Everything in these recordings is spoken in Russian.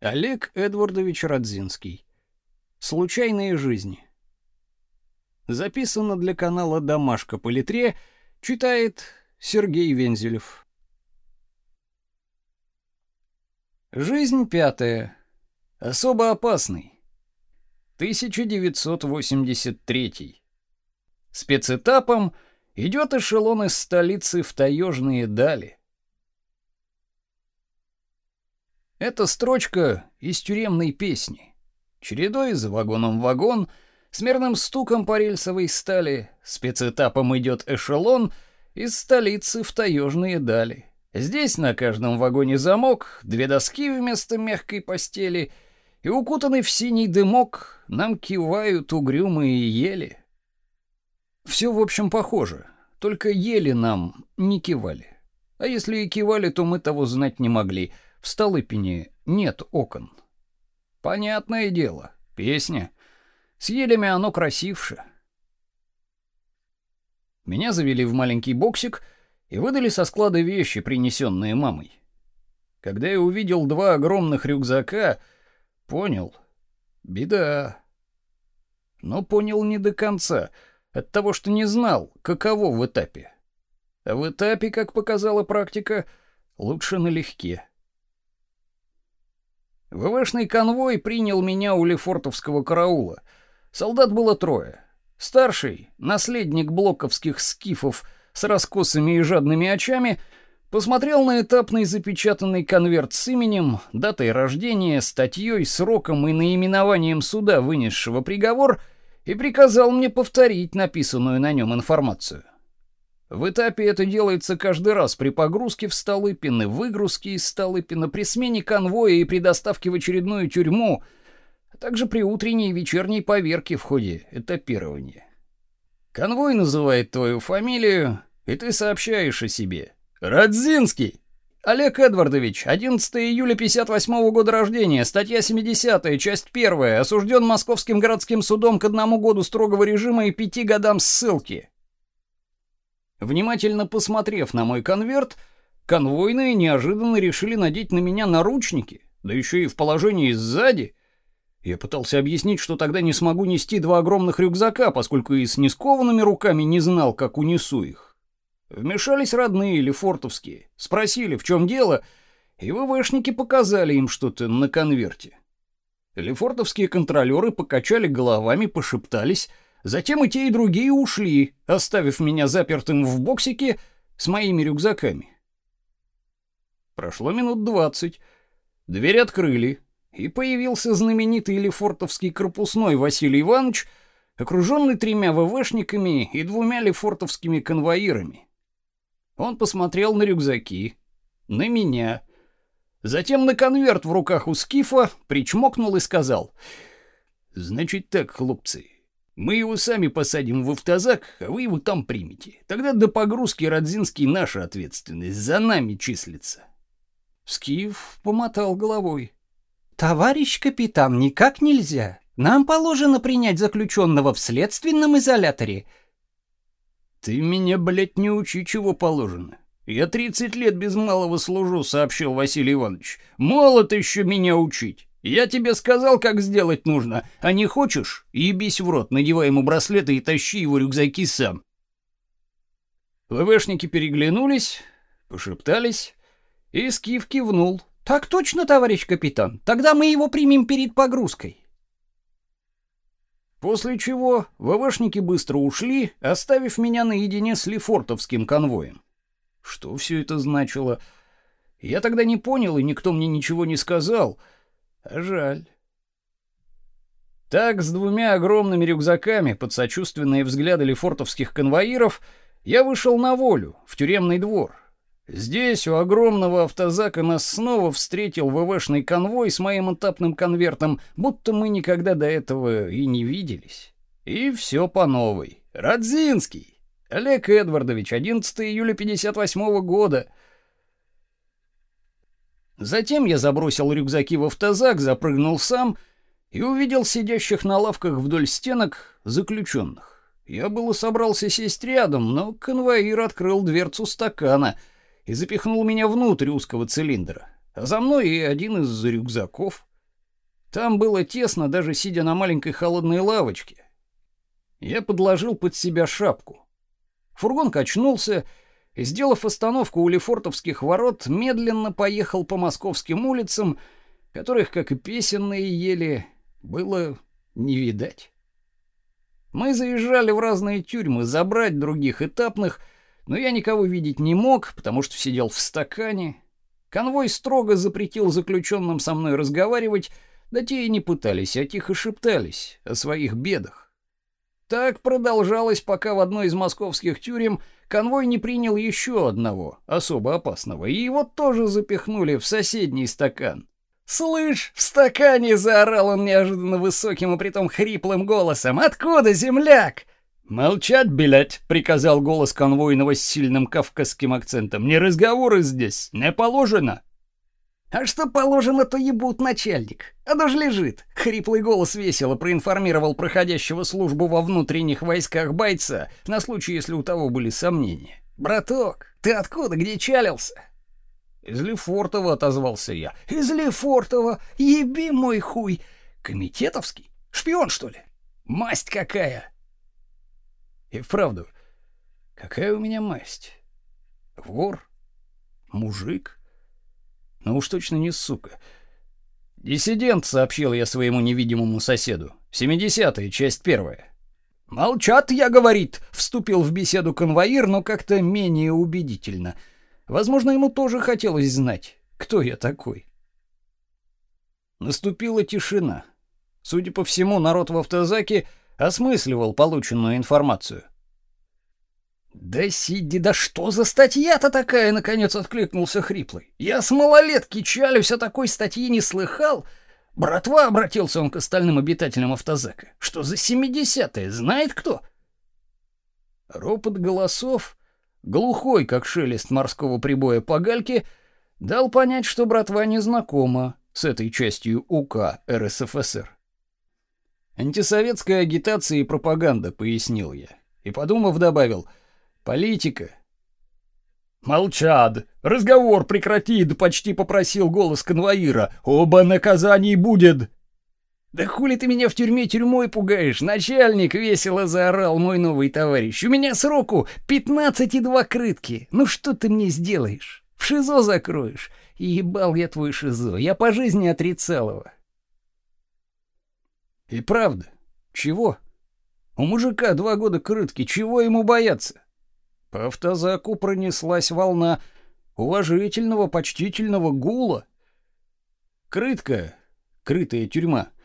Олег Эдвардович Радзинский. Случайные жизни. Записано для канала Домашка по литре, читает Сергей Вензелев. Жизнь пятая. Особо опасный. 1983. Спецэтапом идет эшелон из столицы в таежные дали. Это строчка из тюремной песни. Чередой за вагоном вагон, с мерным стуком по рельсовой стали, спецэтапом идет эшелон из столицы в таежные дали. Здесь на каждом вагоне замок, две доски вместо мягкой постели, и укутанный в синий дымок нам кивают угрюмые ели. Все, в общем, похоже, только ели нам не кивали. А если и кивали, то мы того знать не могли — в Столыпине нет окон. Понятное дело, песня. С елями оно красивше. Меня завели в маленький боксик и выдали со склада вещи, принесенные мамой. Когда я увидел два огромных рюкзака, понял — беда. Но понял не до конца, от того, что не знал, каково в этапе. А в этапе, как показала практика, лучше налегке. ВВшный конвой принял меня у Лефортовского караула. Солдат было трое. Старший, наследник блоковских скифов с раскосыми и жадными очами, посмотрел на этапный запечатанный конверт с именем, датой рождения, статьей, сроком и наименованием суда, вынесшего приговор, и приказал мне повторить написанную на нем информацию. В этапе это делается каждый раз при погрузке в Столыпино, выгрузке из Столыпина, при смене конвоя и при доставке в очередную тюрьму, а также при утренней и вечерней поверке в ходе этапирования. Конвой называет твою фамилию, и ты сообщаешь о себе. Радзинский! Олег Эдвардович, 11 июля 58 -го года рождения, статья 70, часть 1, осужден Московским городским судом к одному году строгого режима и пяти годам ссылки. Внимательно посмотрев на мой конверт, конвойные неожиданно решили надеть на меня наручники, да еще и в положении сзади. Я пытался объяснить, что тогда не смогу нести два огромных рюкзака, поскольку и с нескованными руками не знал, как унесу их. Вмешались родные или фортовские, спросили, в чем дело, и ВВшники показали им что-то на конверте. Лефортовские контролеры покачали головами, пошептались — Затем и те, и другие ушли, оставив меня запертым в боксике с моими рюкзаками. Прошло минут двадцать. Дверь открыли, и появился знаменитый лефортовский корпусной Василий Иванович, окруженный тремя ВВшниками и двумя лефортовскими конвоирами. Он посмотрел на рюкзаки, на меня, затем на конверт в руках у скифа, причмокнул и сказал: "Значит так, хлопцы, мы его сами посадим в автозак, а вы его там примете. Тогда до погрузки Родзинский наша ответственность, за нами числится. Скиф помотал головой. Товарищ капитан, никак нельзя. Нам положено принять заключенного в следственном изоляторе. Ты меня, блядь, не учи, чего положено. Я 30 лет без малого служу, сообщил Василий Иванович. Молод еще меня учить. Я тебе сказал, как сделать нужно, а не хочешь? Ебись в рот, надевай ему браслеты и тащи его рюкзаки сам. ВВшники переглянулись, пошептались, и Скиф кивнул. Так точно, товарищ капитан. Тогда мы его примем перед погрузкой. После чего ВВшники быстро ушли, оставив меня наедине с Лефортовским конвоем. Что все это значило? Я тогда не понял, и никто мне ничего не сказал — Жаль. Так, с двумя огромными рюкзаками под сочувственные взгляды лефортовских конвоиров, я вышел на волю, в тюремный двор. Здесь, у огромного автозака, нас снова встретил ВВшный конвой с моим этапным конвертом, будто мы никогда до этого и не виделись. И все по новой. Радзинский. Олег Эдвардович, 11 июля 58 -го года. Затем я забросил рюкзаки в автозак, запрыгнул сам и увидел сидящих на лавках вдоль стенок заключенных. Я было собрался сесть рядом, но конвоир открыл дверцу стакана и запихнул меня внутрь узкого цилиндра. А за мной и один из рюкзаков — Там было тесно, даже сидя на маленькой холодной лавочке. Я подложил под себя шапку. Фургон качнулся сделав остановку у Лефортовских ворот, медленно поехал по московским улицам, которых, как и песенные ели, было не видать. Мы заезжали в разные тюрьмы забрать других этапных, но я никого видеть не мог, потому что сидел в стакане. Конвой строго запретил заключенным со мной разговаривать, да те и не пытались, а тихо шептались о своих бедах. Так продолжалось, пока в одной из московских тюрем конвой не принял еще одного, особо опасного, и его тоже запихнули в соседний стакан. «Слышь, в стакане!» — заорал он неожиданно высоким и притом хриплым голосом. «Откуда, земляк?» «Молчать, блядь!» — приказал голос конвойного с сильным кавказским акцентом. «Не разговоры здесь, не положено!» «А что положено, то ебут начальник. Оно ж лежит!» — хриплый голос весело проинформировал проходящего службу во внутренних войсках бойца, на случай, если у того были сомнения. «Браток, ты откуда, где чалился?» «Из Лефортова», — отозвался я. «Из Лефортова? Еби мой хуй! Комитетовский? Шпион, что ли? Масть какая!» И вправду, какая у меня масть? Вор? Мужик? Ну уж точно не сука. «Диссидент», — сообщил я своему невидимому соседу. «Семидесятая, часть первая». «Молчат, я, говорит», — вступил в беседу конвоир, но как-то менее убедительно — Возможно, ему тоже хотелось знать, кто я такой. Наступила тишина. Судя по всему, народ в автозаке осмысливал полученную информацию. «Да сиди, да что за статья-то такая?» — наконец откликнулся Хриплый. «Я с малолетки чалюсь, о такой статье не слыхал. Братва!» — обратился он к остальным обитателям автозака. «Что за семидесятые? Знает кто?» Ропот голосов глухой, как шелест морского прибоя по гальке, дал понять, что братва не знакома с этой частью УК РСФСР. Антисоветская агитация и пропаганда, пояснил я. И подумав, добавил: политика. Молчад. Разговор прекрати, да почти попросил голос конвоира. Оба наказаний будет. «Да хули ты меня в тюрьме тюрьмой пугаешь, начальник!» — весело заорал мой новый товарищ. «У меня сроку пятнадцать и два крытки. Ну что ты мне сделаешь? В ШИЗО закроешь? Ебал я твой ШИЗО, я по жизни отрицал его». И правда, чего? У мужика два года крытки, чего ему бояться? По автозаку пронеслась волна уважительного, почтительного гула. Крытка, крытая тюрьма —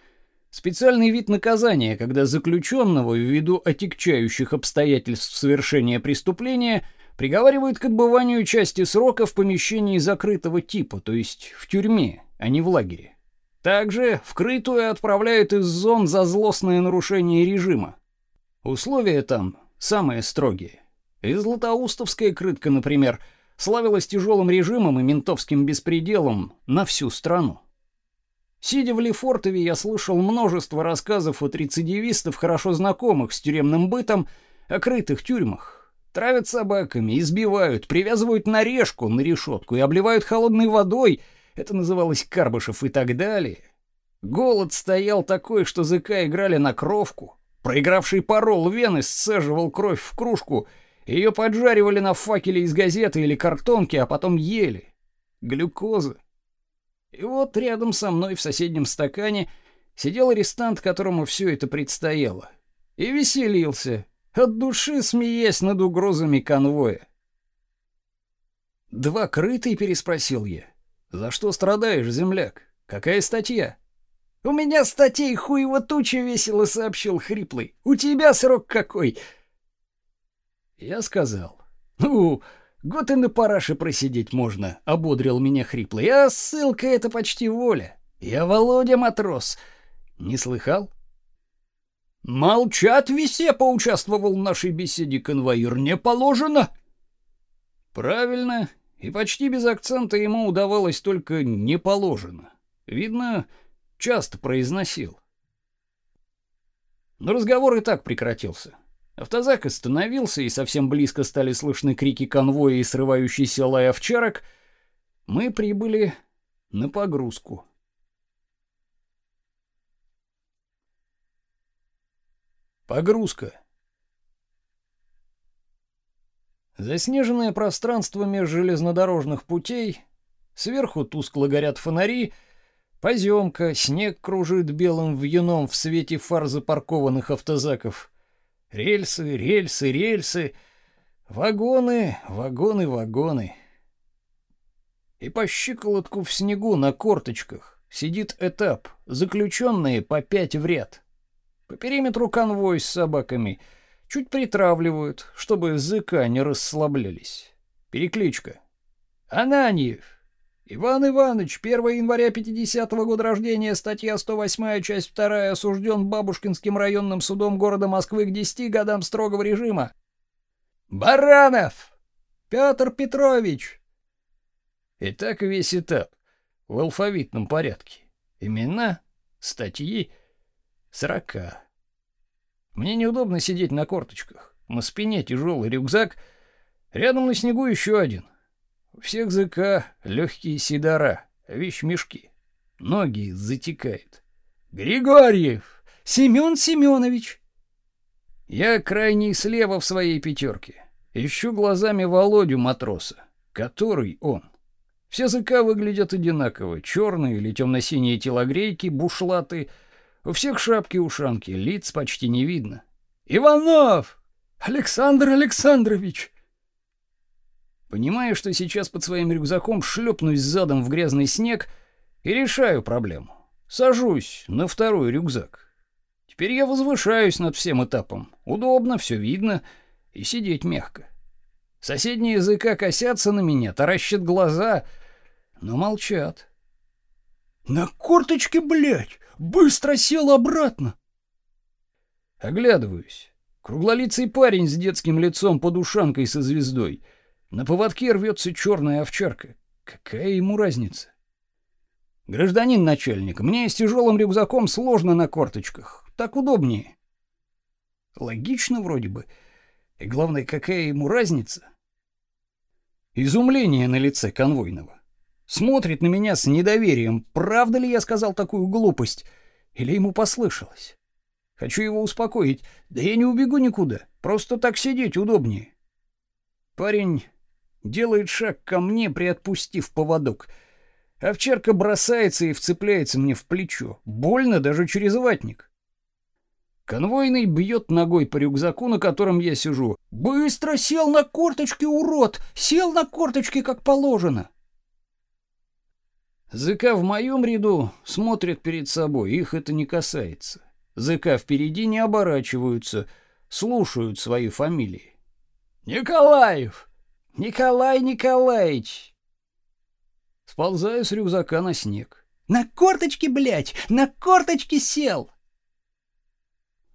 Специальный вид наказания, когда заключенного ввиду отягчающих обстоятельств совершения преступления приговаривают к отбыванию части срока в помещении закрытого типа, то есть в тюрьме, а не в лагере. Также вкрытую отправляют из зон за злостное нарушение режима. Условия там самые строгие. И Златоустовская крытка, например, славилась тяжелым режимом и ментовским беспределом на всю страну. Сидя в Лефортове, я слышал множество рассказов от рецидивистов, хорошо знакомых с тюремным бытом, о крытых тюрьмах. Травят собаками, избивают, привязывают на решку, на решетку и обливают холодной водой. Это называлось Карбышев и так далее. Голод стоял такой, что ЗК играли на кровку. Проигравший парол вены сцеживал кровь в кружку, ее поджаривали на факеле из газеты или картонки, а потом ели. Глюкоза. И вот рядом со мной в соседнем стакане сидел арестант, которому все это предстояло, и веселился, от души смеясь над угрозами конвоя. «Два крытый?» — переспросил я. «За что страдаешь, земляк? Какая статья?» «У меня статей хуево туча весело», — сообщил Хриплый. «У тебя срок какой?» Я сказал. «Ну, Год и на параше просидеть можно, ободрил меня хриплый. А ссылка это почти воля. Я Володя матрос. Не слыхал? Молчат весе поучаствовал в нашей беседе конвоир. Не положено. Правильно, и почти без акцента ему удавалось только не положено. Видно, часто произносил. Но разговор и так прекратился. Автозак остановился, и совсем близко стали слышны крики конвоя и срывающийся лай овчарок. Мы прибыли на погрузку. Погрузка. Заснеженное пространство межжелезнодорожных путей, сверху тускло горят фонари, поземка, снег кружит белым вьюном в свете фар запаркованных автозаков — Рельсы, рельсы, рельсы, вагоны, вагоны, вагоны. И по щиколотку в снегу на корточках сидит этап, заключенные по пять в ряд. По периметру конвой с собаками — Чуть притравливают, чтобы языка не расслаблялись. Перекличка. Ананьев. Иван Иванович, 1 января 50-го года рождения, статья 108, часть 2, осужден Бабушкинским районным судом города Москвы к 10 годам строгого режима. Баранов! Петр Петрович! И так весь этап в алфавитном порядке. Имена, статьи, срока. Мне неудобно сидеть на корточках. На спине тяжелый рюкзак, рядом на снегу еще один. У всех легкие сидора, вещмешки. Ноги затекают. Григорьев! Семен Семенович! Я крайний слева в своей пятерке. Ищу глазами Володю матроса. Который он? Все ЗК выглядят одинаково. Черные или темно-синие телогрейки, бушлаты — у всех шапки-ушанки, лиц почти не видно. «Иванов! Александр Александрович!» Понимаю, что сейчас под своим рюкзаком шлепнусь задом в грязный снег и решаю проблему. Сажусь на второй рюкзак. Теперь я возвышаюсь над всем этапом. Удобно, все видно и сидеть мягко. Соседние языка косятся на меня, таращат глаза, но молчат. «На корточке, блядь! Быстро сел обратно. Оглядываюсь. Круглолицый парень с детским лицом под ушанкой со звездой. На поводке рвется черная овчарка. Какая ему разница? Гражданин начальник, мне с тяжелым рюкзаком сложно на корточках. Так удобнее. Логично вроде бы. И главное, какая ему разница? Изумление на лице конвойного. Смотрит на меня с недоверием. Правда ли я сказал такую глупость? Или ему послышалось? Хочу его успокоить. Да я не убегу никуда. Просто так сидеть удобнее. Парень делает шаг ко мне, приотпустив поводок. Овчарка бросается и вцепляется мне в плечо. Больно даже через ватник. Конвойный бьет ногой по рюкзаку, на котором я сижу. «Быстро сел на корточки, урод! Сел на корточки, как положено!» ЗК в моем ряду смотрят перед собой, их это не касается. ЗК впереди не оборачиваются, слушают свои фамилии. Николаев! Николай Николаевич! Сползаю с рюкзака на снег. На корточки, блядь, на корточки сел!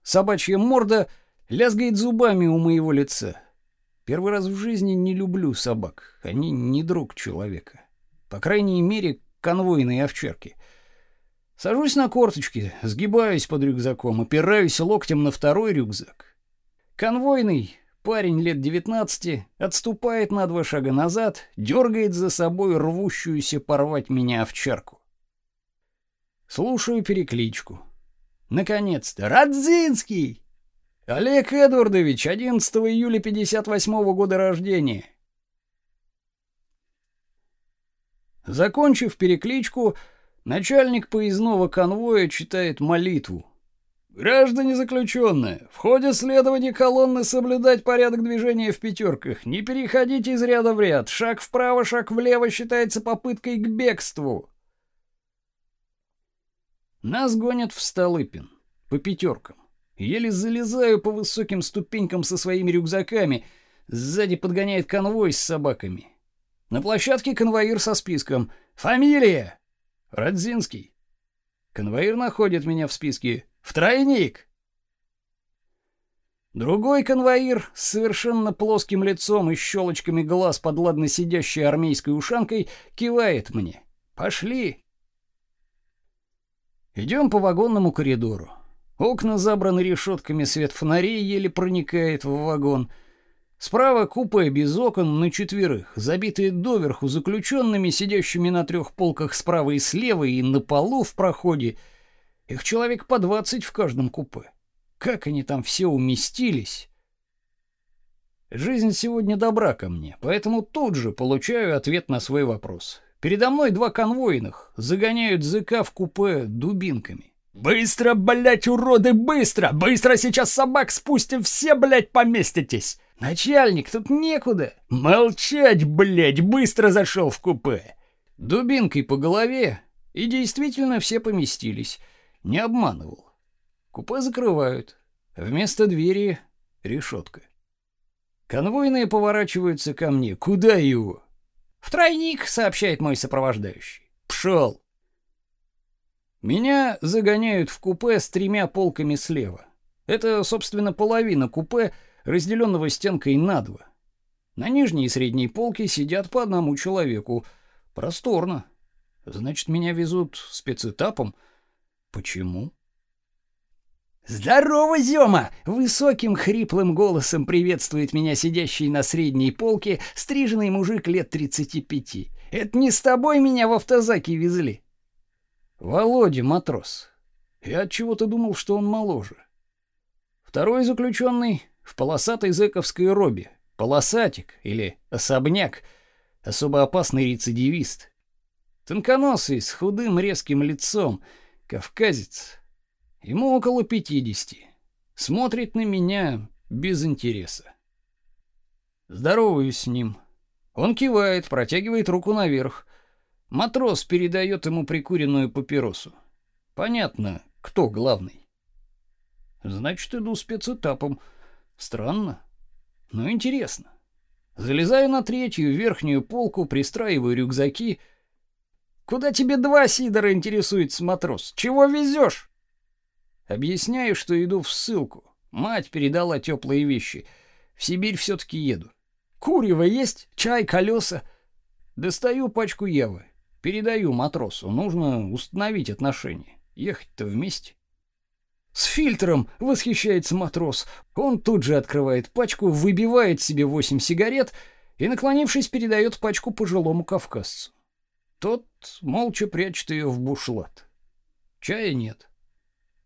Собачья морда лязгает зубами у моего лица. Первый раз в жизни не люблю собак, они не друг человека. По крайней мере, конвойные овчарки. Сажусь на корточки, сгибаюсь под рюкзаком, опираюсь локтем на второй рюкзак. Конвойный, парень лет 19, отступает на два шага назад, дергает за собой рвущуюся порвать меня овчарку. Слушаю перекличку. Наконец-то, Радзинский! Олег Эдвардович, 11 июля 58 -го года рождения. Закончив перекличку, начальник поездного конвоя читает молитву. Граждане заключенные, в ходе следования колонны соблюдать порядок движения в пятерках, не переходить из ряда в ряд, шаг вправо, шаг влево считается попыткой к бегству. Нас гонят в Столыпин, по пятеркам. Еле залезаю по высоким ступенькам со своими рюкзаками, сзади подгоняет конвой с собаками. На площадке конвоир со списком. Фамилия. Радзинский. Конвоир находит меня в списке. Втройник. Другой конвоир с совершенно плоским лицом и щелочками глаз под ладно сидящей армейской ушанкой кивает мне. Пошли. Идем по вагонному коридору. Окна забраны решетками, свет фонарей еле проникает в вагон. Справа купе без окон на четверых, забитые доверху заключенными, сидящими на трех полках справа и слева и на полу в проходе. Их человек по двадцать в каждом купе. Как они там все уместились? Жизнь сегодня добра ко мне, поэтому тут же получаю ответ на свой вопрос. Передо мной два конвойных загоняют ЗК в купе дубинками. «Быстро, блядь, уроды, быстро! Быстро сейчас собак спустим, все, блядь, поместитесь!» «Начальник, тут некуда!» «Молчать, блядь, быстро зашел в купе!» Дубинкой по голове, и действительно все поместились. Не обманывал. Купе закрывают. Вместо двери решетка. Конвойные поворачиваются ко мне. Куда его? В тройник, сообщает мой сопровождающий. Пшел. Меня загоняют в купе с тремя полками слева. Это, собственно, половина купе, разделенного стенкой на два. На нижней и средней полке сидят по одному человеку. Просторно. Значит, меня везут спецэтапом. Почему? «Здорово, Зёма!» — высоким хриплым голосом приветствует меня сидящий на средней полке стриженный мужик лет 35. «Это не с тобой меня в автозаке везли?» Володя, матрос. Я от чего-то думал, что он моложе. Второй заключенный в полосатой зэковской робе. Полосатик или особняк. Особо опасный рецидивист. Тонконосый, с худым резким лицом. Кавказец. Ему около пятидесяти. Смотрит на меня без интереса. Здороваюсь с ним. Он кивает, протягивает руку наверх. Матрос передает ему прикуренную папиросу. Понятно, кто главный. Значит, иду спецэтапом. Странно, но интересно. Залезаю на третью верхнюю полку, пристраиваю рюкзаки. Куда тебе два сидора интересуется матрос? Чего везешь? Объясняю, что иду в ссылку. Мать передала теплые вещи. В Сибирь все таки еду. Курево есть? Чай, колеса? Достаю пачку Явы. Передаю матросу, нужно установить отношения. Ехать-то вместе. С фильтром восхищается матрос. Он тут же открывает пачку, выбивает себе восемь сигарет и, наклонившись, передает пачку пожилому кавказцу. Тот молча прячет ее в бушлат. Чая нет.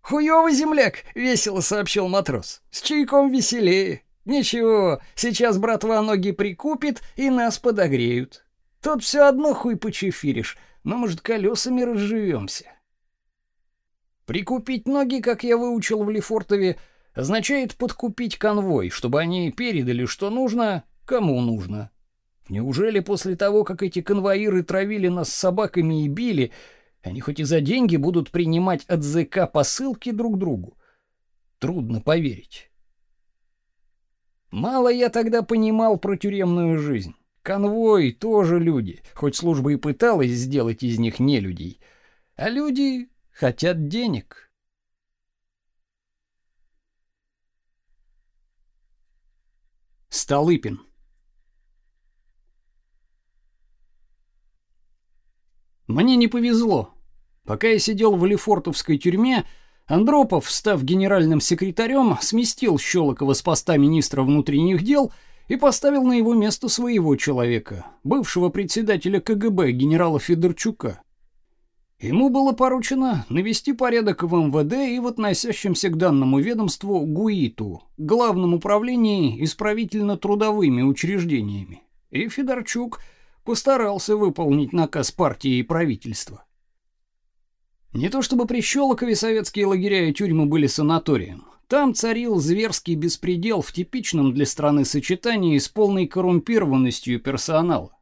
«Хуёвый земляк!» — весело сообщил матрос. «С чайком веселее. Ничего, сейчас братва ноги прикупит и нас подогреют». Тут все одно хуй почефиришь, но, может, колесами разживемся. Прикупить ноги, как я выучил в Лефортове, означает подкупить конвой, чтобы они передали, что нужно, кому нужно. Неужели после того, как эти конвоиры травили нас собаками и били, они хоть и за деньги будут принимать от ЗК посылки друг другу? Трудно поверить. Мало я тогда понимал про тюремную жизнь. Конвой тоже люди, хоть служба и пыталась сделать из них не людей. А люди хотят денег. Столыпин Мне не повезло. Пока я сидел в Лефортовской тюрьме, Андропов, став генеральным секретарем, сместил Щелокова с поста министра внутренних дел и поставил на его место своего человека, бывшего председателя КГБ генерала Федорчука. Ему было поручено навести порядок в МВД и в относящемся к данному ведомству ГУИТу, Главном управлении исправительно-трудовыми учреждениями. И Федорчук постарался выполнить наказ партии и правительства. Не то чтобы при Щелокове советские лагеря и тюрьмы были санаторием. Там царил зверский беспредел в типичном для страны сочетании с полной коррумпированностью персонала.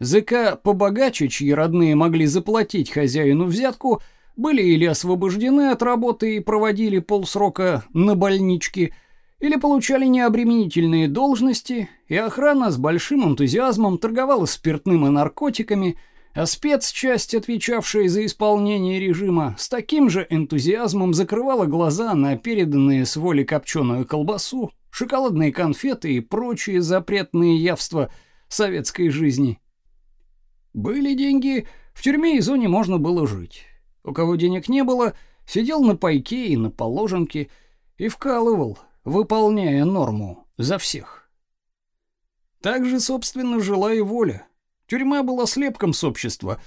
ЗК побогаче, чьи родные могли заплатить хозяину взятку, были или освобождены от работы и проводили полсрока на больничке, или получали необременительные должности, и охрана с большим энтузиазмом торговала спиртным и наркотиками – а спецчасть, отвечавшая за исполнение режима, с таким же энтузиазмом закрывала глаза на переданные с воли копченую колбасу, шоколадные конфеты и прочие запретные явства советской жизни. Были деньги, в тюрьме и зоне можно было жить. У кого денег не было, сидел на пайке и на положенке и вкалывал, выполняя норму за всех. Так же, собственно, жила и воля. Тюрьма была слепком с общества,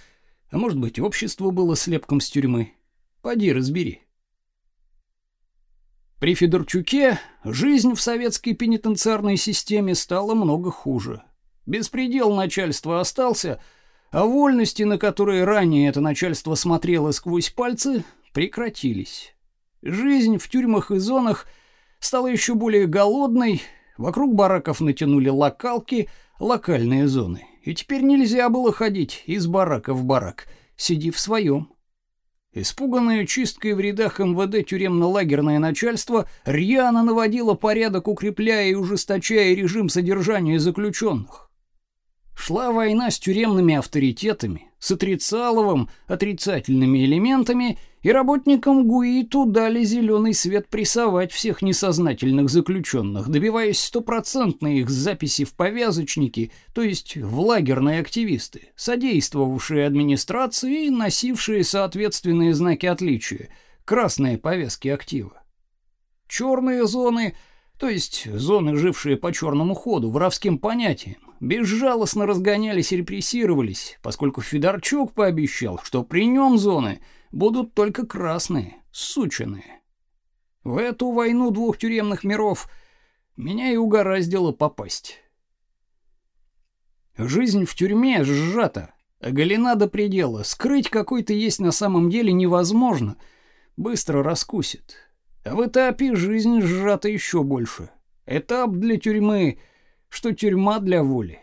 а может быть, общество было слепком с тюрьмы. Поди разбери. При Федорчуке жизнь в советской пенитенциарной системе стала много хуже. Беспредел начальства остался, а вольности, на которые ранее это начальство смотрело сквозь пальцы, прекратились. Жизнь в тюрьмах и зонах стала еще более голодной, вокруг бараков натянули локалки, локальные зоны, и теперь нельзя было ходить из барака в барак, сиди в своем. Испуганное чисткой в рядах МВД тюремно-лагерное начальство рьяно наводило порядок, укрепляя и ужесточая режим содержания заключенных. Шла война с тюремными авторитетами, с отрицаловым, отрицательными элементами, и работникам ГУИТу дали зеленый свет прессовать всех несознательных заключенных, добиваясь стопроцентной их записи в повязочники, то есть в лагерные активисты, содействовавшие администрации и носившие соответственные знаки отличия, красные повязки актива. Черные зоны, то есть зоны, жившие по черному ходу, воровским понятиям, безжалостно разгонялись и репрессировались, поскольку Федорчук пообещал, что при нем зоны будут только красные, сученые. В эту войну двух тюремных миров меня и угораздило попасть. Жизнь в тюрьме сжата, оголена до предела, скрыть какой ты есть на самом деле невозможно, быстро раскусит. А в этапе жизнь сжата еще больше. Этап для тюрьмы — что тюрьма для воли.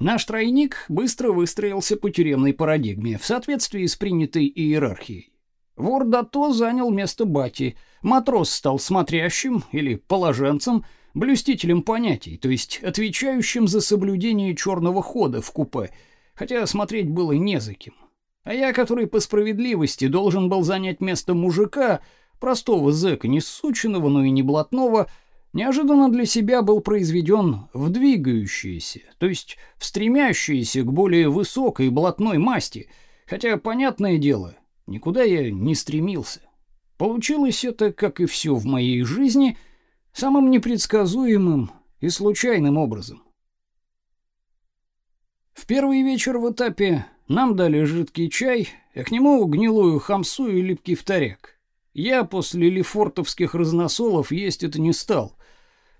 Наш тройник быстро выстроился по тюремной парадигме в соответствии с принятой иерархией. Вор Дато занял место бати, матрос стал смотрящим или положенцем, блюстителем понятий, то есть отвечающим за соблюдение черного хода в купе, хотя смотреть было не за кем. А я, который по справедливости должен был занять место мужика, простого зэка, не сученного, но и не блатного, неожиданно для себя был произведен в двигающиеся, то есть в стремящиеся к более высокой блатной масти, хотя, понятное дело, никуда я не стремился. Получилось это, как и все в моей жизни, самым непредсказуемым и случайным образом. В первый вечер в этапе нам дали жидкий чай, а к нему гнилую хамсу и липкий вторяк. Я после лефортовских разносолов есть это не стал.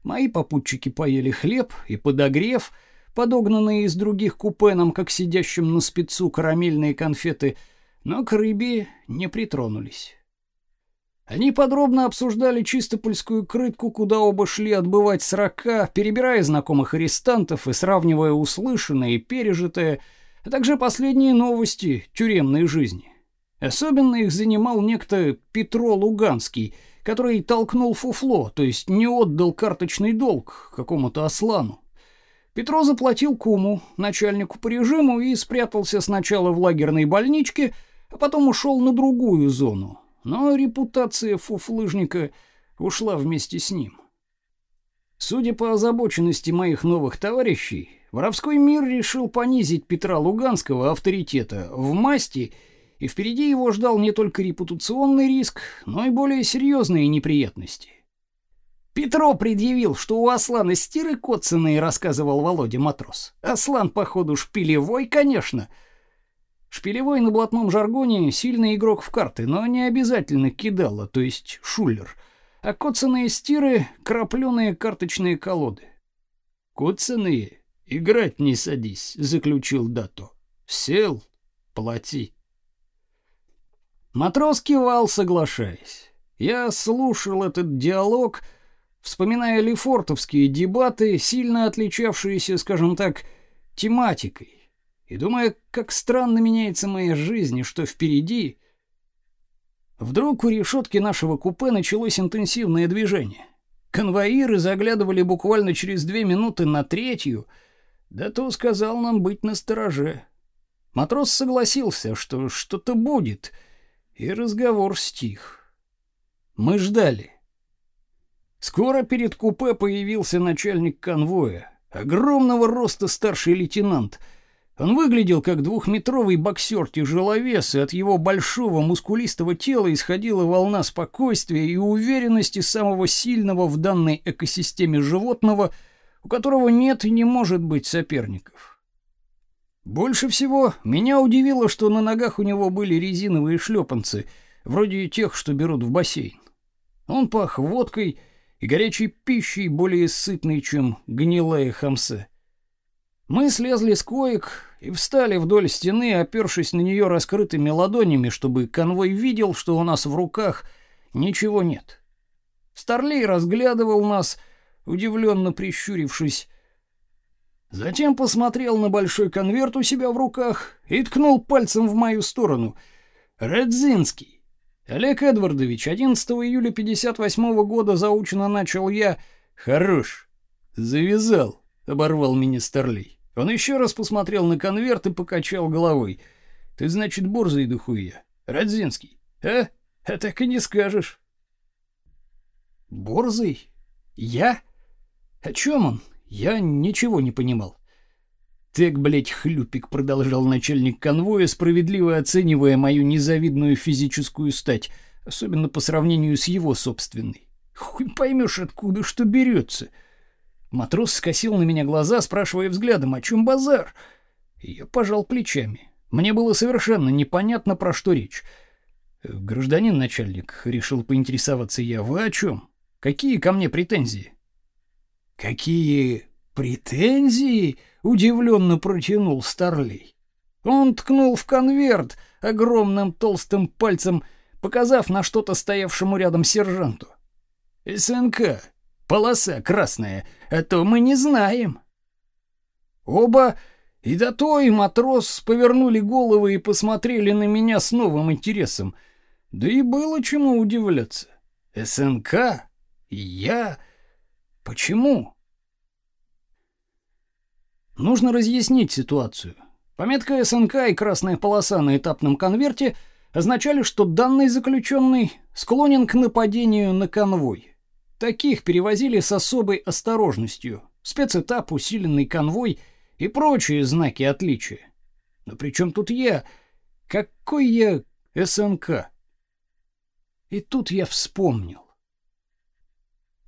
Мои попутчики поели хлеб и подогрев, подогнанные из других купе нам, как сидящим на спецу карамельные конфеты, но к рыбе не притронулись. Они подробно обсуждали чистопольскую крытку, куда оба шли отбывать срока, перебирая знакомых арестантов и сравнивая услышанное и пережитое, а также последние новости тюремной жизни. Особенно их занимал некто Петро Луганский — который толкнул фуфло, то есть не отдал карточный долг какому-то ослану. Петро заплатил куму, начальнику по режиму, и спрятался сначала в лагерной больничке, а потом ушел на другую зону. Но репутация фуфлыжника ушла вместе с ним. Судя по озабоченности моих новых товарищей, воровской мир решил понизить Петра Луганского авторитета в масти и впереди его ждал не только репутационный риск, но и более серьезные неприятности. Петро предъявил, что у Аслана стиры коцаные, рассказывал Володя матрос. Аслан, походу, шпилевой, конечно. Шпилевой на блатном жаргоне сильный игрок в карты, но не обязательно кидало, то есть шулер. А коцаные стиры — крапленые карточные колоды. «Коцаные? Играть не садись», — заключил Дато. «Сел? Плати». Матрос кивал, соглашаясь. Я слушал этот диалог, вспоминая лефортовские дебаты, сильно отличавшиеся, скажем так, тематикой, и думая, как странно меняется моя жизнь и что впереди. Вдруг у решетки нашего купе началось интенсивное движение. Конвоиры заглядывали буквально через две минуты на третью, да то сказал нам быть настороже. Матрос согласился, что что-то будет — и разговор стих. Мы ждали. Скоро перед купе появился начальник конвоя, огромного роста старший лейтенант. Он выглядел как двухметровый боксер-тяжеловес, и от его большого мускулистого тела исходила волна спокойствия и уверенности самого сильного в данной экосистеме животного, у которого нет и не может быть соперников. Больше всего меня удивило, что на ногах у него были резиновые шлепанцы, вроде тех, что берут в бассейн. Он пах водкой и горячей пищей, более сытной, чем гнилая хамса. Мы слезли с коек и встали вдоль стены, опершись на нее раскрытыми ладонями, чтобы конвой видел, что у нас в руках ничего нет. Старлей разглядывал нас, удивленно прищурившись. Затем посмотрел на большой конверт у себя в руках и ткнул пальцем в мою сторону. «Радзинский. Олег Эдвардович, 11 июля 58 -го года заучено начал я. Хорош. Завязал», — оборвал меня Старлей. Он еще раз посмотрел на конверт и покачал головой. «Ты, значит, борзый дохуя. Радзинский. А? А так и не скажешь». «Борзый? Я? О чем он? Я ничего не понимал». «Так, блядь, хлюпик», — продолжал начальник конвоя, справедливо оценивая мою незавидную физическую стать, особенно по сравнению с его собственной. «Хуй поймешь, откуда что берется». Матрос скосил на меня глаза, спрашивая взглядом, о чем базар. Я пожал плечами. Мне было совершенно непонятно, про что речь. «Гражданин начальник», — решил поинтересоваться я, — «вы о чем? Какие ко мне претензии?» «Какие претензии?» — удивленно протянул Старлей. Он ткнул в конверт огромным толстым пальцем, показав на что-то стоявшему рядом сержанту. «СНК, полоса красная, а то мы не знаем». Оба, и до то, и матрос, повернули головы и посмотрели на меня с новым интересом. Да и было чему удивляться. СНК? Я? Почему? Нужно разъяснить ситуацию. Пометка СНК и красная полоса на этапном конверте означали, что данный заключенный склонен к нападению на конвой. Таких перевозили с особой осторожностью. Спецэтап, усиленный конвой и прочие знаки отличия. Но при чем тут я? Какой я СНК? И тут я вспомнил.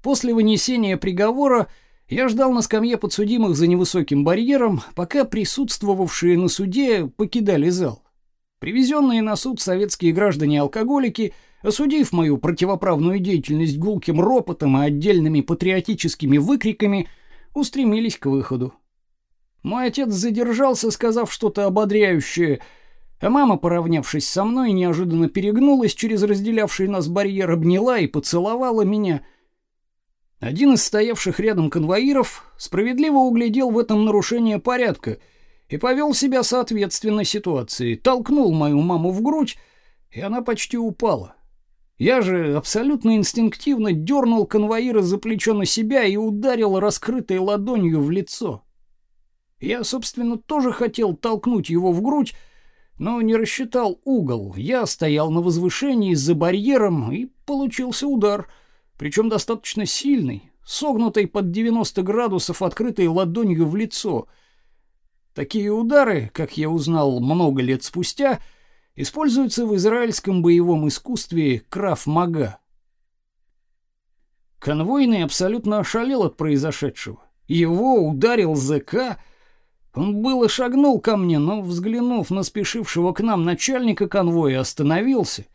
После вынесения приговора я ждал на скамье подсудимых за невысоким барьером, пока присутствовавшие на суде покидали зал. Привезенные на суд советские граждане-алкоголики – осудив мою противоправную деятельность гулким ропотом и отдельными патриотическими выкриками, устремились к выходу. Мой отец задержался, сказав что-то ободряющее, а мама, поравнявшись со мной, неожиданно перегнулась через разделявший нас барьер, обняла и поцеловала меня. Один из стоявших рядом конвоиров справедливо углядел в этом нарушение порядка и повел себя соответственно ситуации, толкнул мою маму в грудь, и она почти упала. Я же абсолютно инстинктивно дернул конвоира за плечо на себя и ударил раскрытой ладонью в лицо. Я, собственно, тоже хотел толкнуть его в грудь, но не рассчитал угол. Я стоял на возвышении за барьером, и получился удар, причем достаточно сильный, согнутый под 90 градусов открытой ладонью в лицо. Такие удары, как я узнал много лет спустя, — используется в израильском боевом искусстве краф-мага. Конвойный абсолютно ошалел от произошедшего. Его ударил ЗК. Он было шагнул ко мне, но, взглянув на спешившего к нам начальника конвоя, остановился.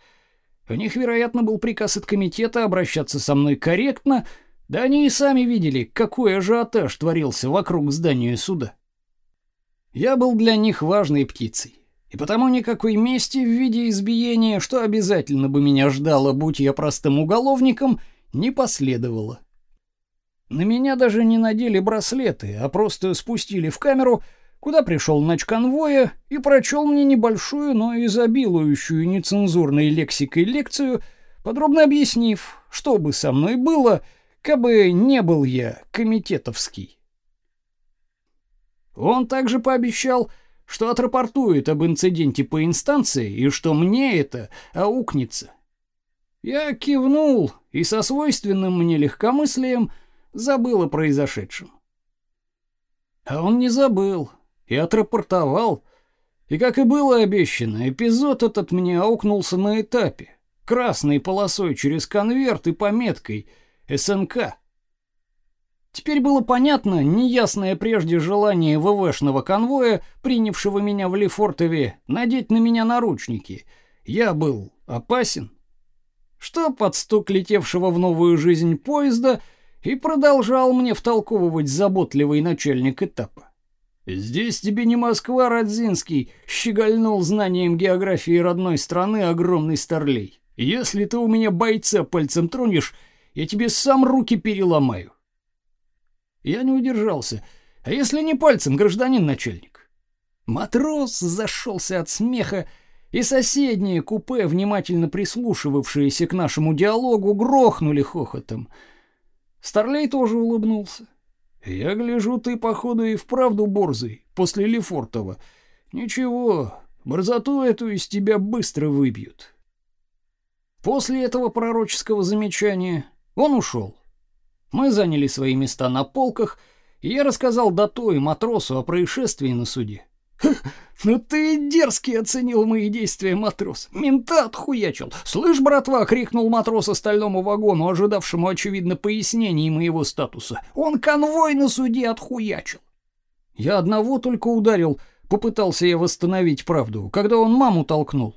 У них, вероятно, был приказ от комитета обращаться со мной корректно, да они и сами видели, какой ажиотаж творился вокруг здания суда. Я был для них важной птицей. И потому никакой мести в виде избиения, что обязательно бы меня ждало, будь я простым уголовником, не последовало. На меня даже не надели браслеты, а просто спустили в камеру, куда пришел конвоя и прочел мне небольшую, но изобилующую нецензурной лексикой лекцию, подробно объяснив, что бы со мной было, кабы не был я комитетовский. Он также пообещал, что отрапортует об инциденте по инстанции и что мне это аукнется. Я кивнул и со свойственным мне легкомыслием забыл о произошедшем. А он не забыл и отрапортовал. И как и было обещано, эпизод этот мне аукнулся на этапе, красной полосой через конверт и пометкой СНК. Теперь было понятно неясное прежде желание ВВшного конвоя, принявшего меня в Лефортове, надеть на меня наручники. Я был опасен. что под стук летевшего в новую жизнь поезда и продолжал мне втолковывать заботливый начальник этапа. Здесь тебе не Москва, Родзинский, щегольнул знанием географии родной страны огромный старлей. Если ты у меня бойца пальцем тронешь, я тебе сам руки переломаю. Я не удержался. А если не пальцем, гражданин начальник? Матрос зашелся от смеха, и соседние купе, внимательно прислушивавшиеся к нашему диалогу, грохнули хохотом. Старлей тоже улыбнулся. Я гляжу, ты походу и вправду борзый после Лефортова. Ничего, борзоту эту из тебя быстро выбьют. После этого пророческого замечания он ушел. Мы заняли свои места на полках, и я рассказал Дато и матросу о происшествии на суде. «Ну ты дерзкий оценил мои действия, матрос. Мента отхуячил. Слышь, братва!» — крикнул матрос остальному вагону, ожидавшему, очевидно, пояснений моего статуса. «Он конвой на суде отхуячил!» Я одного только ударил, попытался я восстановить правду, когда он маму толкнул.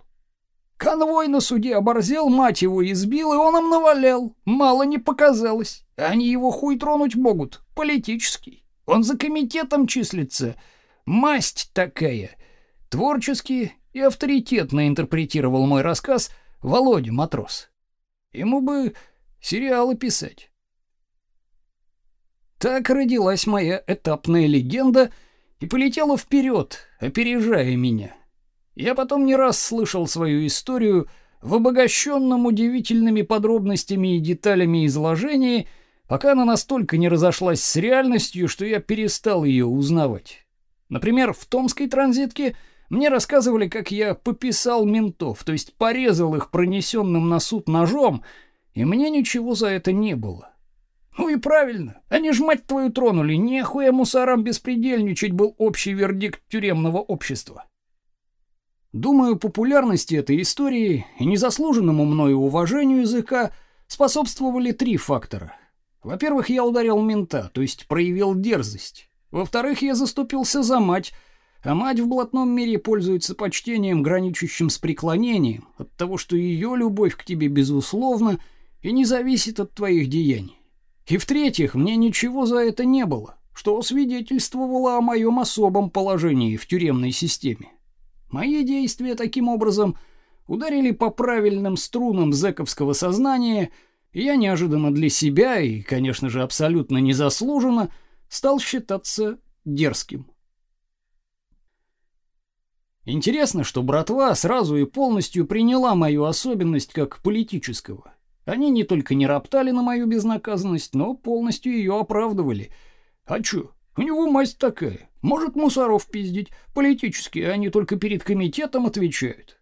Конвой на суде оборзел, мать его избил, и он им навалял. Мало не показалось. Они его хуй тронуть могут, политический. Он за комитетом числится. Масть такая. Творчески и авторитетно интерпретировал мой рассказ Володя Матрос. Ему бы сериалы писать. Так родилась моя этапная легенда и полетела вперед, опережая меня. Я потом не раз слышал свою историю в обогащенном удивительными подробностями и деталями изложении, пока она настолько не разошлась с реальностью, что я перестал ее узнавать. Например, в Томской транзитке – мне рассказывали, как я пописал ментов, то есть порезал их пронесенным на суд ножом, и мне ничего за это не было. Ну и правильно, они ж мать твою тронули, нехуя мусорам беспредельничать был общий вердикт тюремного общества. Думаю, популярности этой истории и незаслуженному мною уважению языка способствовали три фактора. Во-первых, я ударил мента, то есть проявил дерзость. Во-вторых, я заступился за мать, а мать в блатном мире пользуется почтением, граничащим с преклонением, от того, что ее любовь к тебе безусловна и не зависит от твоих деяний. И в-третьих, мне ничего за это не было, что свидетельствовало о моем особом положении в тюремной системе. Мои действия таким образом ударили по правильным струнам зэковского сознания, и я неожиданно для себя и, конечно же, абсолютно незаслуженно стал считаться дерзким. Интересно, что братва сразу и полностью приняла мою особенность как политического. Они не только не роптали на мою безнаказанность, но полностью ее оправдывали. А чё? У него масть такая. Может мусоров пиздить. Политически они только перед комитетом отвечают.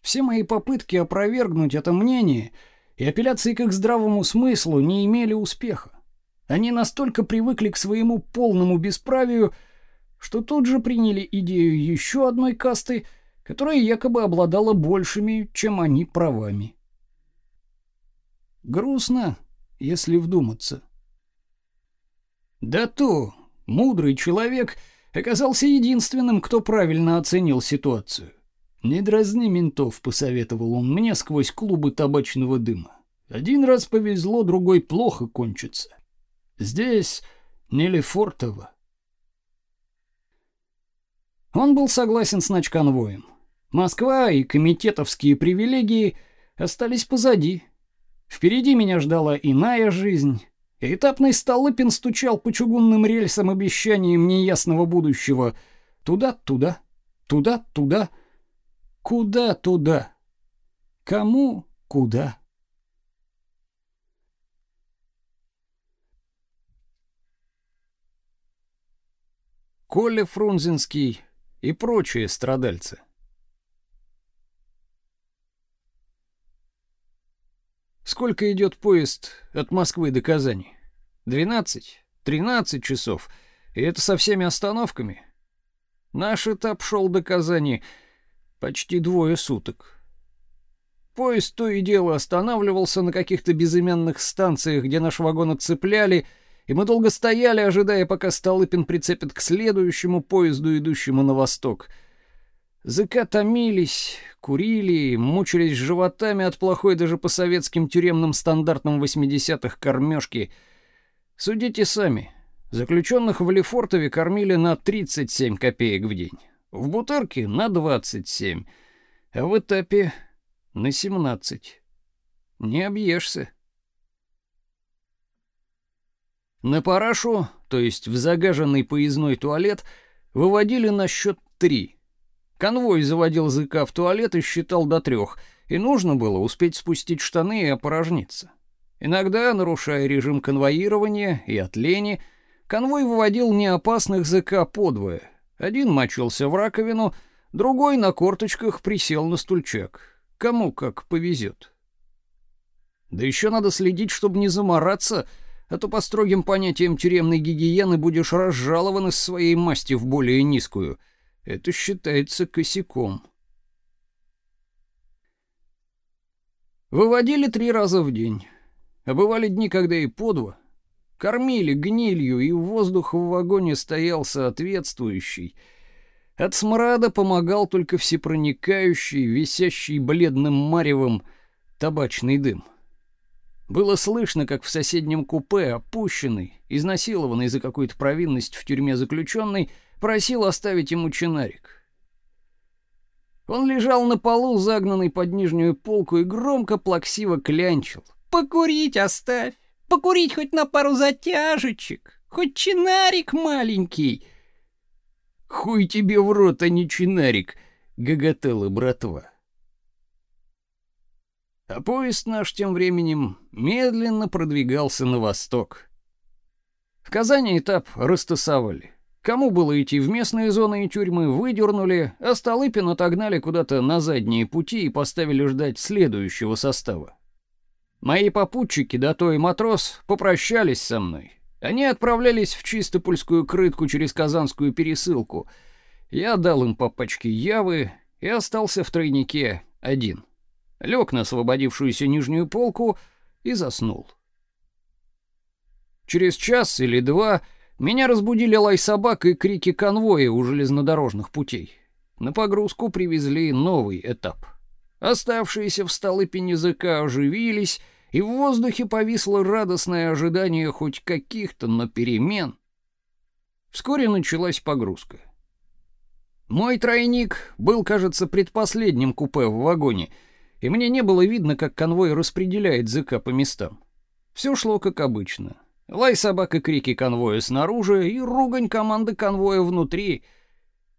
Все мои попытки опровергнуть это мнение и апелляции к их здравому смыслу не имели успеха. Они настолько привыкли к своему полному бесправию, что тут же приняли идею еще одной касты, которая якобы обладала большими, чем они, правами. Грустно, если вдуматься. Да то, мудрый человек оказался единственным, кто правильно оценил ситуацию. «Не дразни ментов», — посоветовал он мне сквозь клубы табачного дыма. «Один раз повезло, другой плохо кончится. Здесь не Лефортово, он был согласен с начконвоем. Москва и комитетовские привилегии остались позади. Впереди меня ждала иная жизнь. Этапный Столыпин стучал по чугунным рельсам обещанием неясного будущего. Туда-туда, туда-туда, куда-туда. Кому куда? Коля Фрунзенский и прочие страдальцы. Сколько идет поезд от Москвы до Казани? 12, 13 часов, и это со всеми остановками. Наш этап шел до Казани почти двое суток. Поезд то и дело останавливался на каких-то безымянных станциях, где наш вагон отцепляли, и мы долго стояли, ожидая, пока Столыпин прицепит к следующему поезду, идущему на восток. Зыка томились, курили, мучились животами от плохой даже по советским тюремным стандартам 80-х кормежки. Судите сами. Заключенных в Лефортове кормили на 37 копеек в день. В Бутырке на 27, а в Этапе на 17. Не объешься. На парашу, то есть в загаженный поездной туалет, выводили на счет три. Конвой заводил зыка в туалет и считал до трех, и нужно было успеть спустить штаны и опорожниться. Иногда, нарушая режим конвоирования и от лени, конвой выводил неопасных зыка подвое — один мочился в раковину, другой на корточках присел на стульчак. Кому как повезет. Да еще надо следить, чтобы не замораться, а то по строгим понятиям тюремной гигиены будешь разжалован из своей масти в более низкую. Это считается косяком. Выводили три раза в день. А бывали дни, когда и по два. Кормили гнилью, и воздух в вагоне стоял соответствующий. От смрада помогал только всепроникающий, висящий бледным маревом табачный дым. Было слышно, как в соседнем купе опущенный, изнасилованный за какую-то провинность в тюрьме заключенный, просил оставить ему чинарик. Он лежал на полу, загнанный под нижнюю полку, и громко плаксиво клянчил. «Покурить оставь! Покурить хоть на пару затяжечек, хоть чинарик маленький. Хуй тебе в рот, а не чинарик, гоготала братва. А поезд наш тем временем медленно продвигался на восток. В Казани этап растасовали. Кому было идти в местные зоны и тюрьмы, выдернули, а Столыпин отогнали куда-то на задние пути и поставили ждать следующего состава. Мои попутчики, да то и матрос, попрощались со мной. Они отправлялись в Чистопольскую крытку через Казанскую пересылку. Я дал им по пачке явы и остался в тройнике один. Лег на освободившуюся нижнюю полку и заснул. Через час или два меня разбудили лай собак и крики конвоя у железнодорожных путей. На погрузку привезли новый этап — Оставшиеся в столыпе языка оживились, и в воздухе повисло радостное ожидание хоть каких-то, но перемен. Вскоре началась погрузка. Мой тройник был, кажется, предпоследним купе в вагоне, и мне не было видно, как конвой распределяет ЗК по местам. Все шло как обычно. Лай собак и крики конвоя снаружи, и ругань команды конвоя внутри.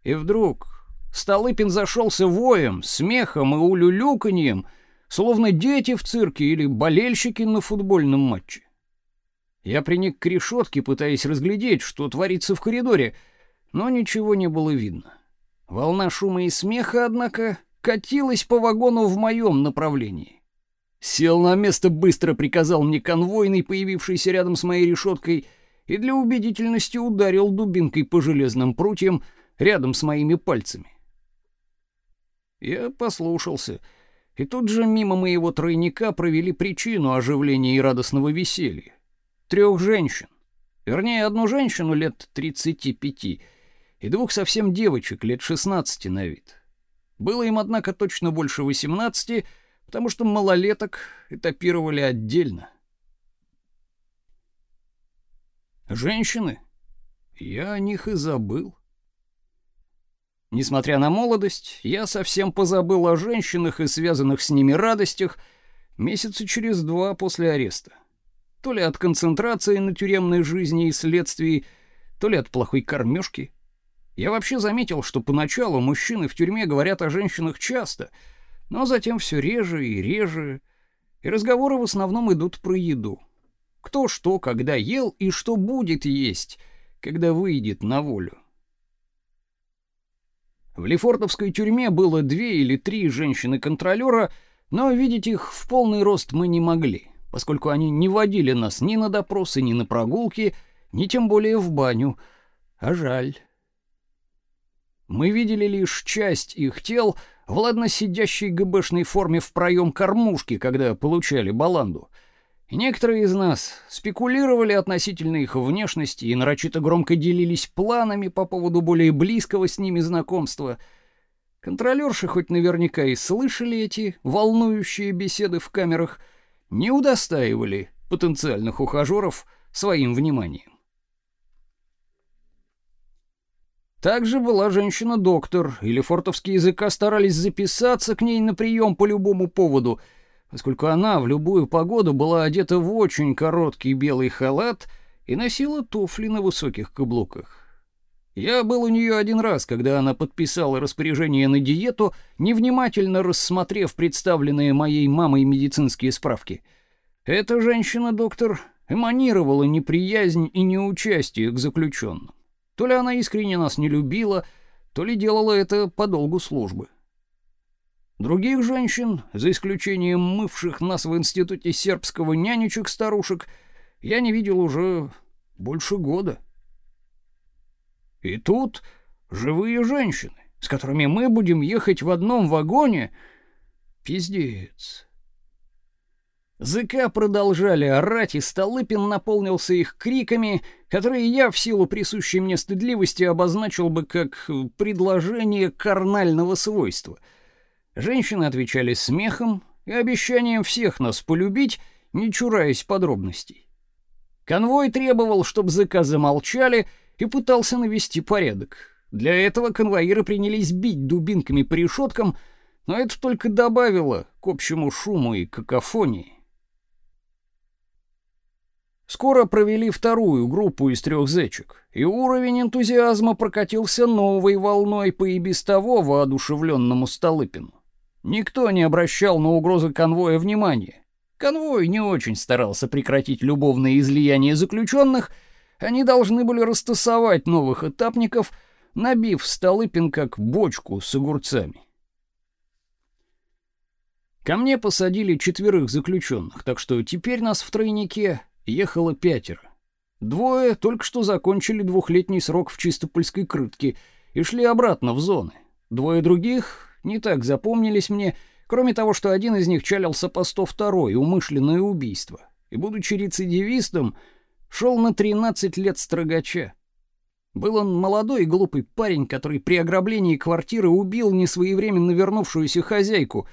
И вдруг Столыпин зашелся воем, смехом и улюлюканьем, словно дети в цирке или болельщики на футбольном матче. Я приник к решетке, пытаясь разглядеть, что творится в коридоре, но ничего не было видно. Волна шума и смеха, однако, катилась по вагону в моем направлении. Сел на место, быстро приказал мне конвойный, появившийся рядом с моей решеткой, и для убедительности ударил дубинкой по железным прутьям рядом с моими пальцами. Я послушался, и тут же мимо моего тройника провели причину оживления и радостного веселья. Трех женщин. Вернее, одну женщину лет 35 и двух совсем девочек лет 16 на вид. Было им, однако, точно больше 18, потому что малолеток этапировали отдельно. Женщины? Я о них и забыл. Несмотря на молодость, я совсем позабыл о женщинах и связанных с ними радостях месяца через два после ареста. То ли от концентрации на тюремной жизни и следствии, то ли от плохой кормежки. Я вообще заметил, что поначалу мужчины в тюрьме говорят о женщинах часто, но затем все реже и реже, и разговоры в основном идут про еду. Кто что, когда ел и что будет есть, когда выйдет на волю. В Лефортовской тюрьме было две или три женщины-контролера, но видеть их в полный рост мы не могли, поскольку они не водили нас ни на допросы, ни на прогулки, ни тем более в баню. А жаль. Мы видели лишь часть их тел в ладно сидящей ГБшной форме в проем кормушки, когда получали баланду — некоторые из нас спекулировали относительно их внешности и нарочито громко делились планами по поводу более близкого с ними знакомства. Контролёрши хоть наверняка и слышали эти волнующие беседы в камерах, не удостаивали потенциальных ухажеров своим вниманием. Также была женщина-доктор, или фортовские языка старались записаться к ней на прием по любому поводу, поскольку она в любую погоду была одета в очень короткий белый халат и носила туфли на высоких каблуках. Я был у нее один раз, когда она подписала распоряжение на диету, невнимательно рассмотрев представленные моей мамой медицинские справки. Эта женщина-доктор эманировала неприязнь и неучастие к заключенным. То ли она искренне нас не любила, то ли делала это по долгу службы. Других женщин, за исключением мывших нас в институте сербского нянечек-старушек, я не видел уже больше года. И тут живые женщины, с которыми мы будем ехать в одном вагоне. Пиздец. ЗК продолжали орать, и Столыпин наполнился их криками, которые я в силу присущей мне стыдливости обозначил бы как предложение карнального свойства. Женщины отвечали смехом и обещанием всех нас полюбить, не чураясь подробностей. Конвой требовал, чтобы ЗК замолчали, и пытался навести порядок. Для этого конвоиры принялись бить дубинками по решеткам, но это только добавило к общему шуму и какофонии. Скоро провели вторую группу из трех зечек, и уровень энтузиазма прокатился новой волной по и без того воодушевленному Столыпину. Никто не обращал на угрозы конвоя внимания. Конвой не очень старался прекратить любовные излияния заключенных, они должны были растасовать новых этапников, набив Столыпин как бочку с огурцами. Ко мне посадили четверых заключенных, так что теперь нас в тройнике ехало пятеро. Двое только что закончили двухлетний срок в Чистопольской крытке и шли обратно в зоны. Двое других не так запомнились мне, кроме того, что один из них чалился по 102 умышленное убийство. И будучи рецидивистом, шел на 13 лет строгача. Был он молодой и глупый парень, который при ограблении квартиры убил несвоевременно вернувшуюся хозяйку,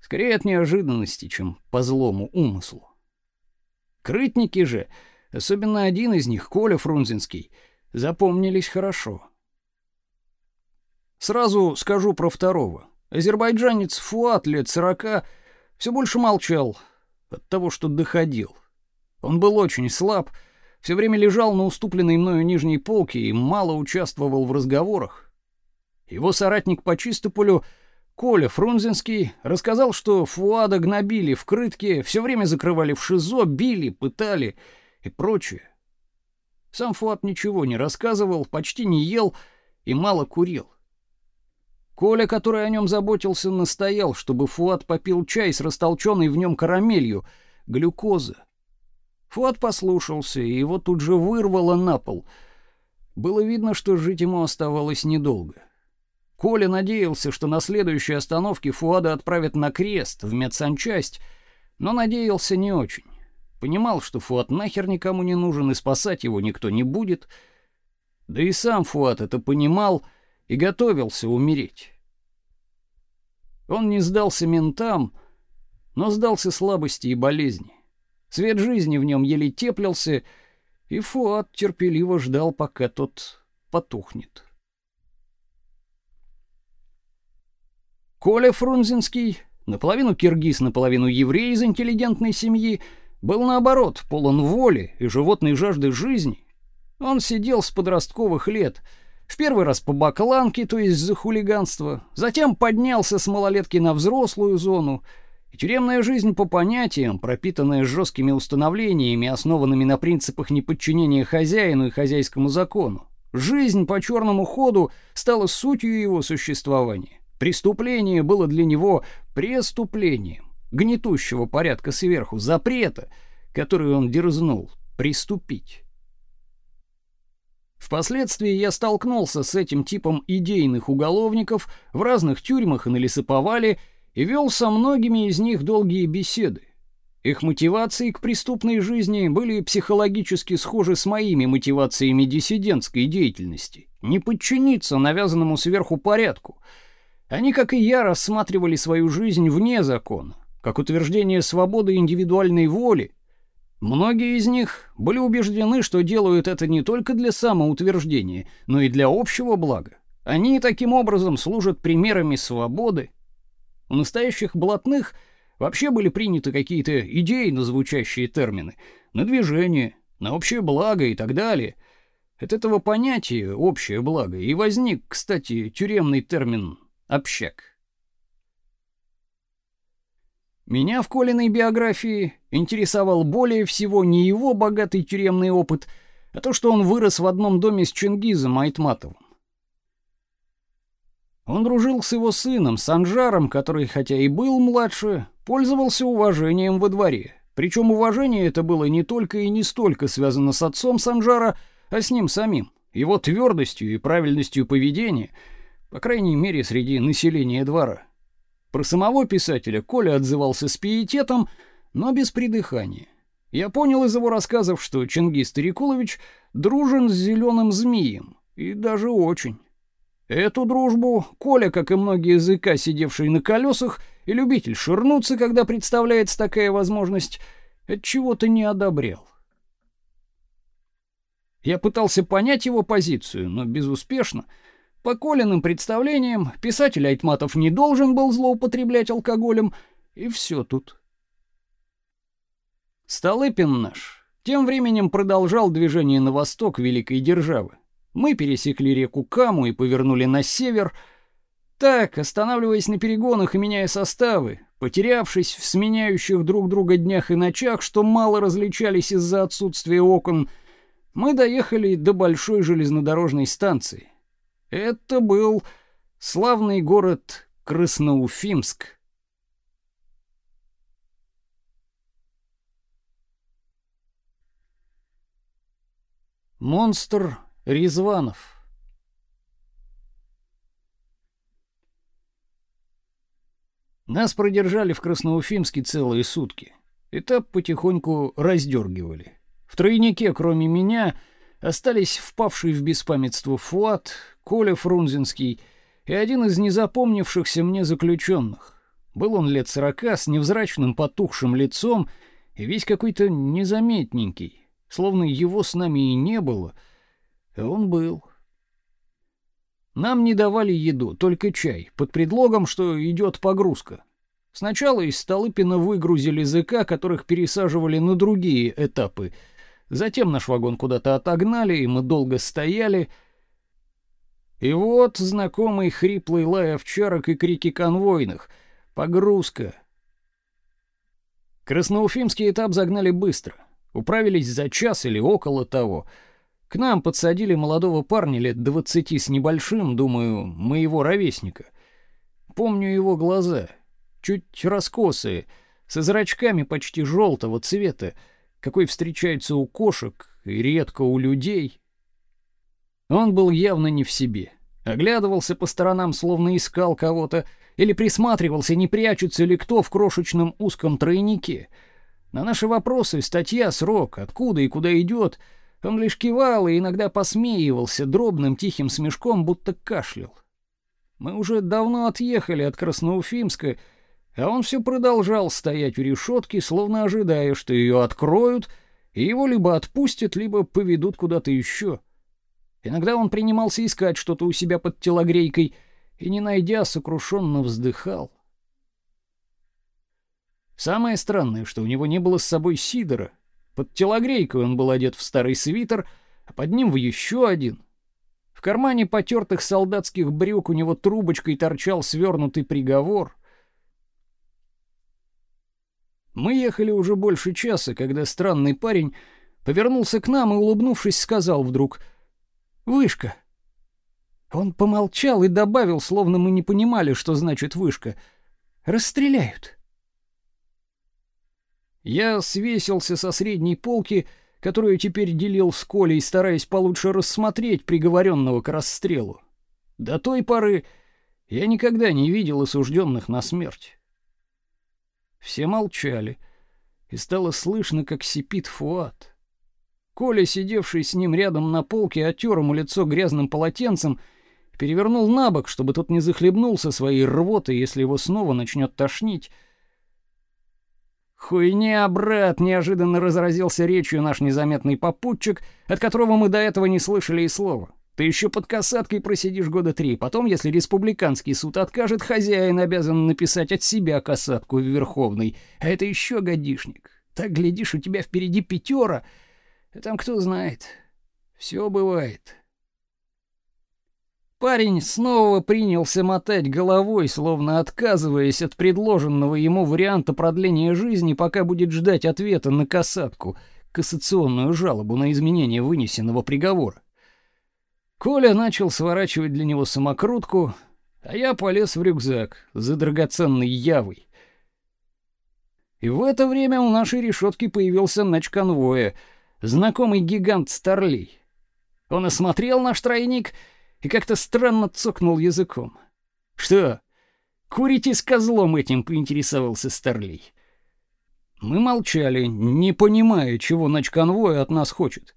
скорее от неожиданности, чем по злому умыслу. Крытники же, особенно один из них, Коля Фрунзенский, запомнились хорошо. Сразу скажу про второго. Азербайджанец Фуат лет сорока все больше молчал от того, что доходил. Он был очень слаб, все время лежал на уступленной мною нижней полке и мало участвовал в разговорах. Его соратник по чистополю Коля Фрунзенский рассказал, что Фуада гнобили в крытке, все время закрывали в ШИЗО, били, пытали и прочее. Сам Фуад ничего не рассказывал, почти не ел и мало курил. Коля, который о нем заботился, настоял, чтобы Фуад попил чай с растолченной в нем карамелью, глюкоза. Фуад послушался, и его тут же вырвало на пол. Было видно, что жить ему оставалось недолго. Коля надеялся, что на следующей остановке Фуада отправят на крест в медсанчасть, но надеялся не очень. Понимал, что Фуад нахер никому не нужен и спасать его никто не будет. Да и сам Фуад это понимал и готовился умереть. Он не сдался ментам, но сдался слабости и болезни. Свет жизни в нем еле теплился, и Фуад терпеливо ждал, пока тот потухнет. Коля Фрунзенский, наполовину киргиз, наполовину еврей из интеллигентной семьи, был наоборот полон воли и животной жажды жизни. Он сидел с подростковых лет, в первый раз по бакланке, то есть за хулиганство, затем поднялся с малолетки на взрослую зону, и тюремная жизнь по понятиям, пропитанная жесткими установлениями, основанными на принципах неподчинения хозяину и хозяйскому закону. Жизнь по черному ходу стала сутью его существования. Преступление было для него преступлением, гнетущего порядка сверху, запрета, который он дерзнул приступить. Впоследствии я столкнулся с этим типом идейных уголовников в разных тюрьмах и на лесоповале и вел со многими из них долгие беседы. Их мотивации к преступной жизни были психологически схожи с моими мотивациями диссидентской деятельности. Не подчиниться навязанному сверху порядку — Они, как и я, рассматривали свою жизнь вне закона, как утверждение свободы индивидуальной воли. Многие из них были убеждены, что делают это не только для самоутверждения, но и для общего блага. Они таким образом служат примерами свободы. У настоящих блатных вообще были приняты какие-то идейно звучащие термины на движение, на общее благо и так далее. От этого понятия общее благо и возник, кстати, тюремный термин общак. Меня в Колиной биографии интересовал более всего не его богатый тюремный опыт, а то, что он вырос в одном доме с Чингизом Айтматовым. Он дружил с его сыном Санжаром, который, хотя и был младше, пользовался уважением во дворе. Причем уважение это было не только и не столько связано с отцом Санжара, а с ним самим, его твердостью и правильностью поведения, по крайней мере, среди населения двора. Про самого писателя Коля отзывался с пиететом, но без придыхания. Я понял из его рассказов, что Чингис Тарикулович дружен с зеленым змеем, и даже очень. Эту дружбу Коля, как и многие языка, сидевшие на колесах, и любитель ширнуться, когда представляется такая возможность, от чего-то не одобрял. Я пытался понять его позицию, но безуспешно. По Колиным представлениям, писатель Айтматов не должен был злоупотреблять алкоголем, и все тут. Столыпин наш тем временем продолжал движение на восток великой державы. Мы пересекли реку Каму и повернули на север, так, останавливаясь на перегонах и меняя составы, потерявшись в сменяющих друг друга днях и ночах, что мало различались из-за отсутствия окон, мы доехали до большой железнодорожной станции. Это был славный город Красноуфимск. Монстр Ризванов. Нас продержали в Красноуфимске целые сутки. Этап потихоньку раздергивали. В тройнике, кроме меня, остались впавший в беспамятство Фуат, Коля Фрунзенский и один из незапомнившихся мне заключенных. Был он лет сорока, с невзрачным потухшим лицом и весь какой-то незаметненький, словно его с нами и не было — он был. Нам не давали еду, только чай, под предлогом, что идет погрузка. Сначала из Столыпина выгрузили языка, которых пересаживали на другие этапы. Затем наш вагон куда-то отогнали, и мы долго стояли. И вот знакомый хриплый лай овчарок и крики конвойных. Погрузка. Красноуфимский этап загнали быстро. Управились за час или около того — к нам подсадили молодого парня лет двадцати с небольшим, думаю, моего ровесника. Помню его глаза, чуть раскосые, со зрачками почти желтого цвета, какой встречается у кошек и редко у людей. Он был явно не в себе. Оглядывался по сторонам, словно искал кого-то, или присматривался, не прячется ли кто в крошечном узком тройнике. На наши вопросы статья, срок, откуда и куда идет — он лишь кивал и иногда посмеивался дробным тихим смешком, будто кашлял. Мы уже давно отъехали от Красноуфимска, а он все продолжал стоять у решетки, словно ожидая, что ее откроют, и его либо отпустят, либо поведут куда-то еще. Иногда он принимался искать что-то у себя под телогрейкой и, не найдя, сокрушенно вздыхал. Самое странное, что у него не было с собой сидора — под телогрейкой он был одет в старый свитер, а под ним в еще один. В кармане потертых солдатских брюк у него трубочкой торчал свернутый приговор. Мы ехали уже больше часа, когда странный парень повернулся к нам и, улыбнувшись, сказал вдруг «Вышка». Он помолчал и добавил, словно мы не понимали, что значит «вышка». «Расстреляют». Я свесился со средней полки, которую теперь делил с Колей, стараясь получше рассмотреть приговоренного к расстрелу. До той поры я никогда не видел осужденных на смерть. Все молчали, и стало слышно, как сипит Фуат. Коля, сидевший с ним рядом на полке, отер ему лицо грязным полотенцем, перевернул на бок, чтобы тот не захлебнулся своей рвотой, если его снова начнет тошнить. «Хуйня, брат!» — неожиданно разразился речью наш незаметный попутчик, от которого мы до этого не слышали и слова. «Ты еще под касаткой просидишь года три, потом, если республиканский суд откажет, хозяин обязан написать от себя касатку в Верховный, а это еще годишник. Так, глядишь, у тебя впереди пятера, а там кто знает. Все бывает». Парень снова принялся мотать головой, словно отказываясь от предложенного ему варианта продления жизни, пока будет ждать ответа на касатку, кассационную жалобу на изменение вынесенного приговора. Коля начал сворачивать для него самокрутку, а я полез в рюкзак за драгоценной явой. И в это время у нашей решетки появился начконвоя, знакомый гигант Старлей. Он осмотрел наш тройник и как-то странно цокнул языком. «Что, курите с козлом этим?» — поинтересовался Старлей. Мы молчали, не понимая, чего начконвой от нас хочет.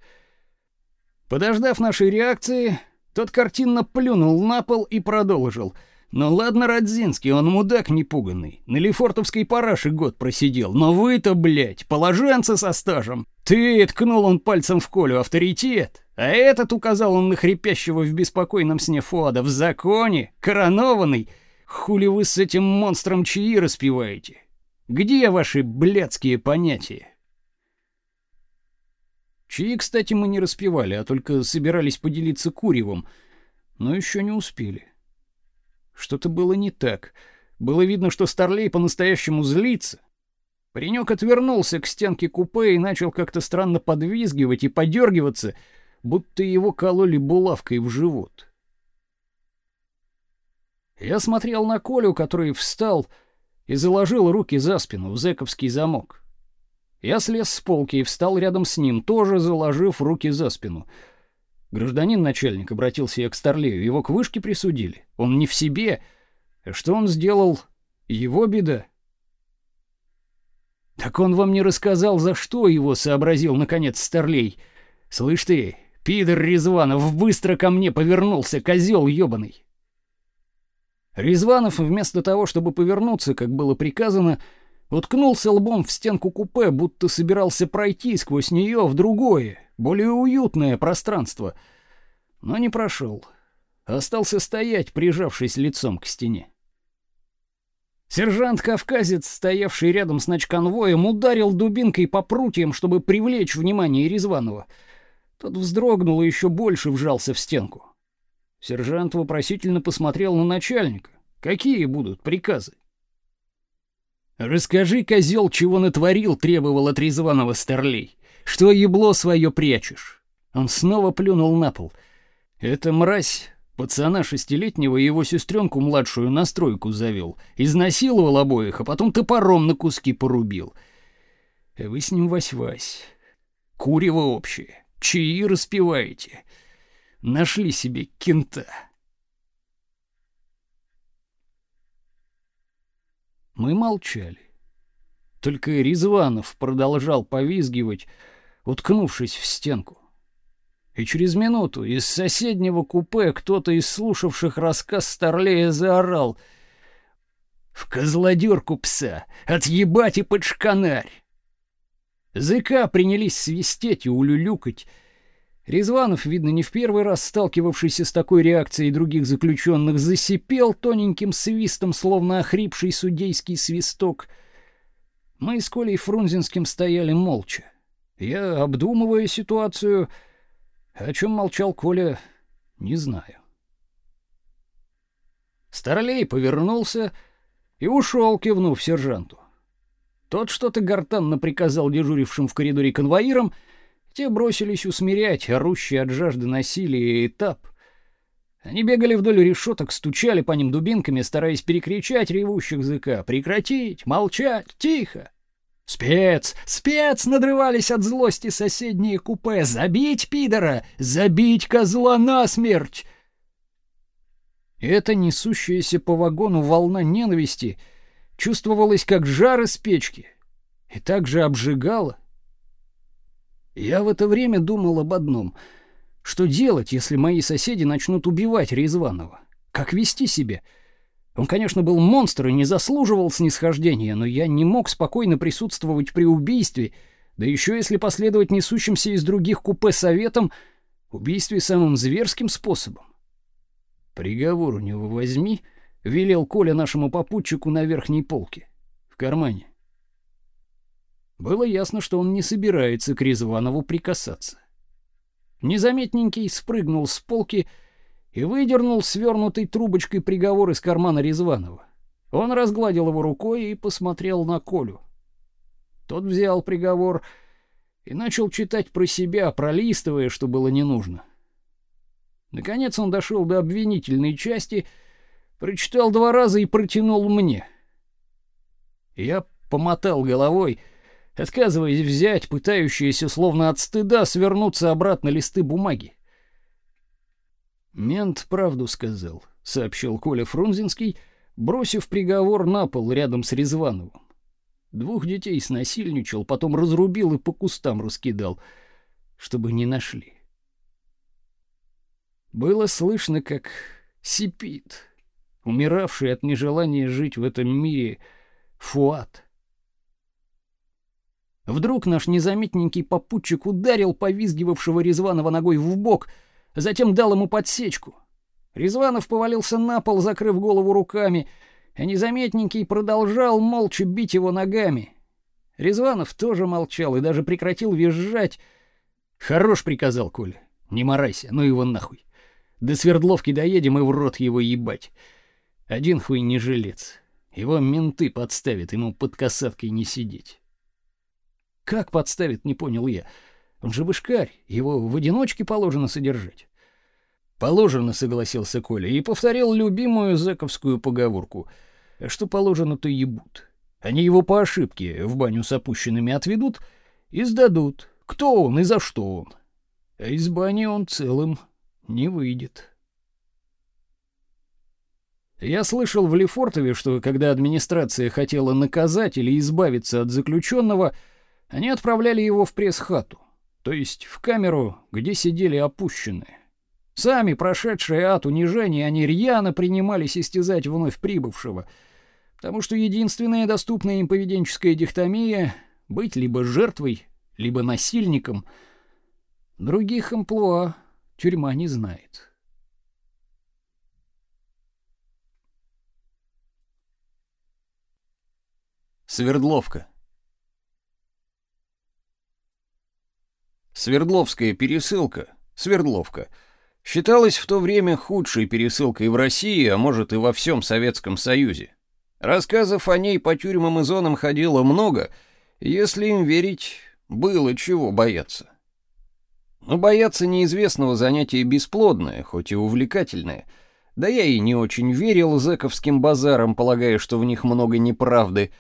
Подождав нашей реакции, тот картинно плюнул на пол и продолжил — ну ладно, Радзинский, он мудак непуганный. На Лефортовской параше год просидел. Но вы-то, блядь, положенцы со стажем. Ты, ткнул он пальцем в Колю, авторитет. А этот указал он на хрипящего в беспокойном сне Фуада. В законе, коронованный. Хули вы с этим монстром чаи распиваете? Где ваши блядские понятия? Чаи, кстати, мы не распивали, а только собирались поделиться куревом, но еще не успели. Что-то было не так. Было видно, что Старлей по-настоящему злится. Паренек отвернулся к стенке купе и начал как-то странно подвизгивать и подергиваться, будто его кололи булавкой в живот. Я смотрел на Колю, который встал и заложил руки за спину в зэковский замок. Я слез с полки и встал рядом с ним, тоже заложив руки за спину — Гражданин начальник обратился я к Старлею. Его к вышке присудили. Он не в себе. Что он сделал? Его беда. Так он вам не рассказал, за что его сообразил наконец Старлей. Слышь ты, пидор Резванов, быстро ко мне повернулся, козел ёбаный. Резванов вместо того, чтобы повернуться, как было приказано, уткнулся лбом в стенку купе, будто собирался пройти сквозь нее в другое, более уютное пространство, но не прошел. Остался стоять, прижавшись лицом к стене. Сержант-кавказец, стоявший рядом с начконвоем, ударил дубинкой по прутьям, чтобы привлечь внимание Резванова. Тот вздрогнул и еще больше вжался в стенку. Сержант вопросительно посмотрел на начальника. Какие будут приказы? «Расскажи, козел, чего натворил», — требовал от Резванова Старлей. Что ебло свое прячешь? Он снова плюнул на пол. Эта мразь пацана шестилетнего и его сестренку младшую на стройку завел, изнасиловал обоих, а потом топором на куски порубил. Вы с ним вась-вась. Курево общее. Чаи распиваете. Нашли себе кента. Мы молчали. Только Резванов продолжал повизгивать, уткнувшись в стенку. И через минуту из соседнего купе кто-то из слушавших рассказ Старлея заорал «В козлодерку пса! Отъебать и под шканарь!» Зыка принялись свистеть и улюлюкать. Резванов, видно, не в первый раз сталкивавшийся с такой реакцией других заключенных, засипел тоненьким свистом, словно охрипший судейский свисток. Мы с Колей Фрунзенским стояли молча. Я, обдумывая ситуацию, о чем молчал Коля, не знаю. Старлей повернулся и ушел, кивнув сержанту. Тот что-то гортанно приказал дежурившим в коридоре конвоирам, те бросились усмирять орущий от жажды насилия этап. Они бегали вдоль решеток, стучали по ним дубинками, стараясь перекричать ревущих языка. «Прекратить! Молчать! Тихо!» «Спец! Спец!» — надрывались от злости соседние купе. «Забить пидора! Забить козла насмерть!» Эта несущаяся по вагону волна ненависти чувствовалась как жар из печки и также обжигала. Я в это время думал об одном. Что делать, если мои соседи начнут убивать Резванова? Как вести себя? Он, конечно, был монстр и не заслуживал снисхождения, но я не мог спокойно присутствовать при убийстве, да еще если последовать несущимся из других купе советам, убийстве самым зверским способом. Приговор у него возьми, велел Коля нашему попутчику на верхней полке, в кармане. Было ясно, что он не собирается к Резванову прикасаться. Незаметненький спрыгнул с полки и выдернул свернутой трубочкой приговор из кармана Резванова. Он разгладил его рукой и посмотрел на Колю. Тот взял приговор и начал читать про себя, пролистывая, что было не нужно. Наконец он дошел до обвинительной части, прочитал два раза и протянул мне. Я помотал головой, отказываясь взять пытающиеся словно от стыда свернуться обратно листы бумаги. Мент правду сказал, сообщил Коля Фрунзенский, бросив приговор на пол рядом с Резвановым. Двух детей снасильничал, потом разрубил и по кустам раскидал, чтобы не нашли. Было слышно, как сипит, умиравший от нежелания жить в этом мире Фуат. Вдруг наш незаметненький попутчик ударил повизгивавшего Резванова ногой в бок, затем дал ему подсечку. Резванов повалился на пол, закрыв голову руками, а незаметненький продолжал молча бить его ногами. Резванов тоже молчал и даже прекратил визжать. «Хорош», — приказал Коля, — «не морайся, ну его нахуй. До Свердловки доедем и в рот его ебать. Один хуй не жилец. Его менты подставят, ему под касаткой не сидеть». Как подставит, не понял я. Он же вышкарь, его в одиночке положено содержать. Положено, согласился Коля и повторил любимую заковскую поговорку: что положено, то ебут. Они его по ошибке в баню с опущенными отведут и сдадут. Кто он и за что он? А из бани он целым не выйдет. Я слышал в Лефортове, что когда администрация хотела наказать или избавиться от заключенного, они отправляли его в пресс-хату, то есть в камеру, где сидели опущенные. Сами прошедшие ад унижения, они рьяно принимались истязать вновь прибывшего, потому что единственная доступная им поведенческая дихотомия — быть либо жертвой, либо насильником. Других амплуа тюрьма не знает. Свердловка Свердловская пересылка, Свердловка, считалась в то время худшей пересылкой в России, а может и во всем Советском Союзе. Рассказов о ней по тюрьмам и зонам ходило много, если им верить, было чего бояться. Но бояться неизвестного занятия бесплодное, хоть и увлекательное. Да я и не очень верил зэковским базарам, полагая, что в них много неправды.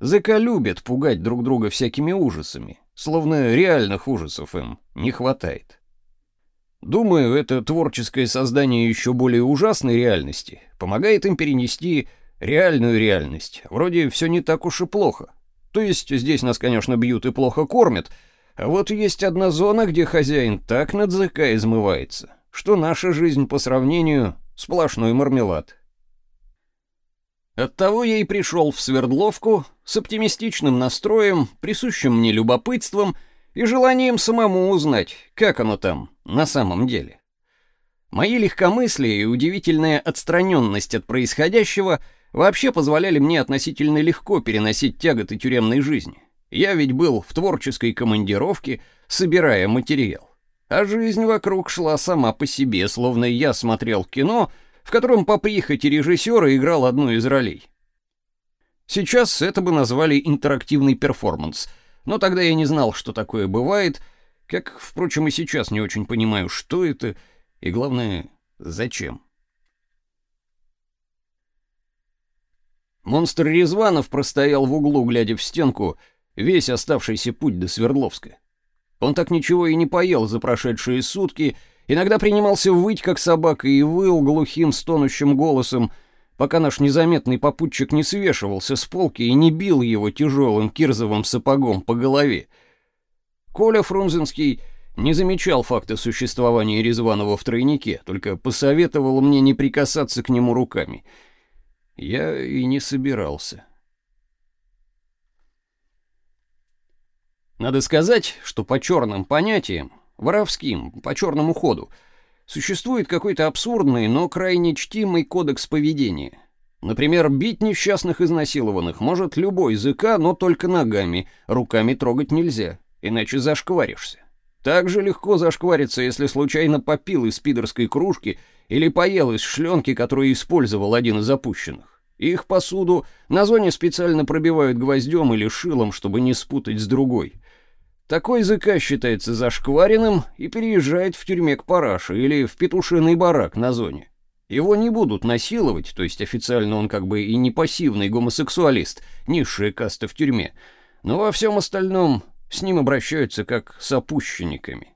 Зэка любят пугать друг друга всякими ужасами словно реальных ужасов им не хватает. Думаю, это творческое создание еще более ужасной реальности помогает им перенести реальную реальность. Вроде все не так уж и плохо. То есть здесь нас, конечно, бьют и плохо кормят, а вот есть одна зона, где хозяин так над ЗК измывается, что наша жизнь по сравнению сплошной мармелад. Оттого я и пришел в Свердловку с оптимистичным настроем, присущим мне любопытством и желанием самому узнать, как оно там на самом деле. Мои легкомыслие и удивительная отстраненность от происходящего вообще позволяли мне относительно легко переносить тяготы тюремной жизни. Я ведь был в творческой командировке, собирая материал. А жизнь вокруг шла сама по себе, словно я смотрел кино — в котором по прихоти режиссера играл одну из ролей. Сейчас это бы назвали интерактивный перформанс, но тогда я не знал, что такое бывает, как, впрочем, и сейчас не очень понимаю, что это и, главное, зачем. Монстр Резванов простоял в углу, глядя в стенку, весь оставшийся путь до Свердловска. Он так ничего и не поел за прошедшие сутки Иногда принимался выть, как собака, и выл глухим стонущим голосом, пока наш незаметный попутчик не свешивался с полки и не бил его тяжелым кирзовым сапогом по голове. Коля Фрунзенский не замечал факта существования Резванова в тройнике, только посоветовал мне не прикасаться к нему руками. Я и не собирался. Надо сказать, что по черным понятиям, воровским, по черному ходу, существует какой-то абсурдный, но крайне чтимый кодекс поведения. Например, бить несчастных изнасилованных может любой языка, но только ногами, руками трогать нельзя, иначе зашкваришься. Так же легко зашквариться, если случайно попил из пидорской кружки или поел из шленки, которую использовал один из опущенных. Их посуду на зоне специально пробивают гвоздем или шилом, чтобы не спутать с другой. Такой языка считается зашкваренным и переезжает в тюрьме к параше или в петушиный барак на зоне. Его не будут насиловать, то есть официально он как бы и не пассивный гомосексуалист, низшая каста в тюрьме, но во всем остальном с ним обращаются как с опущенниками.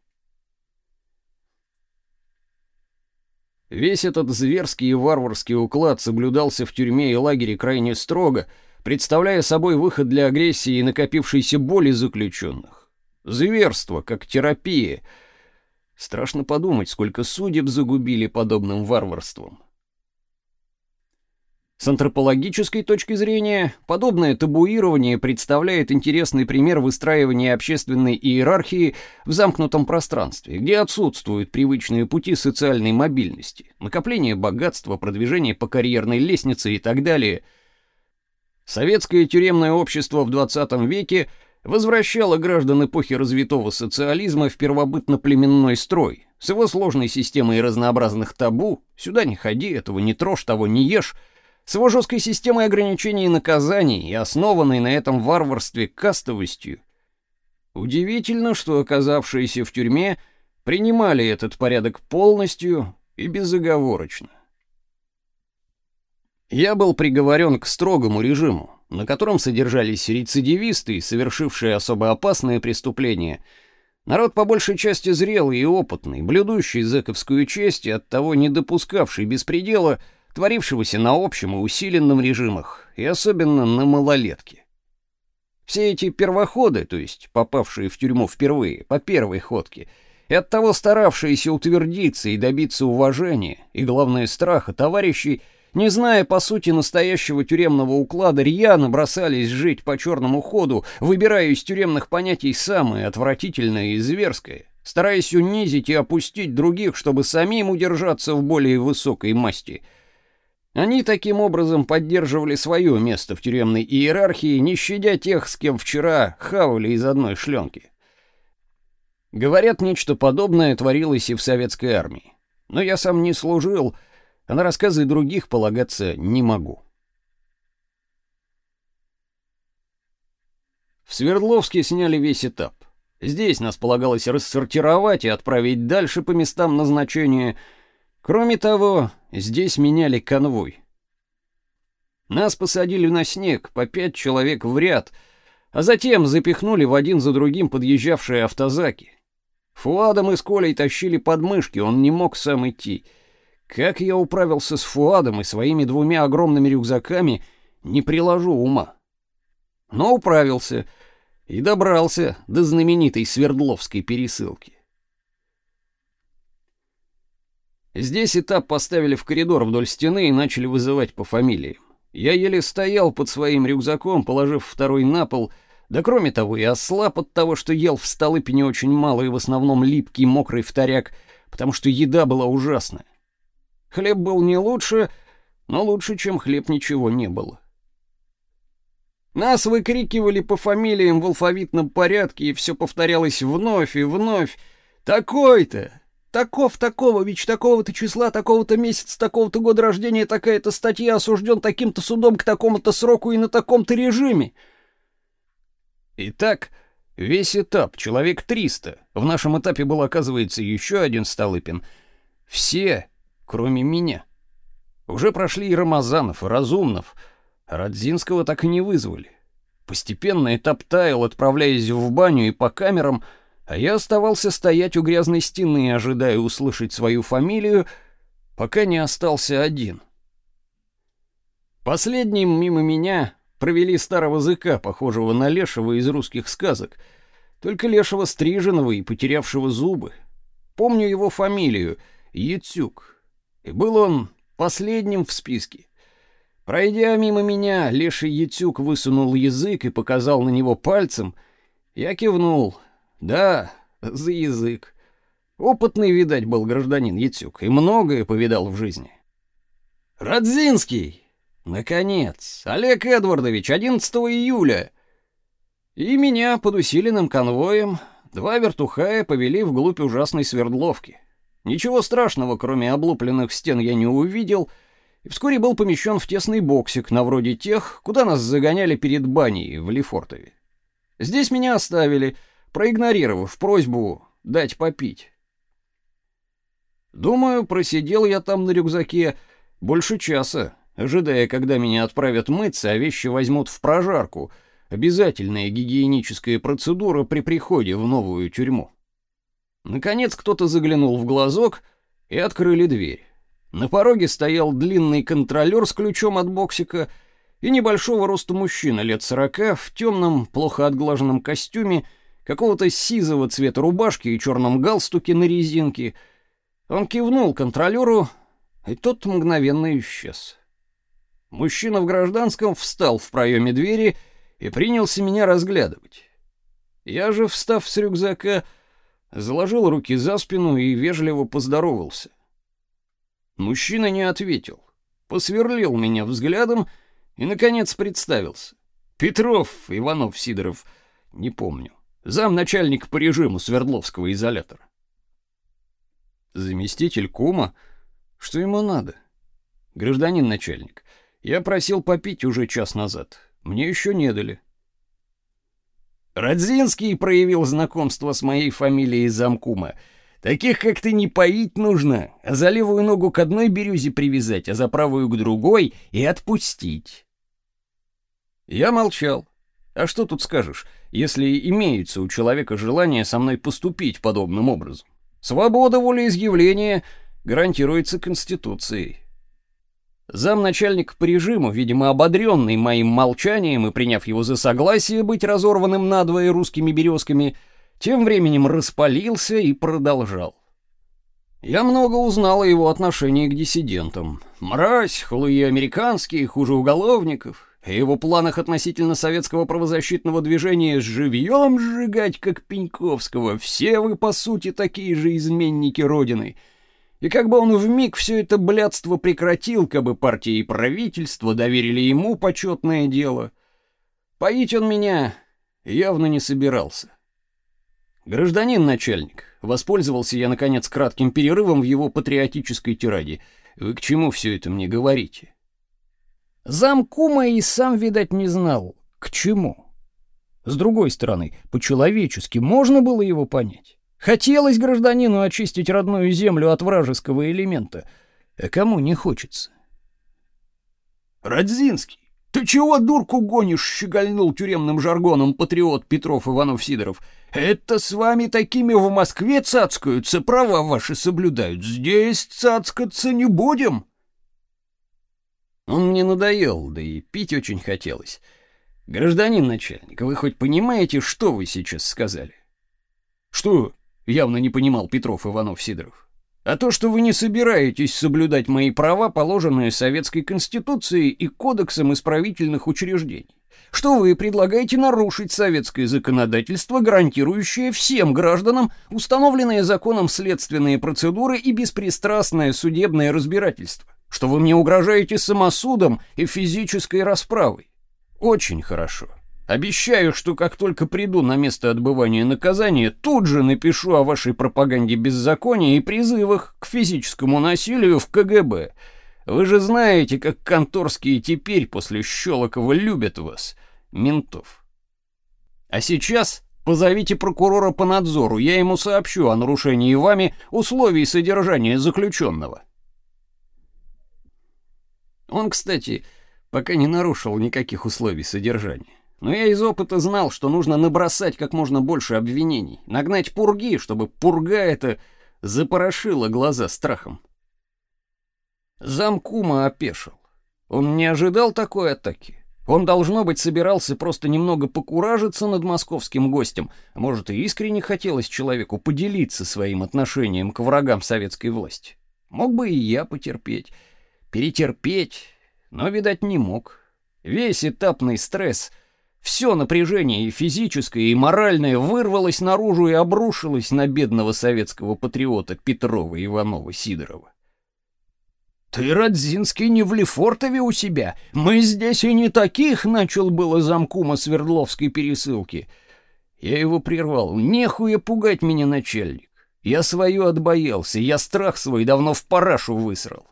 Весь этот зверский и варварский уклад соблюдался в тюрьме и лагере крайне строго, представляя собой выход для агрессии и накопившейся боли заключенных. Зверство, как терапия — Страшно подумать, сколько судеб загубили подобным варварством. С антропологической точки зрения, подобное табуирование представляет интересный пример выстраивания общественной иерархии в замкнутом пространстве, где отсутствуют привычные пути социальной мобильности, накопление богатства, продвижение по карьерной лестнице и так далее. Советское тюремное общество в 20 веке – возвращала граждан эпохи развитого социализма в первобытно-племенной строй, с его сложной системой разнообразных табу, сюда не ходи, этого не трожь, того не ешь, с его жесткой системой ограничений и наказаний и основанной на этом варварстве кастовостью. Удивительно, что оказавшиеся в тюрьме принимали этот порядок полностью и безоговорочно. Я был приговорен к строгому режиму, на котором содержались рецидивисты, совершившие особо опасные преступления. Народ по большей части зрелый и опытный, блюдущий зэковскую честь и оттого не допускавший беспредела, творившегося на общем и усиленном режимах, и особенно на малолетке. Все эти первоходы, то есть попавшие в тюрьму впервые, по первой ходке, и оттого старавшиеся утвердиться и добиться уважения, и, главное, страха товарищей — не зная по сути настоящего тюремного уклада, рьяно бросались жить по черному ходу, выбирая из тюремных понятий самое отвратительное и зверское, стараясь унизить и опустить других, чтобы самим удержаться в более высокой масти. Они таким образом поддерживали свое место в тюремной иерархии, не щадя тех, с кем вчера хавали из одной шленки. Говорят, нечто подобное творилось и в советской армии. Но я сам не служил, а на рассказы других полагаться не могу. В Свердловске сняли весь этап. Здесь нас полагалось рассортировать и отправить дальше по местам назначения. Кроме того, здесь меняли конвой. Нас посадили на снег по пять человек в ряд, а затем запихнули в один за другим подъезжавшие автозаки. Фуада мы с Колей тащили подмышки, он не мог сам идти — как я управился с Фуадом и своими двумя огромными рюкзаками, не приложу ума. Но управился и добрался до знаменитой Свердловской пересылки. Здесь этап поставили в коридор вдоль стены и начали вызывать по фамилиям. Я еле стоял под своим рюкзаком, положив второй на пол, да кроме того, я ослаб от того, что ел в Столыпине очень мало и в основном липкий мокрый вторяк, потому что еда была ужасная. Хлеб был не лучше, но лучше, чем хлеб, ничего не было. Нас выкрикивали по фамилиям в алфавитном порядке, и все повторялось вновь и вновь. Такой-то, таков такого, ведь такого-то числа, такого-то месяца, такого-то года рождения, такая-то статья осужден таким-то судом к такому-то сроку и на таком-то режиме. Итак, весь этап, человек 300. В нашем этапе был, оказывается, еще один Столыпин. Все кроме меня. Уже прошли и Рамазанов, и Разумнов, Радзинского так и не вызвали. Постепенно этап таял, отправляясь в баню и по камерам, а я оставался стоять у грязной стены, ожидая услышать свою фамилию, пока не остался один. Последним мимо меня провели старого зыка, похожего на лешего из русских сказок — только лешего стриженного и потерявшего зубы. Помню его фамилию — Яцюк. И был он последним в списке. Пройдя мимо меня, леший Яцюк высунул язык и показал на него пальцем. Я кивнул. Да, за язык. Опытный, видать, был гражданин Яцюк и многое повидал в жизни. Радзинский! Наконец! Олег Эдвардович, 11 июля! И меня под усиленным конвоем два вертухая повели вглубь ужасной Свердловки. Ничего страшного, кроме облупленных стен, я не увидел, и вскоре был помещен в тесный боксик, на вроде тех, куда нас загоняли перед баней в Лефортове. Здесь меня оставили, проигнорировав просьбу дать попить. Думаю, просидел я там на рюкзаке больше часа, ожидая, когда меня отправят мыться, а вещи возьмут в прожарку. Обязательная гигиеническая процедура при приходе в новую тюрьму. Наконец кто-то заглянул в глазок и открыли дверь. На пороге стоял длинный контролер с ключом от боксика и небольшого роста мужчина лет сорока в темном, плохо отглаженном костюме, какого-то сизого цвета рубашки и черном галстуке на резинке. Он кивнул контролеру, и тот мгновенно исчез. Мужчина в гражданском встал в проеме двери и принялся меня разглядывать. Я же, встав с рюкзака, заложил руки за спину и вежливо поздоровался. Мужчина не ответил, посверлил меня взглядом и наконец представился. Петров, Иванов, Сидоров, не помню. Замначальник по режиму Свердловского изолятора. Заместитель кума что ему надо? Гражданин начальник, я просил попить уже час назад. Мне еще не дали. Радзинский проявил знакомство с моей фамилией замкума. Таких, как ты, не поить нужно, а за левую ногу к одной березе привязать, а за правую к другой и отпустить. Я молчал. А что тут скажешь, если имеется у человека желание со мной поступить подобным образом? Свобода волеизъявления — гарантируется Конституцией. Замначальник по режиму, видимо, ободренный моим молчанием и приняв его за согласие быть разорванным надвое русскими березками, тем временем распалился и продолжал. Я много узнал о его отношении к диссидентам. Мразь, холуи американские, хуже уголовников, о его планах относительно советского правозащитного движения живьем сжигать, как Пеньковского. Все вы, по сути, такие же изменники Родины — и как бы он вмиг все это блядство прекратил, как бы партия и правительство доверили ему почетное дело. Поить он меня явно не собирался. Гражданин начальник, воспользовался я наконец кратким перерывом в его патриотической тираде. Вы к чему все это мне говорите? Зам кума и сам, видать, не знал, к чему. С другой стороны, по-человечески можно было его понять. Хотелось гражданину очистить родную землю от вражеского элемента. А кому не хочется? Радзинский, ты чего дурку гонишь, щегольнул тюремным жаргоном патриот Петров Иванов Сидоров. Это с вами такими в Москве цацкаются, права ваши соблюдают. Здесь цацкаться не будем. Он мне надоел, да и пить очень хотелось. Гражданин начальник, вы хоть понимаете, что вы сейчас сказали? Что? Явно не понимал Петров Иванов Сидоров. А то, что вы не собираетесь соблюдать мои права, положенные Советской Конституцией и Кодексом исправительных учреждений. Что вы предлагаете нарушить советское законодательство, гарантирующее всем гражданам установленные законом следственные процедуры и беспристрастное судебное разбирательство. Что вы мне угрожаете самосудом и физической расправой. Очень хорошо. Обещаю, что как только приду на место отбывания наказания, тут же напишу о вашей пропаганде беззакония и призывах к физическому насилию в КГБ. Вы же знаете, как конторские теперь после Щелокова любят вас, ментов. А сейчас позовите прокурора по надзору, я ему сообщу о нарушении вами условий содержания заключенного. Он, кстати, пока не нарушил никаких условий содержания. Но я из опыта знал, что нужно набросать как можно больше обвинений, нагнать пурги, чтобы пурга эта запорошила глаза страхом. Замкума опешил. Он не ожидал такой атаки. Он, должно быть, собирался просто немного покуражиться над московским гостем, а может, и искренне хотелось человеку поделиться своим отношением к врагам советской власти. Мог бы и я потерпеть, перетерпеть, но, видать, не мог. Весь этапный стресс, все напряжение и физическое, и моральное вырвалось наружу и обрушилось на бедного советского патриота Петрова Иванова Сидорова. «Ты, Радзинский, не в Лефортове у себя. Мы здесь и не таких!» — начал было замкума Свердловской пересылки. Я его прервал. «Нехуя пугать меня, начальник. Я свое отбоялся, я страх свой давно в парашу высрал.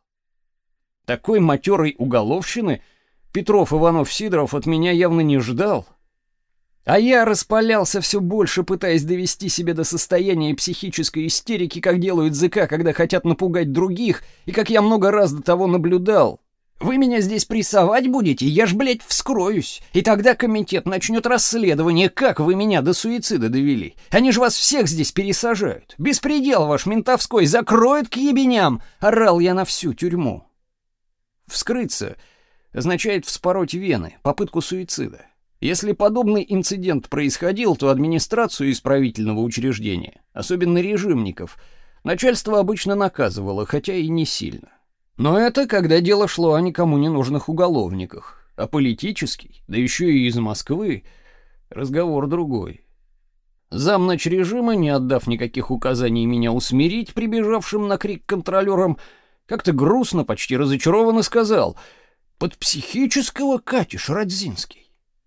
Такой матерой уголовщины Петров Иванов Сидоров от меня явно не ждал. А я распалялся все больше, пытаясь довести себя до состояния психической истерики, как делают ЗК, когда хотят напугать других, и как я много раз до того наблюдал. Вы меня здесь прессовать будете, я ж, блядь, вскроюсь. И тогда комитет начнет расследование, как вы меня до суицида довели. Они же вас всех здесь пересажают. Беспредел ваш ментовской закроют к ебеням, орал я на всю тюрьму. Вскрыться означает вспороть вены, попытку суицида. Если подобный инцидент происходил, то администрацию исправительного учреждения, особенно режимников, начальство обычно наказывало, хотя и не сильно. Но это когда дело шло о никому не нужных уголовниках, а политический, да еще и из Москвы, разговор другой. Замнач режима, не отдав никаких указаний меня усмирить прибежавшим на крик контролерам, как-то грустно, почти разочарованно сказал «Под психического катишь, Радзинский».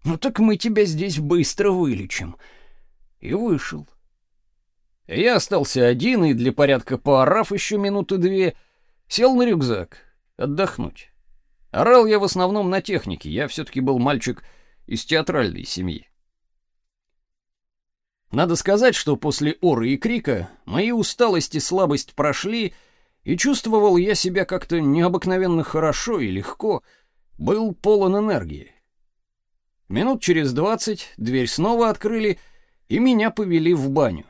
Ну так мы тебя здесь быстро вылечим. И вышел. Я остался один и для порядка поорав еще минуты две, сел на рюкзак отдохнуть. Орал я в основном на технике, я все-таки был мальчик из театральной семьи. Надо сказать, что после оры и крика мои усталость и слабость прошли, и чувствовал я себя как-то необыкновенно хорошо и легко, был полон энергии. Минут через двадцать дверь снова открыли, и меня повели в баню.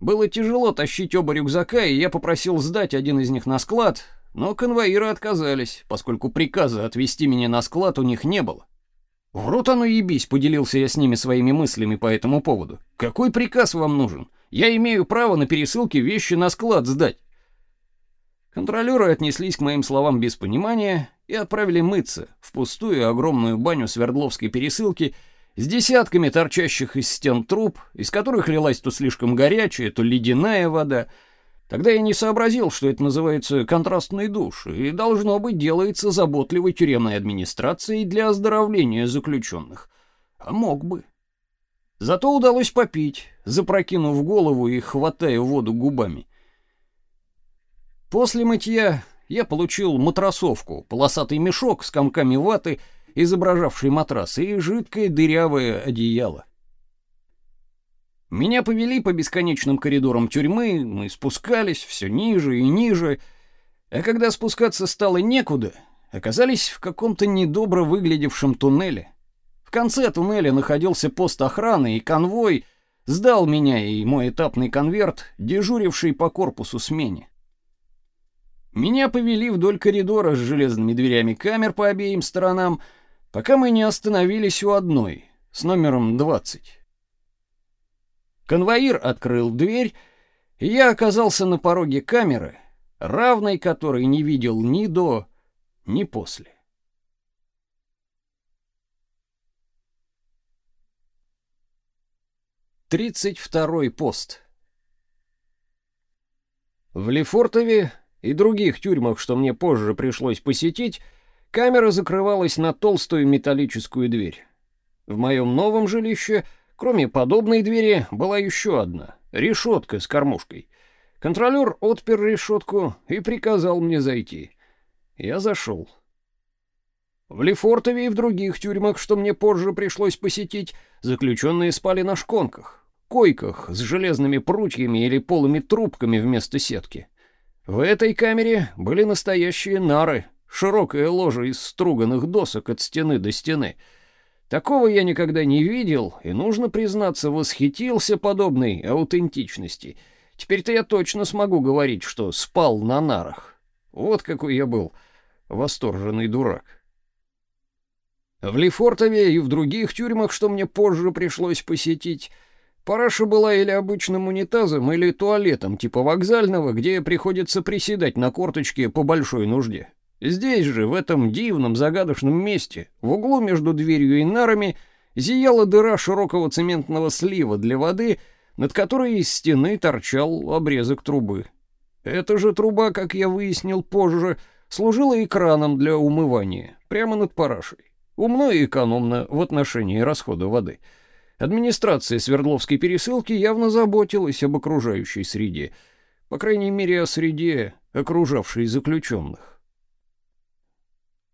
Было тяжело тащить оба рюкзака, и я попросил сдать один из них на склад, но конвоиры отказались, поскольку приказа отвезти меня на склад у них не было. В рот оно ебись, поделился я с ними своими мыслями по этому поводу. Какой приказ вам нужен? Я имею право на пересылке вещи на склад сдать. Контролеры отнеслись к моим словам без понимания и отправили мыться в пустую огромную баню Свердловской пересылки с десятками торчащих из стен труб, из которых лилась то слишком горячая, то ледяная вода. Тогда я не сообразил, что это называется контрастный душ, и должно быть делается заботливой тюремной администрацией для оздоровления заключенных. А мог бы. Зато удалось попить, запрокинув голову и хватая воду губами. После мытья я получил матрасовку, полосатый мешок с комками ваты, изображавший матрас, и жидкое дырявое одеяло. Меня повели по бесконечным коридорам тюрьмы, мы спускались все ниже и ниже, а когда спускаться стало некуда, оказались в каком-то недобро выглядевшем туннеле. В конце туннеля находился пост охраны, и конвой сдал меня и мой этапный конверт, дежуривший по корпусу смене. Меня повели вдоль коридора с железными дверями камер по обеим сторонам, пока мы не остановились у одной, с номером 20. Конвоир открыл дверь, и я оказался на пороге камеры, равной которой не видел ни до, ни после. Тридцать второй пост. В Лефортове и других тюрьмах, что мне позже пришлось посетить, камера закрывалась на толстую металлическую дверь. В моем новом жилище, кроме подобной двери, была еще одна — решетка с кормушкой. Контролер отпер решетку и приказал мне зайти. Я зашел. В Лефортове и в других тюрьмах, что мне позже пришлось посетить, заключенные спали на шконках, койках с железными прутьями или полыми трубками вместо сетки. В этой камере были настоящие нары, широкое ложе из струганных досок от стены до стены. Такого я никогда не видел, и, нужно признаться, восхитился подобной аутентичности. Теперь-то я точно смогу говорить, что спал на нарах. Вот какой я был восторженный дурак. В Лефортове и в других тюрьмах, что мне позже пришлось посетить, параша была или обычным унитазом, или туалетом типа вокзального, где приходится приседать на корточке по большой нужде. Здесь же, в этом дивном загадочном месте, в углу между дверью и нарами, зияла дыра широкого цементного слива для воды, над которой из стены торчал обрезок трубы. Эта же труба, как я выяснил позже, служила экраном для умывания, прямо над парашей. Умно и экономно в отношении расхода воды. Администрация Свердловской пересылки явно заботилась об окружающей среде, по крайней мере, о среде, окружавшей заключенных.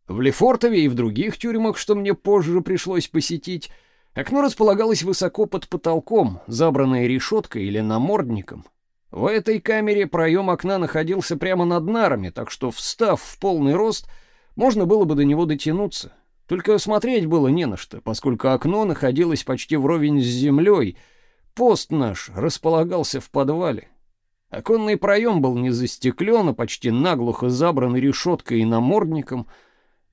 В Лефортове и в других тюрьмах, что мне позже пришлось посетить, окно располагалось высоко под потолком, забранное решеткой или намордником. В этой камере проем окна находился прямо над нарами, так что, встав в полный рост, можно было бы до него дотянуться — только смотреть было не на что, поскольку окно находилось почти вровень с землей. Пост наш располагался в подвале. Оконный проем был не застеклен, а почти наглухо забран решеткой и намордником.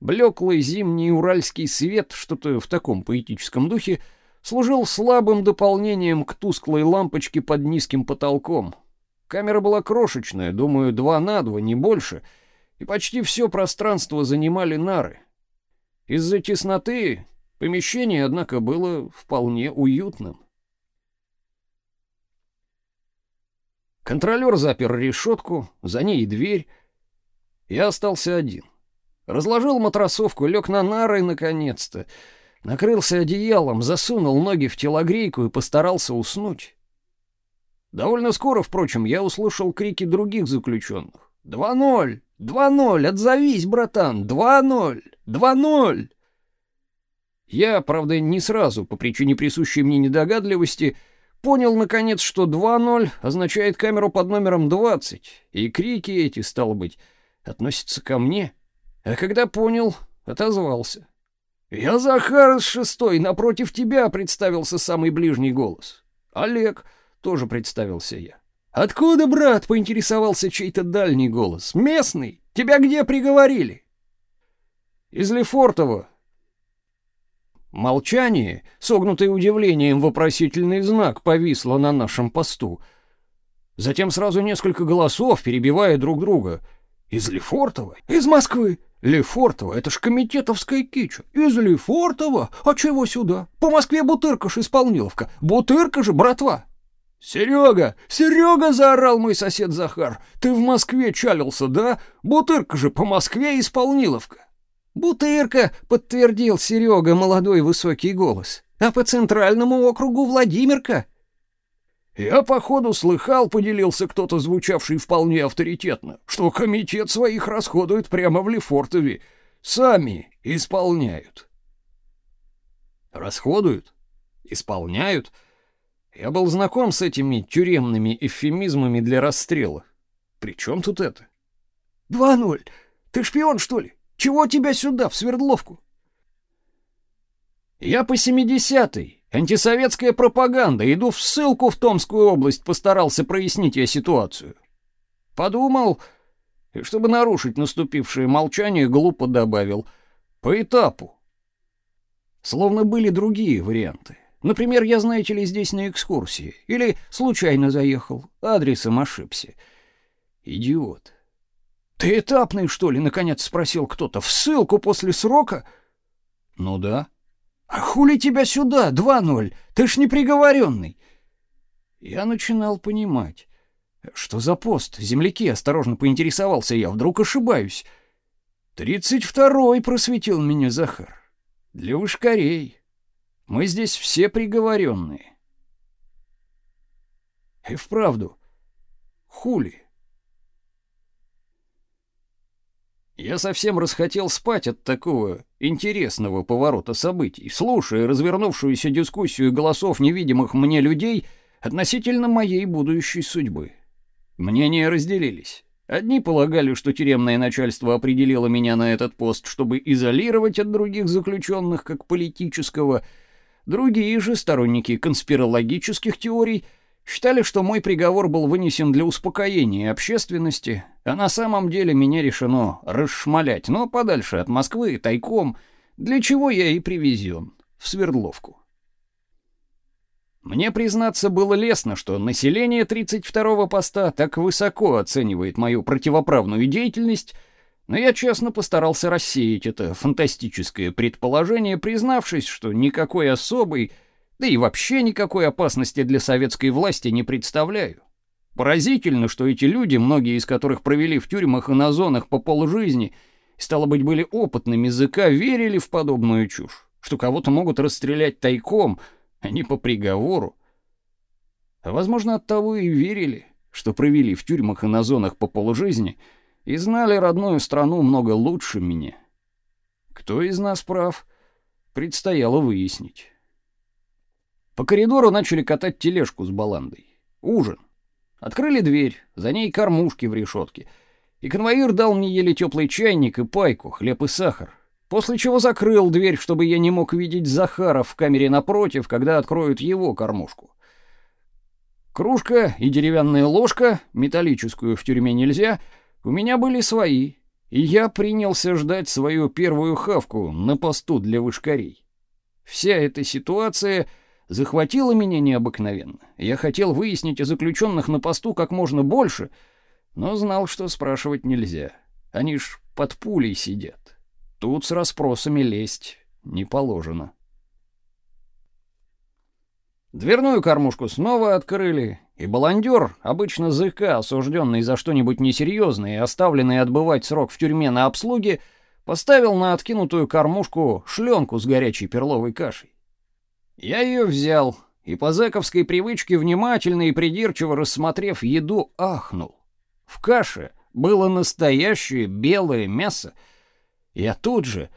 Блеклый зимний уральский свет, что-то в таком поэтическом духе, служил слабым дополнением к тусклой лампочке под низким потолком. Камера была крошечная, думаю, два на два, не больше, и почти все пространство занимали нары. Из-за тесноты помещение, однако, было вполне уютным. Контролер запер решетку, за ней дверь. Я остался один. Разложил матрасовку, лег на нары наконец-то. Накрылся одеялом, засунул ноги в телогрейку и постарался уснуть. Довольно скоро, впрочем, я услышал крики других заключенных. «Два ноль! Два ноль! Отзовись, братан! Два ноль! Два ноль!» Я, правда, не сразу, по причине присущей мне недогадливости, понял, наконец, что два ноль означает камеру под номером 20, и крики эти, стало быть, относятся ко мне. А когда понял, отозвался. «Я Захар из шестой, напротив тебя», — представился самый ближний голос. «Олег», — тоже представился я. «Откуда, брат?» — поинтересовался чей-то дальний голос. «Местный? Тебя где приговорили?» «Из Лефортово». Молчание, согнутое удивлением вопросительный знак, повисло на нашем посту. Затем сразу несколько голосов, перебивая друг друга. «Из Лефортова? Из Москвы? Лефортово — это ж комитетовская кича. Из Лефортова? А чего сюда? По Москве Бутырка ж исполниловка. Бутырка же, братва!» «Серега! Серега!» — заорал мой сосед Захар. «Ты в Москве чалился, да? Бутырка же по Москве Исполниловка!» «Бутырка!» — подтвердил Серега молодой высокий голос. «А по центральному округу Владимирка!» «Я, походу, слыхал, — поделился кто-то, звучавший вполне авторитетно, — что комитет своих расходует прямо в Лефортове. Сами исполняют». «Расходуют? Исполняют?» Я был знаком с этими тюремными эвфемизмами для расстрела. При чем тут это? «Два ноль! Ты шпион, что ли? Чего тебя сюда, в Свердловку?» «Я по семидесятой. Антисоветская пропаганда. Иду в ссылку в Томскую область, постарался прояснить я ситуацию. Подумал, и чтобы нарушить наступившее молчание, глупо добавил. По этапу. Словно были другие варианты. Например, я, знаете ли, здесь на экскурсии. Или случайно заехал, адресом ошибся. Идиот. Ты этапный, что ли, наконец спросил кто-то. В ссылку после срока? Ну да. А хули тебя сюда, 2-0? Ты ж не приговоренный. Я начинал понимать. Что за пост? Земляки, осторожно поинтересовался я, вдруг ошибаюсь. Тридцать второй просветил меня Захар. Для вышкарей. Мы здесь все приговоренные. И вправду, хули. Я совсем расхотел спать от такого интересного поворота событий, слушая развернувшуюся дискуссию голосов невидимых мне людей относительно моей будущей судьбы. Мнения разделились. Одни полагали, что тюремное начальство определило меня на этот пост, чтобы изолировать от других заключенных как политического, Другие же сторонники конспирологических теорий считали, что мой приговор был вынесен для успокоения общественности, а на самом деле меня решено расшмалять, но подальше от Москвы, тайком, для чего я и привезен в Свердловку. Мне, признаться, было лестно, что население 32-го поста так высоко оценивает мою противоправную деятельность, но я честно постарался рассеять это фантастическое предположение, признавшись, что никакой особой, да и вообще никакой опасности для советской власти не представляю. Поразительно, что эти люди, многие из которых провели в тюрьмах и на зонах по полжизни, стало быть, были опытными языка, верили в подобную чушь, что кого-то могут расстрелять тайком, а не по приговору. А возможно, оттого и верили, что провели в тюрьмах и на зонах по полжизни и знали родную страну много лучше меня. Кто из нас прав, предстояло выяснить. По коридору начали катать тележку с баландой. Ужин. Открыли дверь, за ней кормушки в решетке. И конвоир дал мне еле теплый чайник и пайку, хлеб и сахар. После чего закрыл дверь, чтобы я не мог видеть Захара в камере напротив, когда откроют его кормушку. Кружка и деревянная ложка, металлическую в тюрьме нельзя, у меня были свои, и я принялся ждать свою первую хавку на посту для вышкарей. Вся эта ситуация захватило меня необыкновенно. Я хотел выяснить о заключенных на посту как можно больше, но знал, что спрашивать нельзя. Они ж под пулей сидят. Тут с расспросами лезть не положено. Дверную кормушку снова открыли, и баландер, обычно зыка, осужденный за что-нибудь несерьезное и оставленный отбывать срок в тюрьме на обслуге, поставил на откинутую кормушку шленку с горячей перловой кашей. Я ее взял и по зэковской привычке внимательно и придирчиво рассмотрев еду, ахнул. В каше было настоящее белое мясо. Я тут же,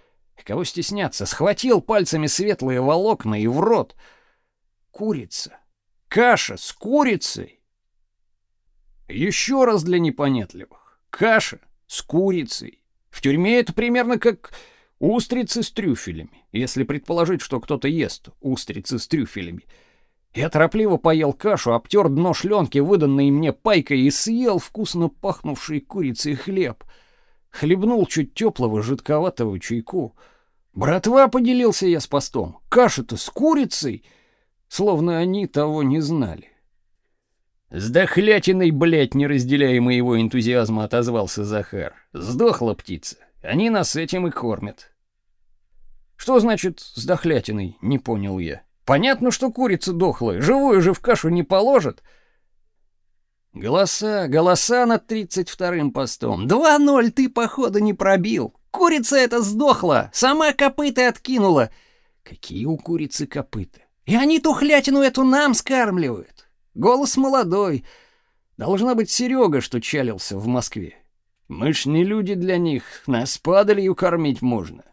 кого стесняться, схватил пальцами светлые волокна и в рот. Курица. Каша с курицей. Еще раз для непонятливых. Каша с курицей. В тюрьме это примерно как Устрицы с трюфелями, если предположить, что кто-то ест устрицы с трюфелями. Я торопливо поел кашу, обтер дно шленки, выданной мне пайкой, и съел вкусно пахнувший курицей хлеб. Хлебнул чуть теплого жидковатого чайку. Братва поделился я с постом. Каша-то с курицей, словно они того не знали. С дохлятиной, блядь, не разделяя моего энтузиазма, отозвался Захар. Сдохла птица. Они нас этим и кормят. Что значит с дохлятиной, не понял я. Понятно, что курица дохлая, живую же в кашу не положат. Голоса, голоса над тридцать вторым постом. Два ноль ты походу не пробил. Курица эта сдохла, сама копыта откинула. Какие у курицы копыта? И они тухлятину эту нам скармливают. Голос молодой. Должна быть Серега, что чалился в Москве. Мы ж не люди для них, нас падалью кормить можно.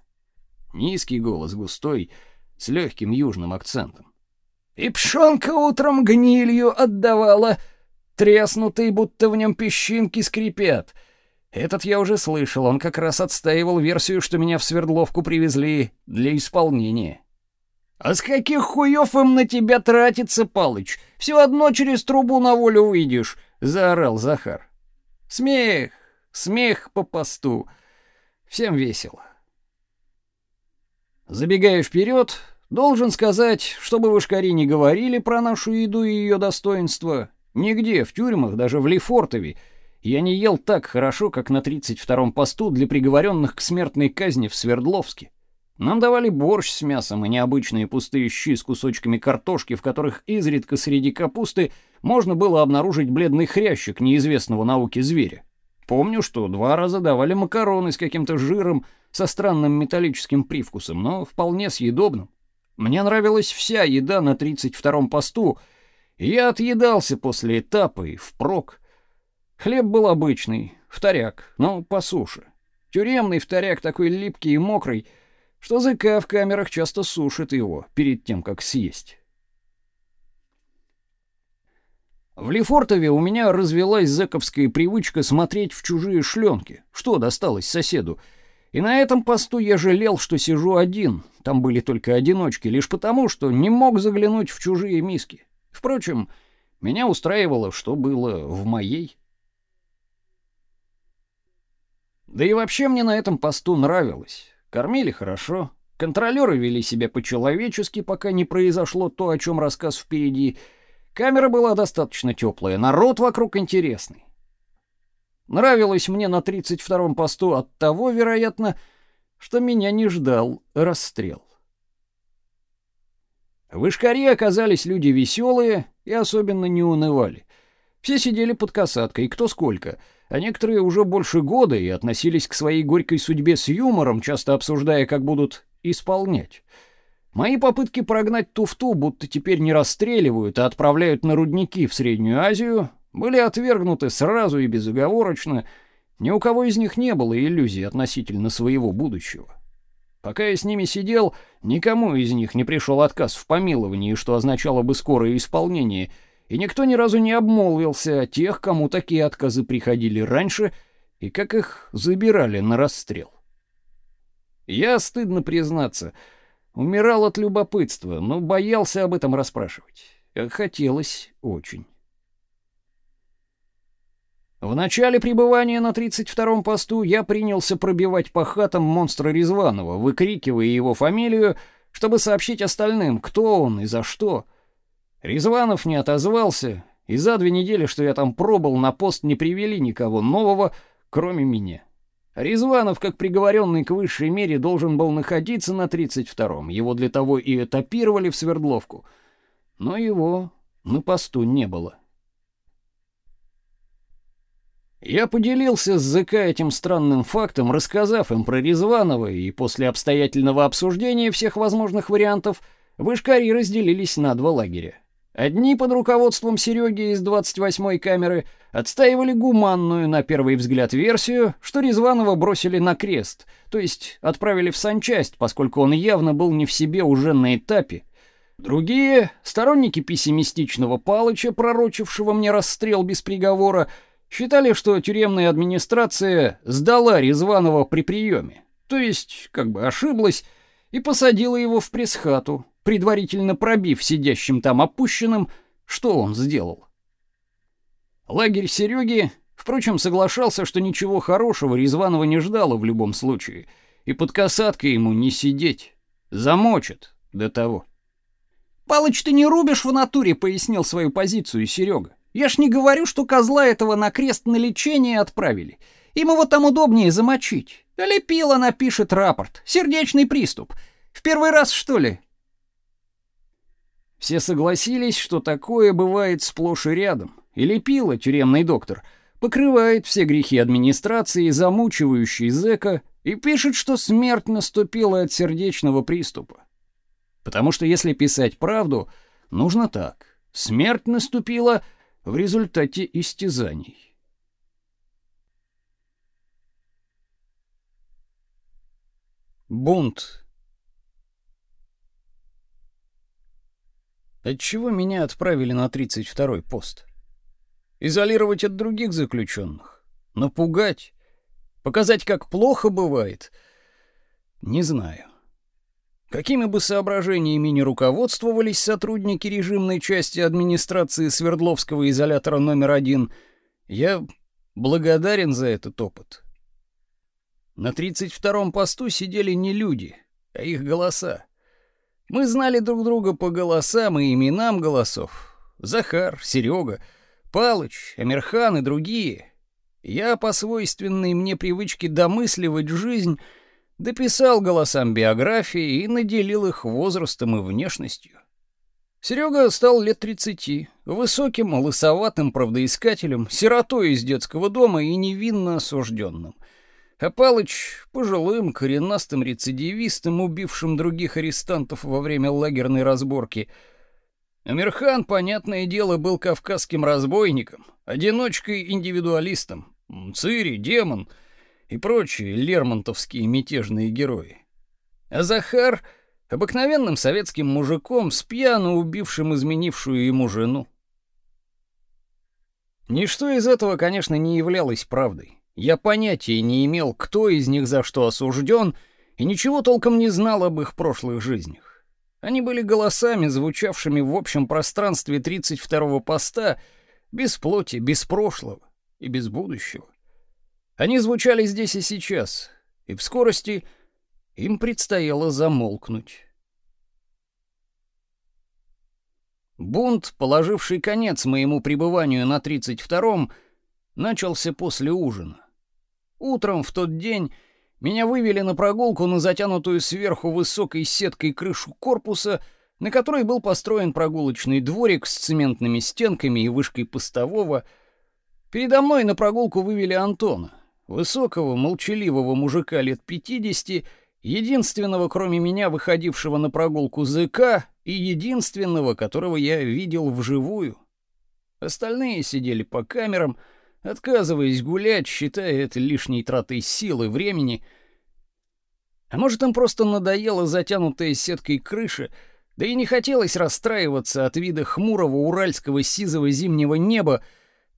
Низкий голос, густой, с легким южным акцентом. И пшонка утром гнилью отдавала, треснутый, будто в нем песчинки скрипят. Этот я уже слышал, он как раз отстаивал версию, что меня в Свердловку привезли для исполнения. «А с каких хуев им на тебя тратиться, Палыч? Все одно через трубу на волю выйдешь!» — заорал Захар. «Смех! Смех по посту. Всем весело. Забегая вперед, должен сказать, чтобы вышкари не говорили про нашу еду и ее достоинства, нигде в тюрьмах, даже в Лефортове, я не ел так хорошо, как на 32-м посту для приговоренных к смертной казни в Свердловске. Нам давали борщ с мясом и необычные пустые щи с кусочками картошки, в которых изредка среди капусты можно было обнаружить бледный хрящик неизвестного науке зверя. Помню, что два раза давали макароны с каким-то жиром, со странным металлическим привкусом, но вполне съедобным. Мне нравилась вся еда на 32-м посту, я отъедался после этапа и впрок. Хлеб был обычный, вторяк, но по суше. Тюремный вторяк такой липкий и мокрый, что ЗК в камерах часто сушит его перед тем, как съесть. В Лефортове у меня развелась зэковская привычка смотреть в чужие шленки, что досталось соседу. И на этом посту я жалел, что сижу один. Там были только одиночки, лишь потому, что не мог заглянуть в чужие миски. Впрочем, меня устраивало, что было в моей. Да и вообще мне на этом посту нравилось. Кормили хорошо, Контролеры вели себя по-человечески, пока не произошло то, о чем рассказ впереди. Камера была достаточно теплая, народ вокруг интересный. Нравилось мне на 32-м посту от того, вероятно, что меня не ждал расстрел. В Ишкаре оказались люди веселые и особенно не унывали. Все сидели под касаткой, кто сколько, а некоторые уже больше года и относились к своей горькой судьбе с юмором, часто обсуждая, как будут исполнять. Мои попытки прогнать туфту, будто теперь не расстреливают, а отправляют на рудники в Среднюю Азию, были отвергнуты сразу и безоговорочно. Ни у кого из них не было иллюзий относительно своего будущего. Пока я с ними сидел, никому из них не пришел отказ в помиловании, что означало бы скорое исполнение, и никто ни разу не обмолвился о тех, кому такие отказы приходили раньше, и как их забирали на расстрел. Я, стыдно признаться, умирал от любопытства, но боялся об этом расспрашивать. Хотелось очень. В начале пребывания на 32-м посту я принялся пробивать по хатам монстра Резванова, выкрикивая его фамилию, чтобы сообщить остальным, кто он и за что. Резванов не отозвался, и за две недели, что я там пробыл, на пост не привели никого нового, кроме меня. Резванов, как приговоренный к высшей мере, должен был находиться на 32-м. Его для того и этапировали в Свердловку. Но его на посту не было. Я поделился с ЗК этим странным фактом, рассказав им про Резванова, и после обстоятельного обсуждения всех возможных вариантов вышкари разделились на два лагеря. Одни под руководством Сереги из 28-й камеры отстаивали гуманную на первый взгляд версию, что Резванова бросили на крест, то есть отправили в санчасть, поскольку он явно был не в себе уже на этапе. Другие, сторонники пессимистичного Палыча, пророчившего мне расстрел без приговора, Считали, что тюремная администрация сдала Резванова при приеме, то есть как бы ошиблась и посадила его в пресс-хату, предварительно пробив сидящим там опущенным, что он сделал. Лагерь Сереги, впрочем, соглашался, что ничего хорошего Резванова не ждало в любом случае, и под касаткой ему не сидеть, замочат до того. «Палыч, ты не рубишь в натуре», — пояснил свою позицию Серега. Я ж не говорю, что козла этого на крест на лечение отправили. Им его там удобнее замочить. Лепила напишет рапорт. Сердечный приступ. В первый раз, что ли? Все согласились, что такое бывает сплошь и рядом. И Лепила, тюремный доктор, покрывает все грехи администрации, замучивающей зэка, и пишет, что смерть наступила от сердечного приступа. Потому что если писать правду, нужно так. Смерть наступила в результате истязаний. Бунт. Отчего меня отправили на 32-й пост? Изолировать от других заключенных? Напугать? Показать, как плохо бывает? Не знаю. Какими бы соображениями ни руководствовались сотрудники режимной части администрации Свердловского изолятора номер один, я благодарен за этот опыт. На 32-м посту сидели не люди, а их голоса. Мы знали друг друга по голосам и именам голосов. Захар, Серега, Палыч, Амирхан и другие. Я по свойственной мне привычке домысливать жизнь — дописал голосам биографии и наделил их возрастом и внешностью. Серега стал лет 30, высоким, лысоватым правдоискателем, сиротой из детского дома и невинно осужденным. А Палыч — пожилым, коренастым рецидивистом, убившим других арестантов во время лагерной разборки. Амирхан, понятное дело, был кавказским разбойником, одиночкой-индивидуалистом. Цири, демон — и прочие лермонтовские мятежные герои. А Захар — обыкновенным советским мужиком, с пьяно убившим изменившую ему жену. Ничто из этого, конечно, не являлось правдой. Я понятия не имел, кто из них за что осужден, и ничего толком не знал об их прошлых жизнях. Они были голосами, звучавшими в общем пространстве 32-го поста, без плоти, без прошлого и без будущего. Они звучали здесь и сейчас, и в скорости им предстояло замолкнуть. Бунт, положивший конец моему пребыванию на 32-м, начался после ужина. Утром в тот день меня вывели на прогулку на затянутую сверху высокой сеткой крышу корпуса, на которой был построен прогулочный дворик с цементными стенками и вышкой постового. Передо мной на прогулку вывели Антона, высокого, молчаливого мужика лет 50, единственного, кроме меня, выходившего на прогулку ЗК и единственного, которого я видел вживую. Остальные сидели по камерам, отказываясь гулять, считая это лишней тратой сил и времени. А может, им просто надоела затянутая сеткой крыша, да и не хотелось расстраиваться от вида хмурого уральского сизого зимнего неба,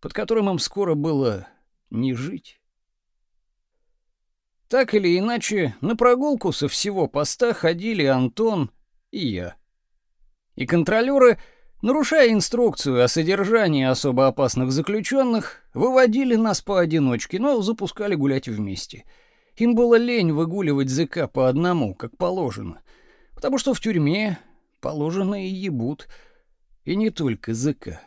под которым им скоро было не жить. Так или иначе, на прогулку со всего поста ходили Антон и я. И контролёры нарушая инструкцию о содержании особо опасных заключенных, выводили нас поодиночке, но запускали гулять вместе. Им было лень выгуливать ЗК по одному, как положено, потому что в тюрьме положено и ебут, и не только ЗК.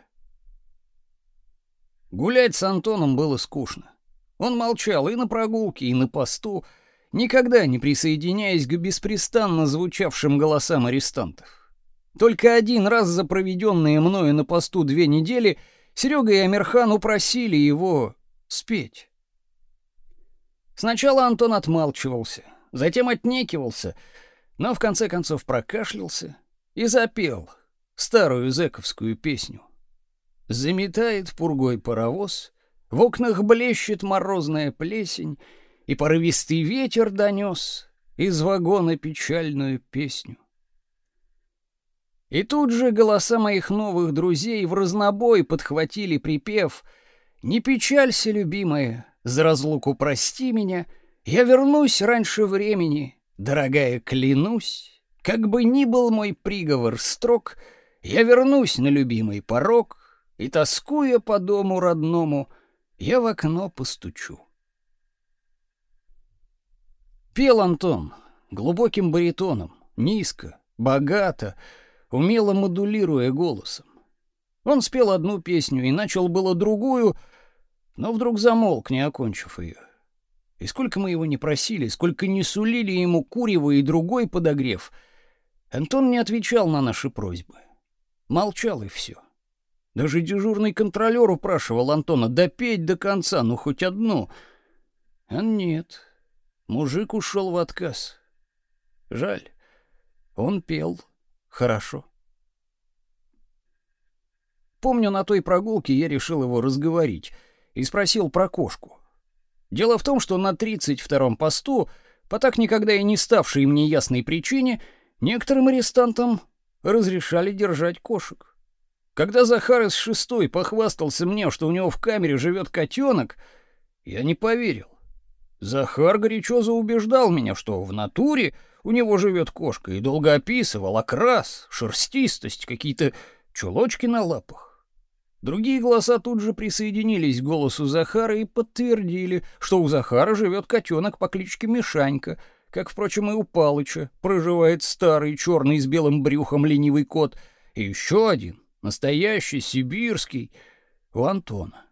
Гулять с Антоном было скучно. Он молчал и на прогулке, и на посту, никогда не присоединяясь к беспрестанно звучавшим голосам арестантов. Только один раз за проведенные мною на посту две недели Серега и Амирхан упросили его спеть. Сначала Антон отмалчивался, затем отнекивался, но в конце концов прокашлялся и запел старую зэковскую песню. Заметает пургой паровоз, в окнах блещет морозная плесень, и порывистый ветер донес из вагона печальную песню. И тут же голоса моих новых друзей в разнобой подхватили припев «Не печалься, любимая, за разлуку прости меня, я вернусь раньше времени, дорогая, клянусь, как бы ни был мой приговор строг, я вернусь на любимый порог, и, тоскуя по дому родному, я в окно постучу». Пел Антон глубоким баритоном, низко, богато, умело модулируя голосом. Он спел одну песню и начал было другую, но вдруг замолк, не окончив ее. И сколько мы его не просили, сколько не сулили ему курева и другой подогрев, Антон не отвечал на наши просьбы. Молчал и все. Даже дежурный контролер упрашивал Антона допеть до конца, ну хоть одну. А нет, мужик ушел в отказ. Жаль, он пел Хорошо. Помню, на той прогулке я решил его разговорить и спросил про кошку. Дело в том, что на 32-м посту, по так никогда и не ставшей мне ясной причине, некоторым арестантам разрешали держать кошек. Когда Захар из шестой похвастался мне, что у него в камере живет котенок, я не поверил. Захар горячо заубеждал меня, что в натуре у него живет кошка, и долго описывал окрас, шерстистость, какие-то чулочки на лапах. Другие голоса тут же присоединились к голосу Захара и подтвердили, что у Захара живет котенок по кличке Мишанька, как, впрочем, и у Палыча проживает старый черный с белым брюхом ленивый кот, и еще один, настоящий сибирский, у Антона.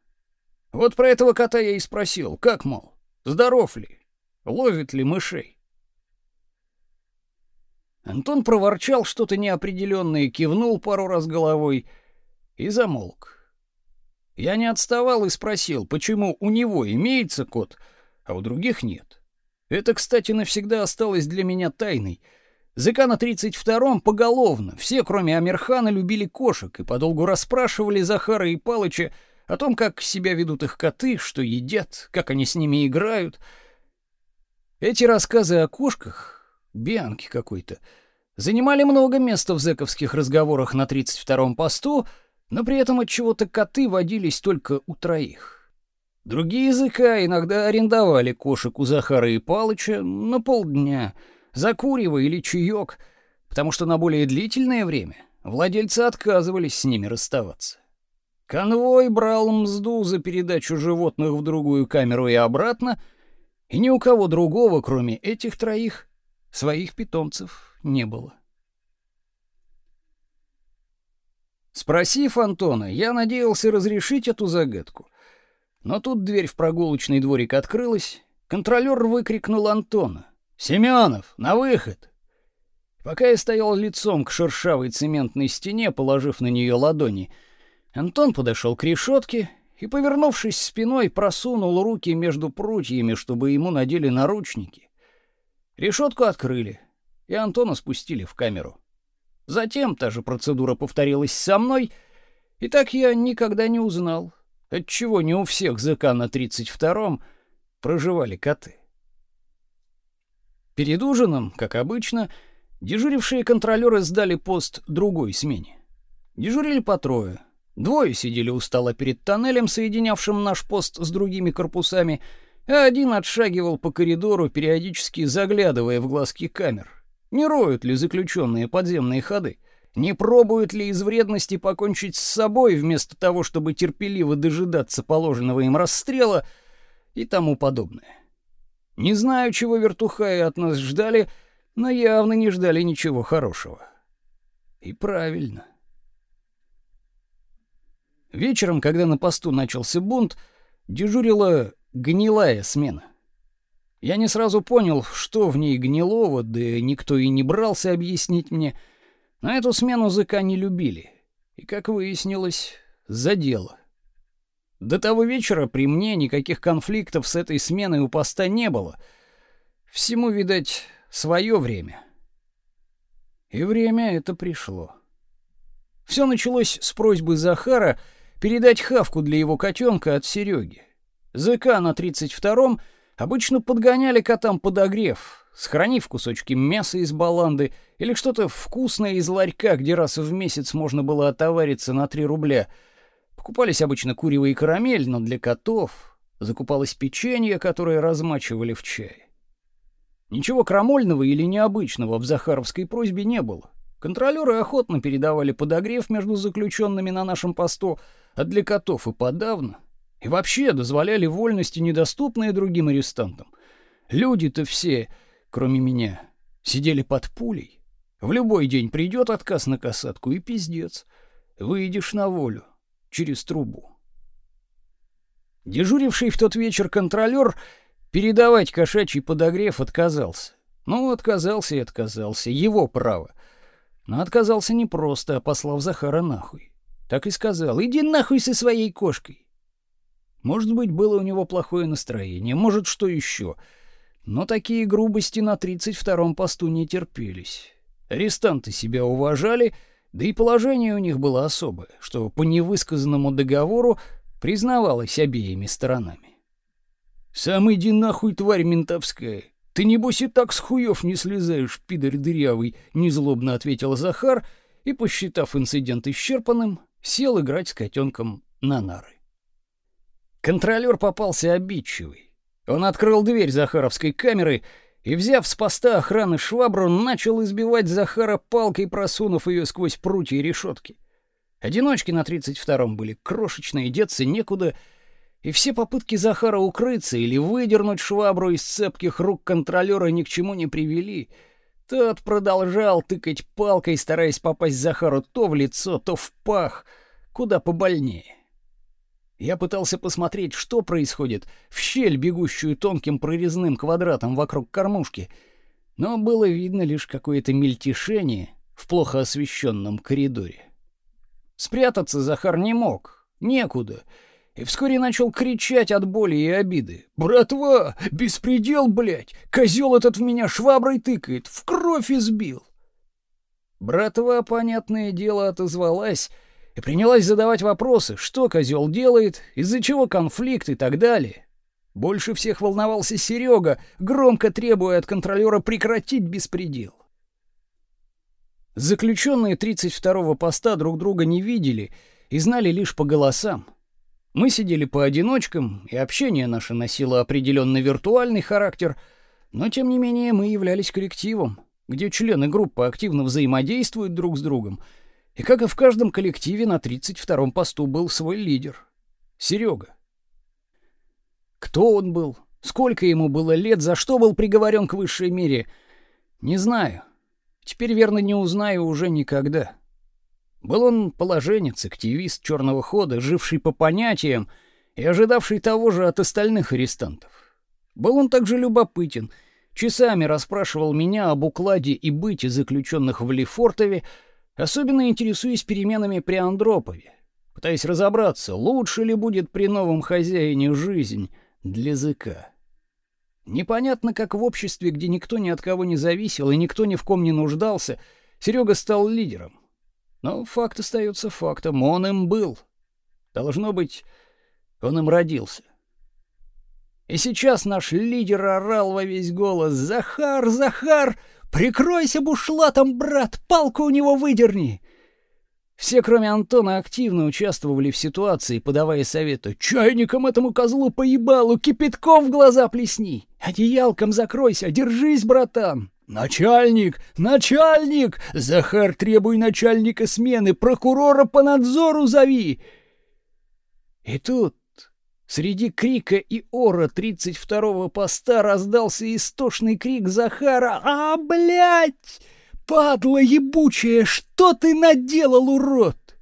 Вот про этого кота я и спросил, как, мол, здоров ли, ловит ли мышей. Антон проворчал что-то неопределенное, кивнул пару раз головой и замолк. Я не отставал и спросил, почему у него имеется кот, а у других нет. Это, кстати, навсегда осталось для меня тайной. ЗК на 32-м поголовно, все, кроме Амирхана, любили кошек и подолгу расспрашивали Захара и Палыча о том, как себя ведут их коты, что едят, как они с ними играют. Эти рассказы о кошках Бианки какой-то, занимали много места в зэковских разговорах на 32-м посту, но при этом от чего-то коты водились только у троих. Другие языка иногда арендовали кошек у Захара и Палыча на полдня, за курево или чаек, потому что на более длительное время владельцы отказывались с ними расставаться. Конвой брал мзду за передачу животных в другую камеру и обратно, и ни у кого другого, кроме этих троих, Своих питомцев не было. Спросив Антона, я надеялся разрешить эту загадку. Но тут дверь в прогулочный дворик открылась, контролер выкрикнул Антона. «Семенов, на выход!» Пока я стоял лицом к шершавой цементной стене, положив на нее ладони, Антон подошел к решетке и, повернувшись спиной, просунул руки между прутьями, чтобы ему надели наручники. Решетку открыли, и Антона спустили в камеру. Затем та же процедура повторилась со мной, и так я никогда не узнал, отчего не у всех ЗК на 32-м проживали коты. Перед ужином, как обычно, дежурившие контролеры сдали пост другой смене. Дежурили по трое. Двое сидели у стола перед тоннелем, соединявшим наш пост с другими корпусами, а один отшагивал по коридору, периодически заглядывая в глазки камер. Не роют ли заключенные подземные ходы? Не пробуют ли из вредности покончить с собой вместо того, чтобы терпеливо дожидаться положенного им расстрела и тому подобное? Не знаю, чего вертухаи от нас ждали, но явно не ждали ничего хорошего. И правильно. Вечером, когда на посту начался бунт, дежурила гнилая смена — я не сразу понял, что в ней гнилого, да никто и не брался объяснить мне. На эту смену ЗК не любили. И, как выяснилось, за дело. До того вечера при мне никаких конфликтов с этой сменой у поста не было. Всему, видать, свое время. И время это пришло. Все началось с просьбы Захара передать хавку для его котенка от Сереги. ЗК на 32-м — Обычно подгоняли котам подогрев, схранив кусочки мяса из баланды или что-то вкусное из ларька, где раз в месяц можно было отовариться на 3 рубля. Покупались обычно курево и карамель, но для котов закупалось печенье, которое размачивали в чае. Ничего крамольного или необычного в Захаровской просьбе не было. Контролеры охотно передавали подогрев между заключенными на нашем посту, а для котов и подавно — и вообще дозволяли вольности, недоступные другим арестантам. Люди-то все, кроме меня, сидели под пулей. В любой день придет отказ на касатку и пиздец. Выйдешь на волю через трубу. Дежуривший в тот вечер контролер передавать кошачий подогрев отказался. Ну, отказался и отказался, его право. Но отказался не просто, а послав Захара нахуй. Так и сказал: "Иди нахуй со своей кошкой". Может быть, было у него плохое настроение, может, что еще. Но такие грубости на 32-м посту не терпелись. Арестанты себя уважали, да и положение у них было особое, что по невысказанному договору признавалось обеими сторонами. «Сам иди нахуй, тварь ментовская! Ты, небось, и так с хуев не слезаешь, пидорь дырявый!» — незлобно ответил Захар и, посчитав инцидент исчерпанным, сел играть с котенком на нары. Контролер попался обидчивый. Он открыл дверь Захаровской камеры и, взяв с поста охраны швабру, начал избивать Захара палкой, просунув ее сквозь прутья и решетки. Одиночки на 32-м были крошечные, деться некуда, и все попытки Захара укрыться или выдернуть швабру из цепких рук контролера ни к чему не привели. Тот продолжал тыкать палкой, стараясь попасть Захару то в лицо, то в пах, куда побольнее. Я пытался посмотреть, что происходит в щель, бегущую тонким прорезным квадратом вокруг кормушки, но было видно лишь какое-то мельтешение в плохо освещенном коридоре. Спрятаться Захар не мог, некуда, и вскоре начал кричать от боли и обиды. «Братва! Беспредел, блядь! Козел этот в меня шваброй тыкает! В кровь избил!» Братва, понятное дело, отозвалась — и принялась задавать вопросы, что козел делает, из-за чего конфликт и так далее. Больше всех волновался Серега, громко требуя от контролера прекратить беспредел. Заключенные 32-го поста друг друга не видели и знали лишь по голосам. Мы сидели по одиночкам, и общение наше носило определенный виртуальный характер, но тем не менее мы являлись коллективом, где члены группы активно взаимодействуют друг с другом — и как и в каждом коллективе на 32-м посту был свой лидер Серега. Кто он был? Сколько ему было лет? За что был приговорен к высшей мере? Не знаю. Теперь верно не узнаю уже никогда. Был он положенец, активист черного хода, живший по понятиям и ожидавший того же от остальных арестантов. Был он также любопытен, часами расспрашивал меня об укладе и быте заключенных в Лефортове, особенно интересуясь переменами при Андропове, пытаясь разобраться, лучше ли будет при новом хозяине жизнь для языка. Непонятно, как в обществе, где никто ни от кого не зависел и никто ни в ком не нуждался, Серега стал лидером. Но факт остается фактом, он им был. Должно быть, он им родился. И сейчас наш лидер орал во весь голос «Захар, Захар, прикройся бушлатом, брат, палку у него выдерни!» Все, кроме Антона, активно участвовали в ситуации, подавая советы. «Чайником этому козлу поебалу, кипятком в глаза плесни! Одеялком закройся, держись, братан!» «Начальник! Начальник! Захар, требуй начальника смены! Прокурора по надзору зови!» И тут среди крика и ора тридцать второго поста раздался истошный крик Захара «А, блядь!» Падла ебучая, что ты наделал, урод?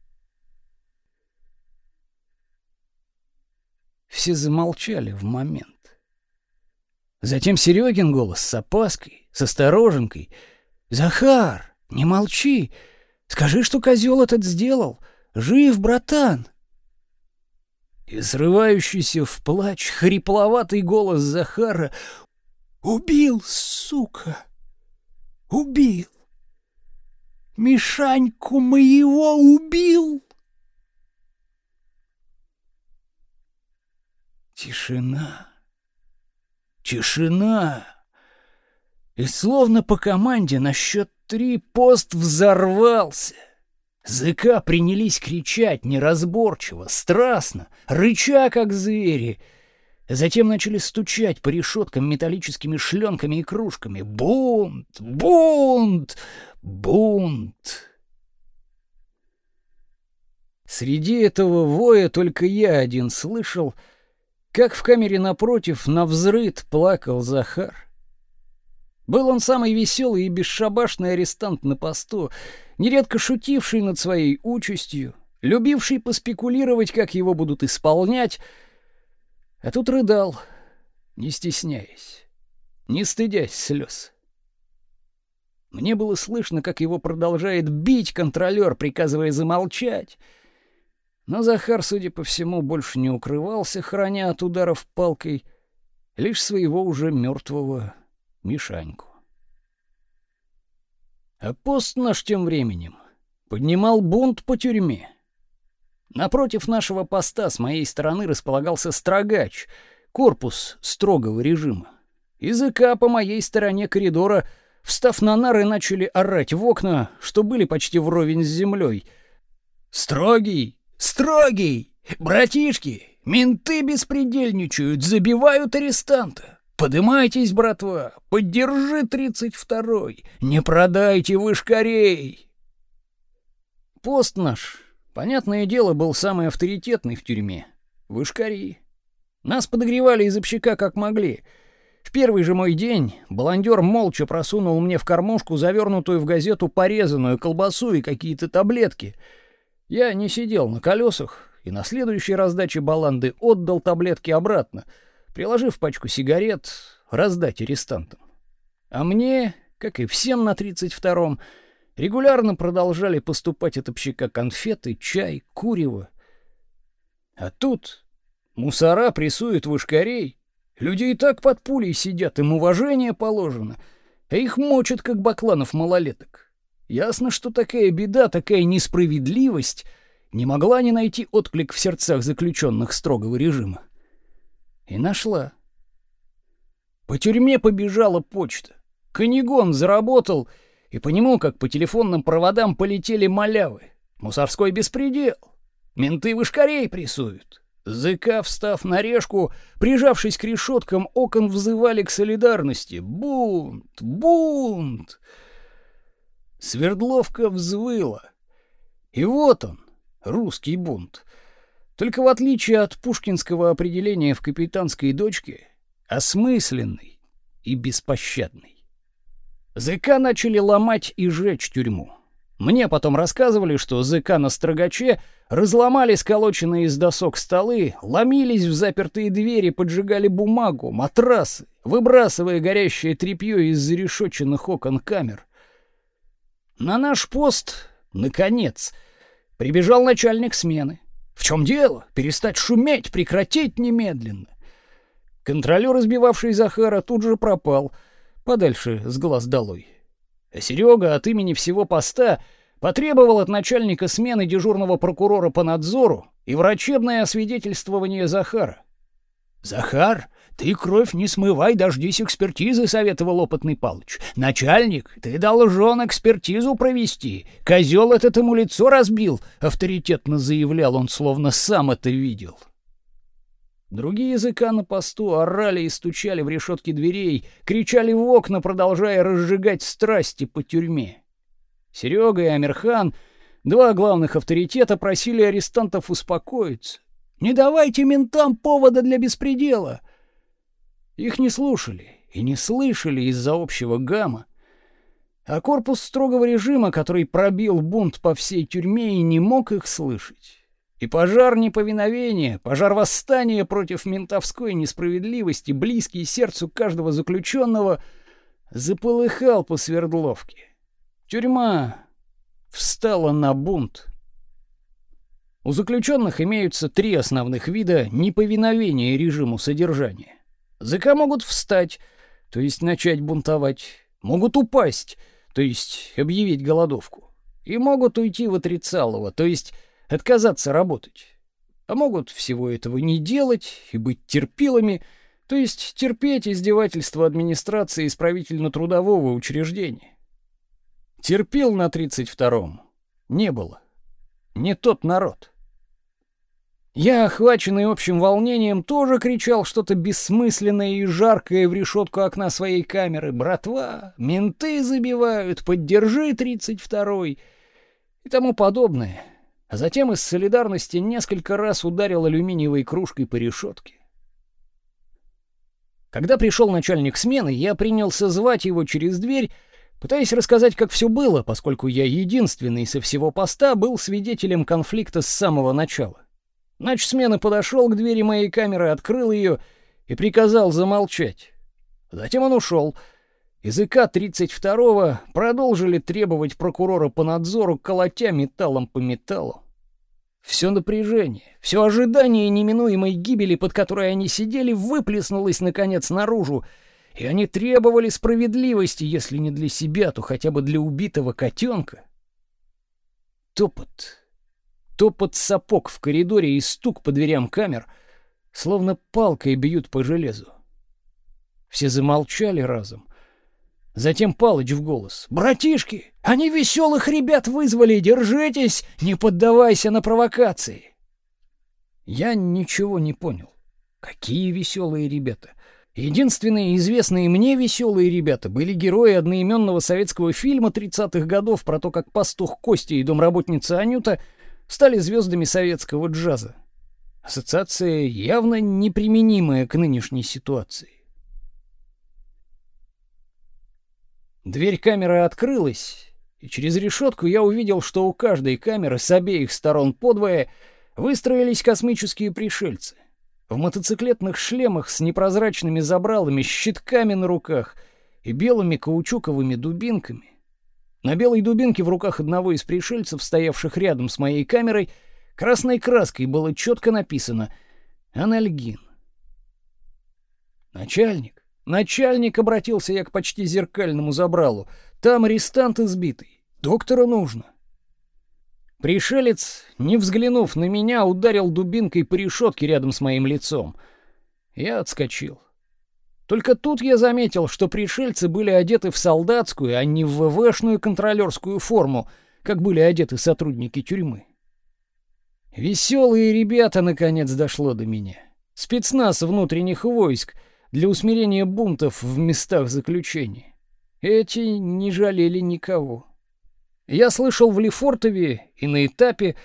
Все замолчали в момент. Затем Серегин голос с опаской, с остороженкой. «Захар, не молчи! Скажи, что козел этот сделал! Жив, братан!» И срывающийся в плач хрипловатый голос Захара «Убил, сука! Убил!» Мишаньку моего убил!» Тишина. Тишина. И словно по команде на счет три пост взорвался. Зыка принялись кричать неразборчиво, страстно, рыча, как звери. Затем начали стучать по решеткам металлическими шленками и кружками. «Бунт! Бунт! Бунт. Среди этого воя только я один слышал, как в камере напротив на взрыд плакал Захар. Был он самый веселый и бесшабашный арестант на посту, нередко шутивший над своей участью, любивший поспекулировать, как его будут исполнять, а тут рыдал, не стесняясь, не стыдясь слез. Мне было слышно, как его продолжает бить контролер, приказывая замолчать. Но Захар, судя по всему, больше не укрывался, храня от ударов палкой лишь своего уже мертвого Мишаньку. А пост наш тем временем поднимал бунт по тюрьме. Напротив нашего поста с моей стороны располагался строгач, корпус строгого режима. Языка по моей стороне коридора — Встав на нары, начали орать в окна, что были почти вровень с землей. «Строгий! Строгий! Братишки! Менты беспредельничают, забивают арестанта! Подымайтесь, братва! Поддержи тридцать второй! Не продайте вышкарей!» Пост наш, понятное дело, был самый авторитетный в тюрьме. Вышкари. Нас подогревали из общака как могли — в первый же мой день баландер молча просунул мне в кормушку завернутую в газету порезанную колбасу и какие-то таблетки. Я не сидел на колесах и на следующей раздаче баланды отдал таблетки обратно, приложив пачку сигарет раздать арестантам. А мне, как и всем на 32-м, регулярно продолжали поступать от общака конфеты, чай, курево. А тут мусора прессуют вышкарей, Люди и так под пулей сидят, им уважение положено, а их мочат, как бакланов малолеток. Ясно, что такая беда, такая несправедливость не могла не найти отклик в сердцах заключенных строгого режима. И нашла. По тюрьме побежала почта. Канигон заработал, и по нему, как по телефонным проводам, полетели малявы. Мусорской беспредел. Менты вышкарей прессуют. ЗК, встав на решку, прижавшись к решеткам, окон взывали к солидарности. Бунт! Бунт! Свердловка взвыла. И вот он, русский бунт. Только в отличие от пушкинского определения в «Капитанской дочке», осмысленный и беспощадный. ЗК начали ломать и жечь тюрьму. Мне потом рассказывали, что ЗК на строгаче разломали сколоченные из досок столы, ломились в запертые двери, поджигали бумагу, матрасы, выбрасывая горящее тряпье из зарешоченных окон камер. На наш пост, наконец, прибежал начальник смены. В чем дело? Перестать шуметь, прекратить немедленно. Контролер, разбивавший Захара, тут же пропал, подальше с глаз долой. А Серега от имени всего поста потребовал от начальника смены дежурного прокурора по надзору и врачебное освидетельствование Захара. «Захар, ты кровь не смывай, дождись экспертизы», — советовал опытный Палыч. «Начальник, ты должен экспертизу провести. Козел этот ему лицо разбил», — авторитетно заявлял он, словно сам это видел. Другие языка на посту орали и стучали в решетки дверей, кричали в окна, продолжая разжигать страсти по тюрьме. Серега и Амирхан, два главных авторитета, просили арестантов успокоиться. «Не давайте ментам повода для беспредела!» Их не слушали и не слышали из-за общего гамма. А корпус строгого режима, который пробил бунт по всей тюрьме и не мог их слышать. И пожар неповиновения, пожар восстания против ментовской несправедливости, близкий сердцу каждого заключенного, заполыхал по Свердловке. Тюрьма встала на бунт. У заключенных имеются три основных вида неповиновения режиму содержания. ЗК могут встать, то есть начать бунтовать, могут упасть, то есть объявить голодовку, и могут уйти в отрицалово, то есть отказаться работать. А могут всего этого не делать и быть терпилами, то есть терпеть издевательства администрации исправительно-трудового учреждения. Терпел на 32-м. Не было. Не тот народ. Я, охваченный общим волнением, тоже кричал что-то бессмысленное и жаркое в решетку окна своей камеры. «Братва! Менты забивают! Поддержи 32-й!» и тому подобное а затем из солидарности несколько раз ударил алюминиевой кружкой по решетке. Когда пришел начальник смены, я принялся звать его через дверь, пытаясь рассказать, как все было, поскольку я единственный со всего поста был свидетелем конфликта с самого начала. Нач смены подошел к двери моей камеры, открыл ее и приказал замолчать. Затем он ушел. Языка 32-го продолжили требовать прокурора по надзору, колотя металлом по металлу. Все напряжение, все ожидание неминуемой гибели, под которой они сидели, выплеснулось наконец наружу, и они требовали справедливости, если не для себя, то хотя бы для убитого котенка. Топот, топот сапог в коридоре и стук по дверям камер, словно палкой бьют по железу. Все замолчали разом, Затем Палыч в голос. «Братишки, они веселых ребят вызвали, держитесь, не поддавайся на провокации!» Я ничего не понял. Какие веселые ребята? Единственные известные мне веселые ребята были герои одноименного советского фильма 30-х годов про то, как пастух Костя и домработница Анюта стали звездами советского джаза. Ассоциация явно неприменимая к нынешней ситуации. Дверь камеры открылась, и через решетку я увидел, что у каждой камеры с обеих сторон подвое выстроились космические пришельцы. В мотоциклетных шлемах с непрозрачными забралами, щитками на руках и белыми каучуковыми дубинками. На белой дубинке в руках одного из пришельцев, стоявших рядом с моей камерой, красной краской было четко написано «Анальгин». «Начальник, Начальник обратился я к почти зеркальному забралу. Там арестант избитый. Доктора нужно. Пришелец, не взглянув на меня, ударил дубинкой по решетке рядом с моим лицом. Я отскочил. Только тут я заметил, что пришельцы были одеты в солдатскую, а не в ВВшную контролерскую форму, как были одеты сотрудники тюрьмы. Веселые ребята наконец дошло до меня. Спецназ внутренних войск — для усмирения бунтов в местах заключения. Эти не жалели никого. Я слышал в Лефортове и на этапе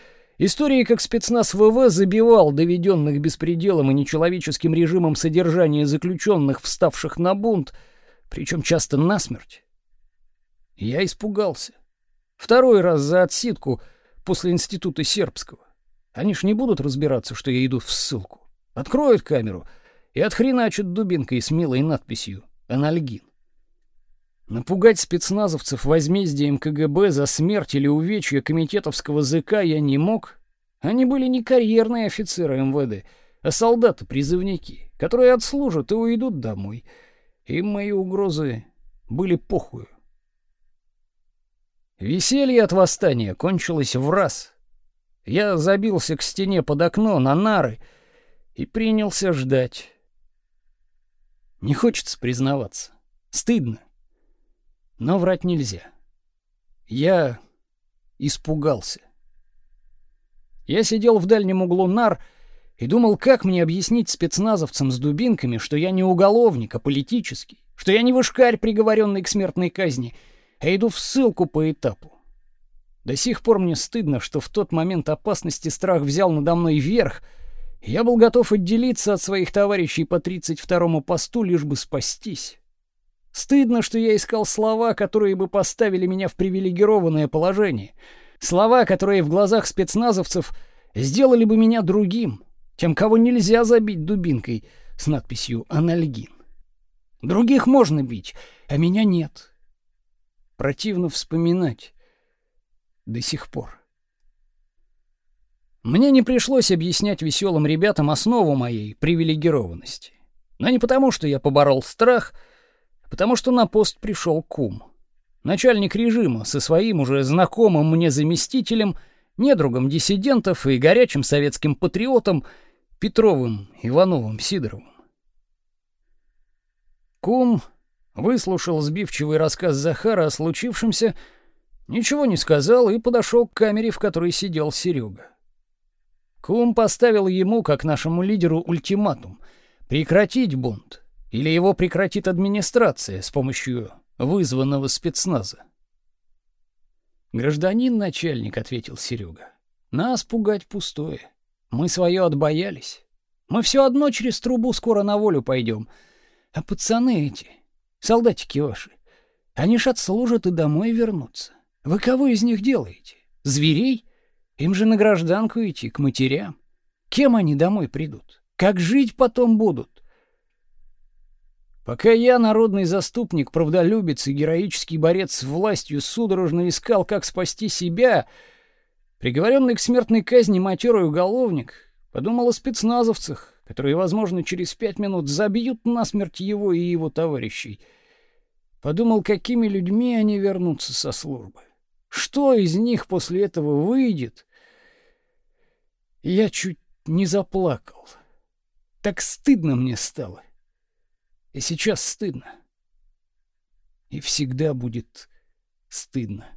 истории, как спецназ ВВ забивал доведенных беспределом и нечеловеческим режимом содержания заключенных, вставших на бунт, причем часто насмерть. Я испугался. Второй раз за отсидку после института сербского. Они ж не будут разбираться, что я иду в ссылку. Откроют камеру и отхреначат дубинкой с милой надписью «Анальгин». Напугать спецназовцев возмездием КГБ за смерть или увечья комитетовского ЗК я не мог. Они были не карьерные офицеры МВД, а солдаты-призывники, которые отслужат и уйдут домой. Им мои угрозы были похую. Веселье от восстания кончилось в раз. Я забился к стене под окно на нары и принялся ждать. Не хочется признаваться. Стыдно. Но врать нельзя. Я испугался. Я сидел в дальнем углу нар и думал, как мне объяснить спецназовцам с дубинками, что я не уголовник, а политический, что я не вышкарь, приговоренный к смертной казни — а иду в ссылку по этапу. До сих пор мне стыдно, что в тот момент опасности страх взял надо мной верх. Я был готов отделиться от своих товарищей по 32-му посту, лишь бы спастись. Стыдно, что я искал слова, которые бы поставили меня в привилегированное положение. Слова, которые в глазах спецназовцев сделали бы меня другим, тем, кого нельзя забить дубинкой с надписью «Анальгин». Других можно бить, а меня нет. Противно вспоминать. До сих пор. Мне не пришлось объяснять веселым ребятам основу моей привилегированности. Но не потому, что я поборол страх, потому что на пост пришел кум. Начальник режима со своим уже знакомым мне заместителем, недругом диссидентов и горячим советским патриотом Петровым Ивановым Сидоровым. Кум выслушал сбивчивый рассказ Захара о случившемся, ничего не сказал и подошел к камере, в которой сидел Серега. Кум поставил ему, как нашему лидеру, ультиматум — прекратить бунт, или его прекратит администрация с помощью вызванного спецназа. «Гражданин начальник», — ответил Серега, — «нас пугать пустое. Мы свое отбоялись. Мы все одно через трубу скоро на волю пойдем. А пацаны эти, Солдатики ваши, они ж отслужат и домой вернутся. Вы кого из них делаете? Зверей? Им же на гражданку идти, к матерям. Кем они домой придут? Как жить потом будут? Пока я, народный заступник, правдолюбец и героический борец с властью, судорожно искал, как спасти себя, приговоренный к смертной казни матерый уголовник подумал о спецназовцах, которые, возможно, через пять минут забьют насмерть его и его товарищей. Подумал, какими людьми они вернутся со службы. Что из них после этого выйдет? я чуть не заплакал. Так стыдно мне стало. И сейчас стыдно. И всегда будет стыдно.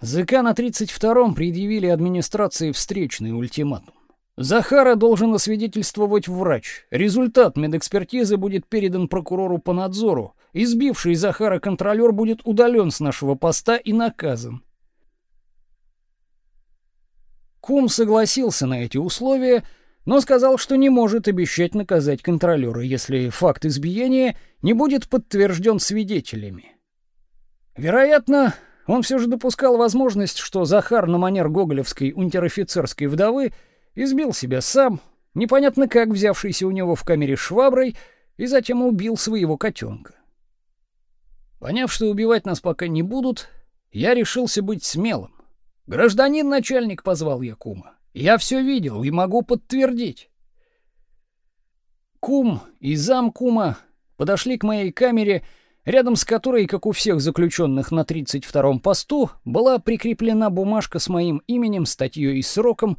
ЗК на 32-м предъявили администрации встречный ультиматум. Захара должен освидетельствовать врач. Результат медэкспертизы будет передан прокурору по надзору. Избивший Захара контролер будет удален с нашего поста и наказан. Кум согласился на эти условия, но сказал, что не может обещать наказать контролера, если факт избиения не будет подтвержден свидетелями. Вероятно, он все же допускал возможность, что Захар на манер гоголевской унтер-офицерской вдовы избил себя сам, непонятно как взявшийся у него в камере шваброй, и затем убил своего котенка. Поняв, что убивать нас пока не будут, я решился быть смелым. «Гражданин начальник», — позвал я кума. «Я все видел и могу подтвердить». Кум и зам кума подошли к моей камере рядом с которой, как у всех заключенных на 32-м посту, была прикреплена бумажка с моим именем, статьей и сроком.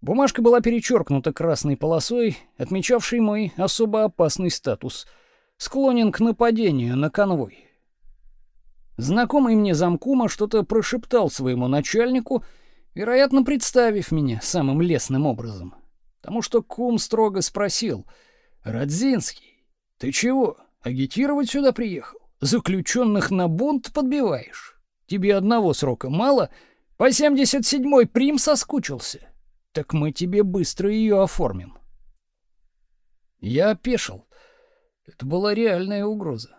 Бумажка была перечеркнута красной полосой, отмечавшей мой особо опасный статус. Склонен к нападению на конвой. Знакомый мне замкума что-то прошептал своему начальнику, вероятно, представив меня самым лестным образом. Потому что кум строго спросил: "Радзинский, ты чего?" Агитировать сюда приехал? Заключенных на бунт подбиваешь? Тебе одного срока мало? По 77-й прим соскучился? Так мы тебе быстро ее оформим. Я опешил. Это была реальная угроза.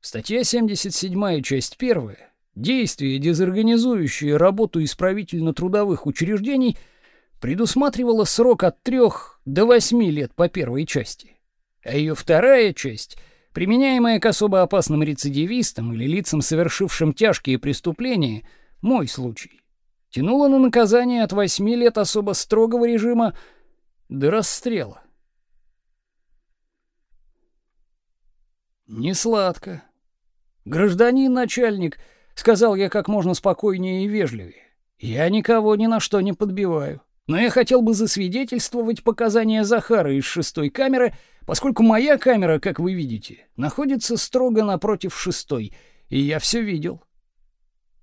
Статья 77, часть 1. Действия, дезорганизующие работу исправительно-трудовых учреждений, предусматривала срок от 3 до 8 лет по первой части. А ее вторая часть, применяемая к особо опасным рецидивистам или лицам, совершившим тяжкие преступления, мой случай, тянула на наказание от 8 лет особо строгого режима до расстрела. Не сладко. Гражданин начальник, сказал я как можно спокойнее и вежливее. Я никого ни на что не подбиваю. Но я хотел бы засвидетельствовать показания Захара из шестой камеры, поскольку моя камера, как вы видите, находится строго напротив шестой, и я все видел.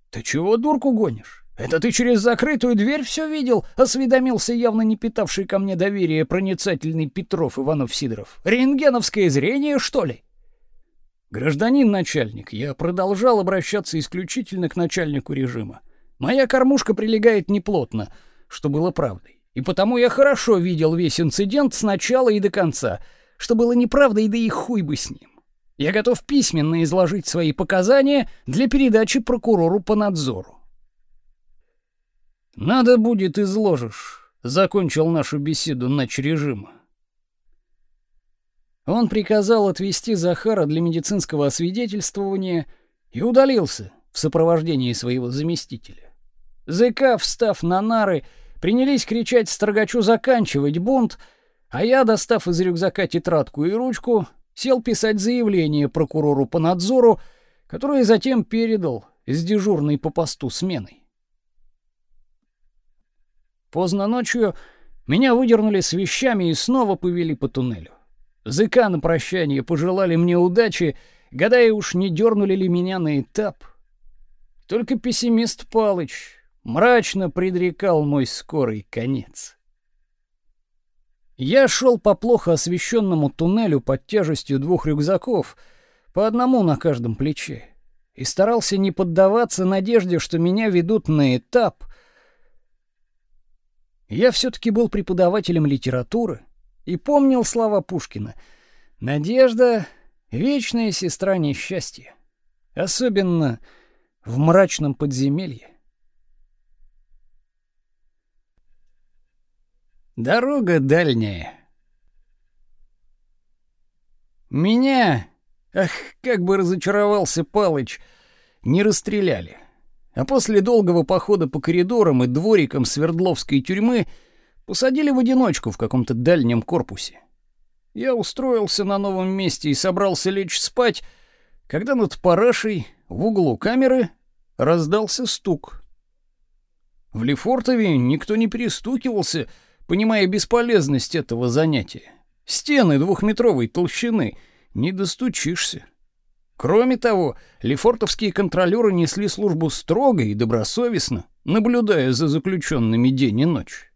Ты чего дурку гонишь? Это ты через закрытую дверь все видел? Осведомился явно не питавший ко мне доверия проницательный Петров Иванов Сидоров. Рентгеновское зрение, что ли? Гражданин начальник, я продолжал обращаться исключительно к начальнику режима. Моя кормушка прилегает неплотно, что было правдой. И потому я хорошо видел весь инцидент с начала и до конца, что было неправдой, да и хуй бы с ним. Я готов письменно изложить свои показания для передачи прокурору по надзору. Надо будет изложишь, закончил нашу беседу нач режима. Он приказал отвезти Захара для медицинского освидетельствования и удалился в сопровождении своего заместителя. ЗК, встав на нары, принялись кричать строгачу заканчивать бунт, а я, достав из рюкзака тетрадку и ручку, сел писать заявление прокурору по надзору, которое затем передал с дежурной по посту сменой. Поздно ночью меня выдернули с вещами и снова повели по туннелю. Зыка на прощание пожелали мне удачи, гадая уж не дернули ли меня на этап. Только пессимист Палыч мрачно предрекал мой скорый конец. Я шел по плохо освещенному туннелю под тяжестью двух рюкзаков, по одному на каждом плече, и старался не поддаваться надежде, что меня ведут на этап. Я все таки был преподавателем литературы, и помнил слова Пушкина. Надежда — вечная сестра несчастья, особенно в мрачном подземелье. Дорога дальняя. Меня, ах, как бы разочаровался Палыч, не расстреляли. А после долгого похода по коридорам и дворикам Свердловской тюрьмы — Посадили в одиночку в каком-то дальнем корпусе. Я устроился на новом месте и собрался лечь спать, когда над парашей в углу камеры раздался стук. В Лефортове никто не перестукивался, понимая бесполезность этого занятия. Стены двухметровой толщины, не достучишься. Кроме того, лефортовские контролёры несли службу строго и добросовестно, наблюдая за заключенными день и ночь.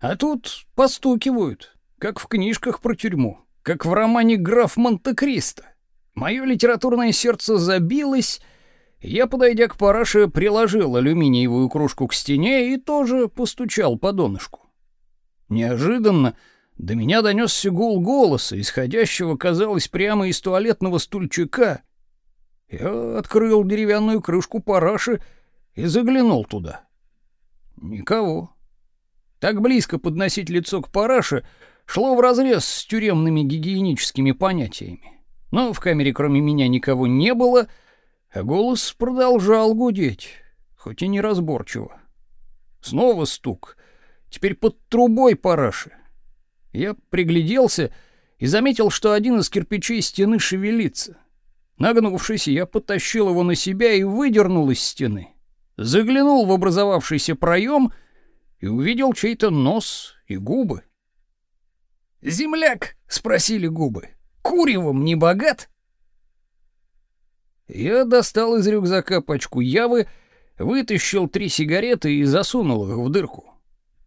А тут постукивают, как в книжках про тюрьму, как в романе «Граф Монте-Кристо». Мое литературное сердце забилось, я, подойдя к параше, приложил алюминиевую кружку к стене и тоже постучал по донышку. Неожиданно до меня донесся гул голоса, исходящего, казалось, прямо из туалетного стульчика. Я открыл деревянную крышку параши и заглянул туда. Никого. Так близко подносить лицо к параше шло вразрез с тюремными гигиеническими понятиями. Но в камере кроме меня никого не было, а голос продолжал гудеть, хоть и неразборчиво. Снова стук, теперь под трубой параши. Я пригляделся и заметил, что один из кирпичей стены шевелится. Нагнувшись, я потащил его на себя и выдернул из стены. Заглянул в образовавшийся проем — и увидел чей-то нос и губы. «Земляк?» — спросили губы. «Куревом не богат?» Я достал из рюкзака пачку явы, вытащил три сигареты и засунул их в дырку.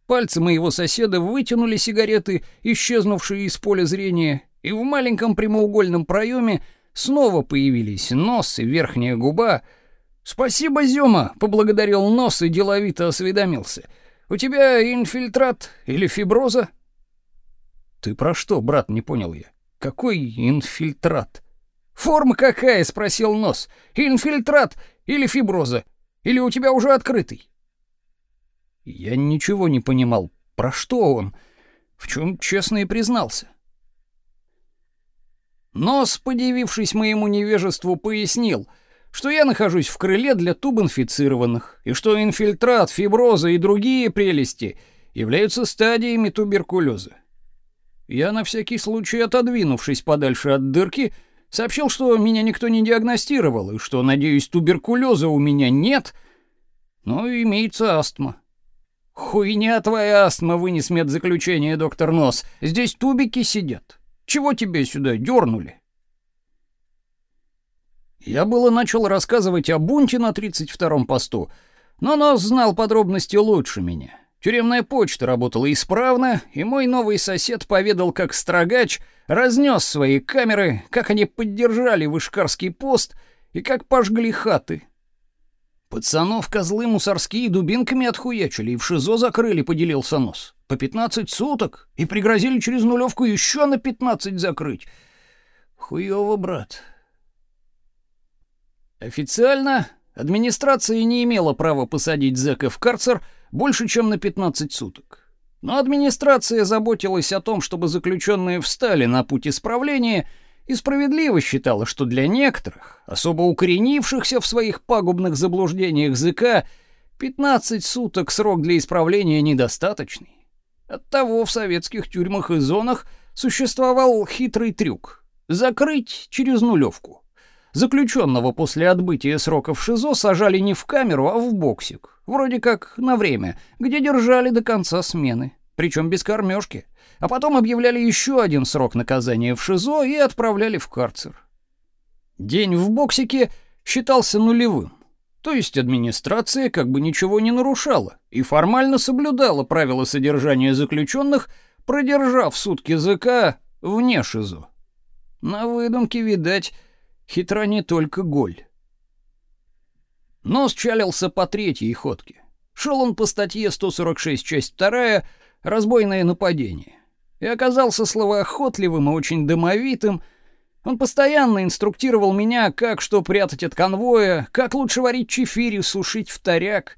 Пальцы моего соседа вытянули сигареты, исчезнувшие из поля зрения, и в маленьком прямоугольном проеме снова появились нос и верхняя губа. «Спасибо, Зёма!» — поблагодарил нос и деловито осведомился — у тебя инфильтрат или фиброза? Ты про что, брат, не понял я. Какой инфильтрат? Форма какая, спросил Нос. Инфильтрат или фиброза? Или у тебя уже открытый? Я ничего не понимал. Про что он? В чем честно и признался. Нос, подивившись моему невежеству, пояснил, что я нахожусь в крыле для тубинфицированных, и что инфильтрат, фиброза и другие прелести являются стадиями туберкулеза. Я на всякий случай, отодвинувшись подальше от дырки, сообщил, что меня никто не диагностировал, и что, надеюсь, туберкулеза у меня нет, но имеется астма. «Хуйня твоя астма», — вынес медзаключение доктор Нос. «Здесь тубики сидят. Чего тебе сюда дернули?» Я было начал рассказывать о бунте на 32-м посту, но Нос знал подробности лучше меня. Тюремная почта работала исправно, и мой новый сосед поведал, как строгач разнес свои камеры, как они поддержали вышкарский пост и как пожгли хаты. Пацанов козлы мусорские дубинками отхуячили и в ШИЗО закрыли, поделился нос. По 15 суток и пригрозили через нулевку еще на 15 закрыть. Хуёво, брат. Официально администрация не имела права посадить зэка в карцер больше, чем на 15 суток. Но администрация заботилась о том, чтобы заключенные встали на путь исправления и справедливо считала, что для некоторых, особо укоренившихся в своих пагубных заблуждениях ЗК, 15 суток срок для исправления недостаточный. Оттого в советских тюрьмах и зонах существовал хитрый трюк — закрыть через нулевку. Заключенного после отбытия срока в ШИЗО сажали не в камеру, а в боксик, вроде как на время, где держали до конца смены, причем без кормежки а потом объявляли еще один срок наказания в ШИЗО и отправляли в карцер. День в боксике считался нулевым, то есть администрация как бы ничего не нарушала и формально соблюдала правила содержания заключенных, продержав сутки ЗК вне ШИЗО. На выдумке, видать, хитра не только голь. Нос чалился по третьей ходке. Шел он по статье 146, часть 2, разбойное нападение и оказался словоохотливым и очень домовитым. Он постоянно инструктировал меня, как что прятать от конвоя, как лучше варить чефирь и сушить вторяк.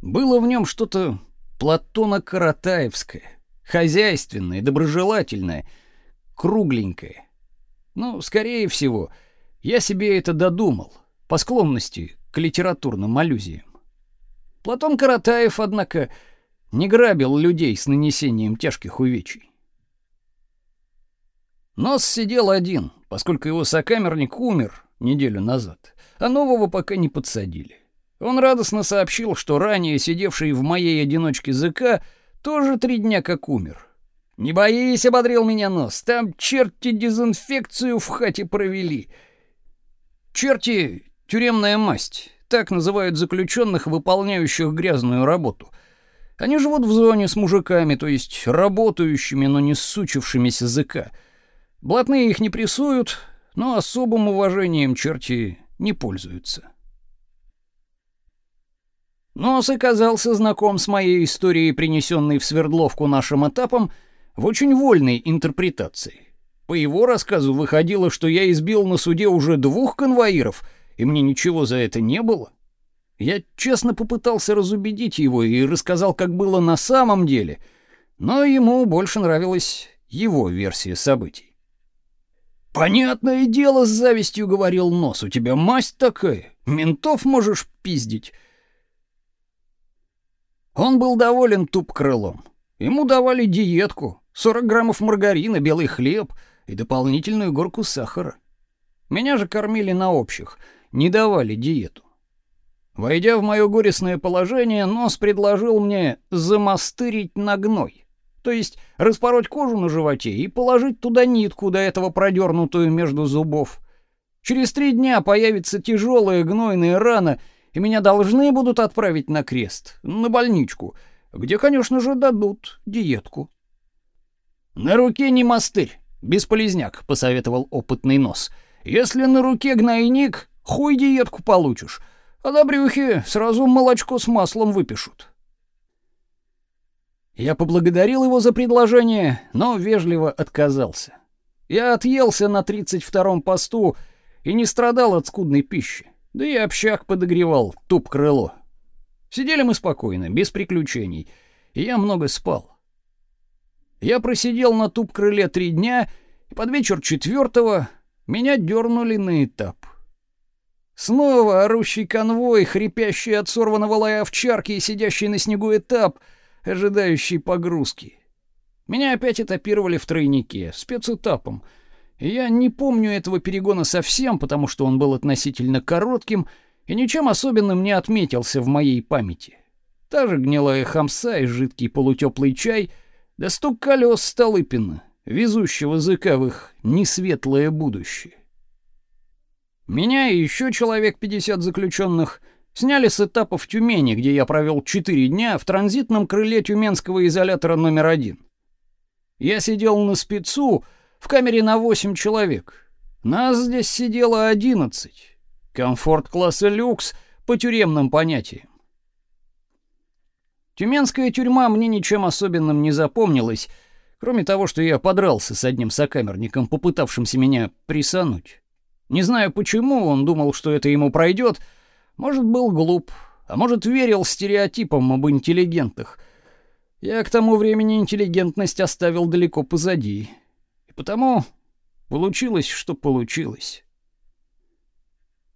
Было в нем что-то Платона-Каратаевское, хозяйственное, доброжелательное, кругленькое. Ну, скорее всего, я себе это додумал, по склонности к литературным аллюзиям. Платон Каратаев, однако, не грабил людей с нанесением тяжких увечий. Нос сидел один, поскольку его сокамерник умер неделю назад, а нового пока не подсадили. Он радостно сообщил, что ранее сидевший в моей одиночке ЗК тоже три дня как умер. «Не боись», — ободрил меня Нос, — «там черти дезинфекцию в хате провели». Черти — тюремная масть, так называют заключенных, выполняющих грязную работу. Они живут в зоне с мужиками, то есть работающими, но не сучившимися ЗК — Блатные их не прессуют, но особым уважением черти не пользуются. Нос оказался знаком с моей историей, принесенной в Свердловку нашим этапом, в очень вольной интерпретации. По его рассказу выходило, что я избил на суде уже двух конвоиров, и мне ничего за это не было. Я честно попытался разубедить его и рассказал, как было на самом деле, но ему больше нравилась его версия событий. «Понятное дело, с завистью говорил Нос, у тебя масть такая, ментов можешь пиздить». Он был доволен туп крылом. Ему давали диетку, 40 граммов маргарина, белый хлеб и дополнительную горку сахара. Меня же кормили на общих, не давали диету. Войдя в мое горестное положение, Нос предложил мне замастырить на гной то есть распороть кожу на животе и положить туда нитку, до этого продернутую между зубов. Через три дня появится тяжелая гнойная рана, и меня должны будут отправить на крест, на больничку, где, конечно же, дадут диетку. «На руке не мастырь, бесполезняк», — посоветовал опытный нос. «Если на руке гнойник, хуй диетку получишь, а на брюхе сразу молочко с маслом выпишут». Я поблагодарил его за предложение, но вежливо отказался. Я отъелся на 32-м посту и не страдал от скудной пищи. Да и общак подогревал, туп крыло. Сидели мы спокойно, без приключений, и я много спал. Я просидел на туп крыле три дня, и под вечер четвертого меня дернули на этап. Снова орущий конвой, хрипящий от сорванного лая овчарки и сидящий на снегу этап, ожидающий погрузки. Меня опять этапировали в тройнике, спецэтапом. Я не помню этого перегона совсем, потому что он был относительно коротким и ничем особенным не отметился в моей памяти. Та же гнилая хамса и жидкий полутеплый чай, да стук колес Столыпина, везущего ЗК в их несветлое будущее. Меня и еще человек 50 заключенных сняли с этапа в Тюмени, где я провел 4 дня в транзитном крыле тюменского изолятора номер один. Я сидел на спецу в камере на 8 человек. Нас здесь сидело 11. Комфорт класса люкс по тюремным понятиям. Тюменская тюрьма мне ничем особенным не запомнилась, кроме того, что я подрался с одним сокамерником, попытавшимся меня присануть. Не знаю почему, он думал, что это ему пройдет. Может, был глуп, а может, верил стереотипам об интеллигентах. Я к тому времени интеллигентность оставил далеко позади. И потому получилось, что получилось.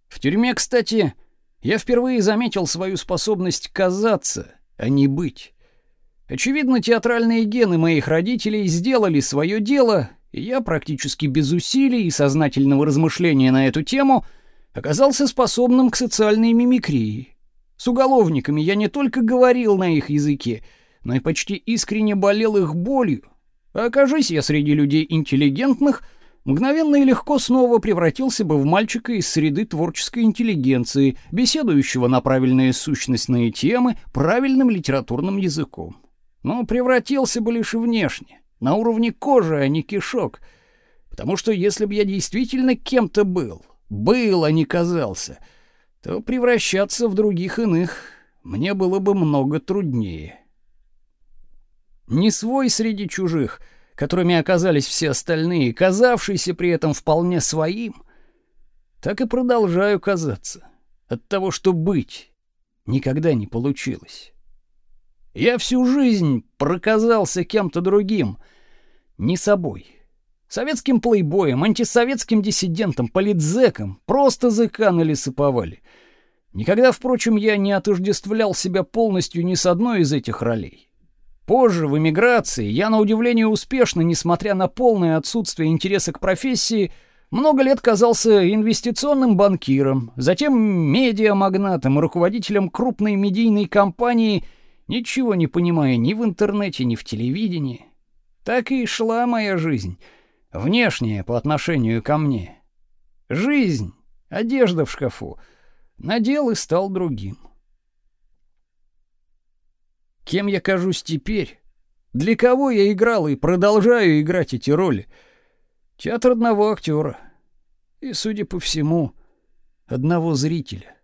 В тюрьме, кстати, я впервые заметил свою способность казаться, а не быть. Очевидно, театральные гены моих родителей сделали свое дело, и я практически без усилий и сознательного размышления на эту тему оказался способным к социальной мимикрии. С уголовниками я не только говорил на их языке, но и почти искренне болел их болью. А окажись я среди людей интеллигентных, мгновенно и легко снова превратился бы в мальчика из среды творческой интеллигенции, беседующего на правильные сущностные темы правильным литературным языком. Но превратился бы лишь внешне на уровне кожи, а не кишок. Потому что если бы я действительно кем-то был, был, а не казался, то превращаться в других иных мне было бы много труднее. Не свой среди чужих, которыми оказались все остальные, казавшийся при этом вполне своим, так и продолжаю казаться. От того, что быть никогда не получилось. Я всю жизнь проказался кем-то другим, не собой. Советским плейбоем, антисоветским диссидентом, политзеком, просто ЗК на лесоповале. Никогда, впрочем, я не отождествлял себя полностью ни с одной из этих ролей. Позже, в эмиграции, я, на удивление успешно, несмотря на полное отсутствие интереса к профессии, много лет казался инвестиционным банкиром, затем медиамагнатом и руководителем крупной медийной компании, ничего не понимая ни в интернете, ни в телевидении. Так и шла моя жизнь, внешняя по отношению ко мне. Жизнь, одежда в шкафу, надел и стал другим. Кем я кажусь теперь? Для кого я играл и продолжаю играть эти роли? Театр одного актера. И, судя по всему, одного зрителя.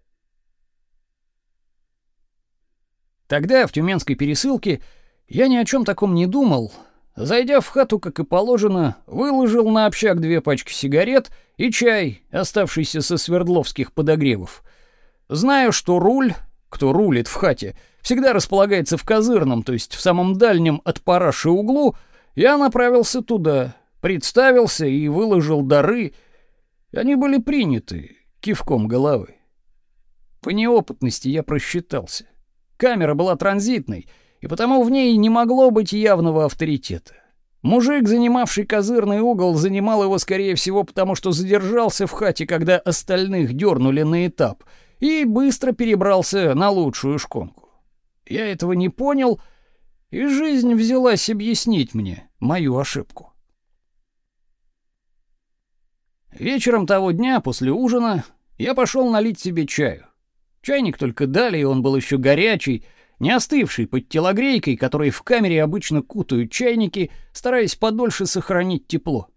Тогда, в Тюменской пересылке, я ни о чем таком не думал, Зайдя в хату, как и положено, выложил на общак две пачки сигарет и чай, оставшийся со свердловских подогревов. Знаю, что руль, кто рулит в хате, всегда располагается в козырном, то есть в самом дальнем от параши углу, я направился туда, представился и выложил дары. Они были приняты кивком головы. По неопытности я просчитался. Камера была транзитной — и потому в ней не могло быть явного авторитета. Мужик, занимавший козырный угол, занимал его, скорее всего, потому что задержался в хате, когда остальных дернули на этап, и быстро перебрался на лучшую шконку. Я этого не понял, и жизнь взялась объяснить мне мою ошибку. Вечером того дня, после ужина, я пошел налить себе чаю. Чайник только дали, и он был еще горячий, не остывший под телогрейкой, которой в камере обычно кутают чайники, стараясь подольше сохранить тепло.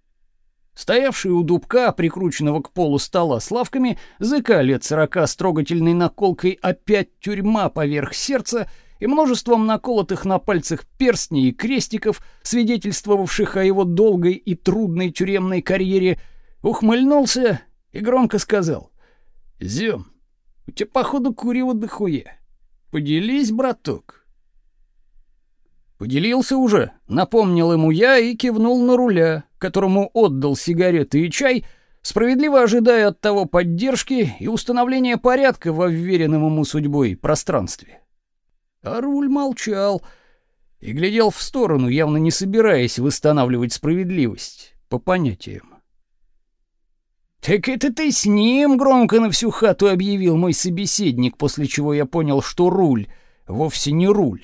Стоявший у дубка, прикрученного к полу стола с лавками, зыка лет сорока с трогательной наколкой «Опять тюрьма поверх сердца» и множеством наколотых на пальцах перстней и крестиков, свидетельствовавших о его долгой и трудной тюремной карьере, ухмыльнулся и громко сказал: "Зём, у тебя походу курева дохуя. Поделись, браток". Поделился уже, напомнил ему я и кивнул на руля, которому отдал сигареты и чай, справедливо ожидая от того поддержки и установления порядка во вверенном ему судьбой пространстве. А руль молчал и глядел в сторону, явно не собираясь восстанавливать справедливость по понятиям. «Так это ты с ним громко на всю хату объявил мой собеседник, после чего я понял, что руль вовсе не руль,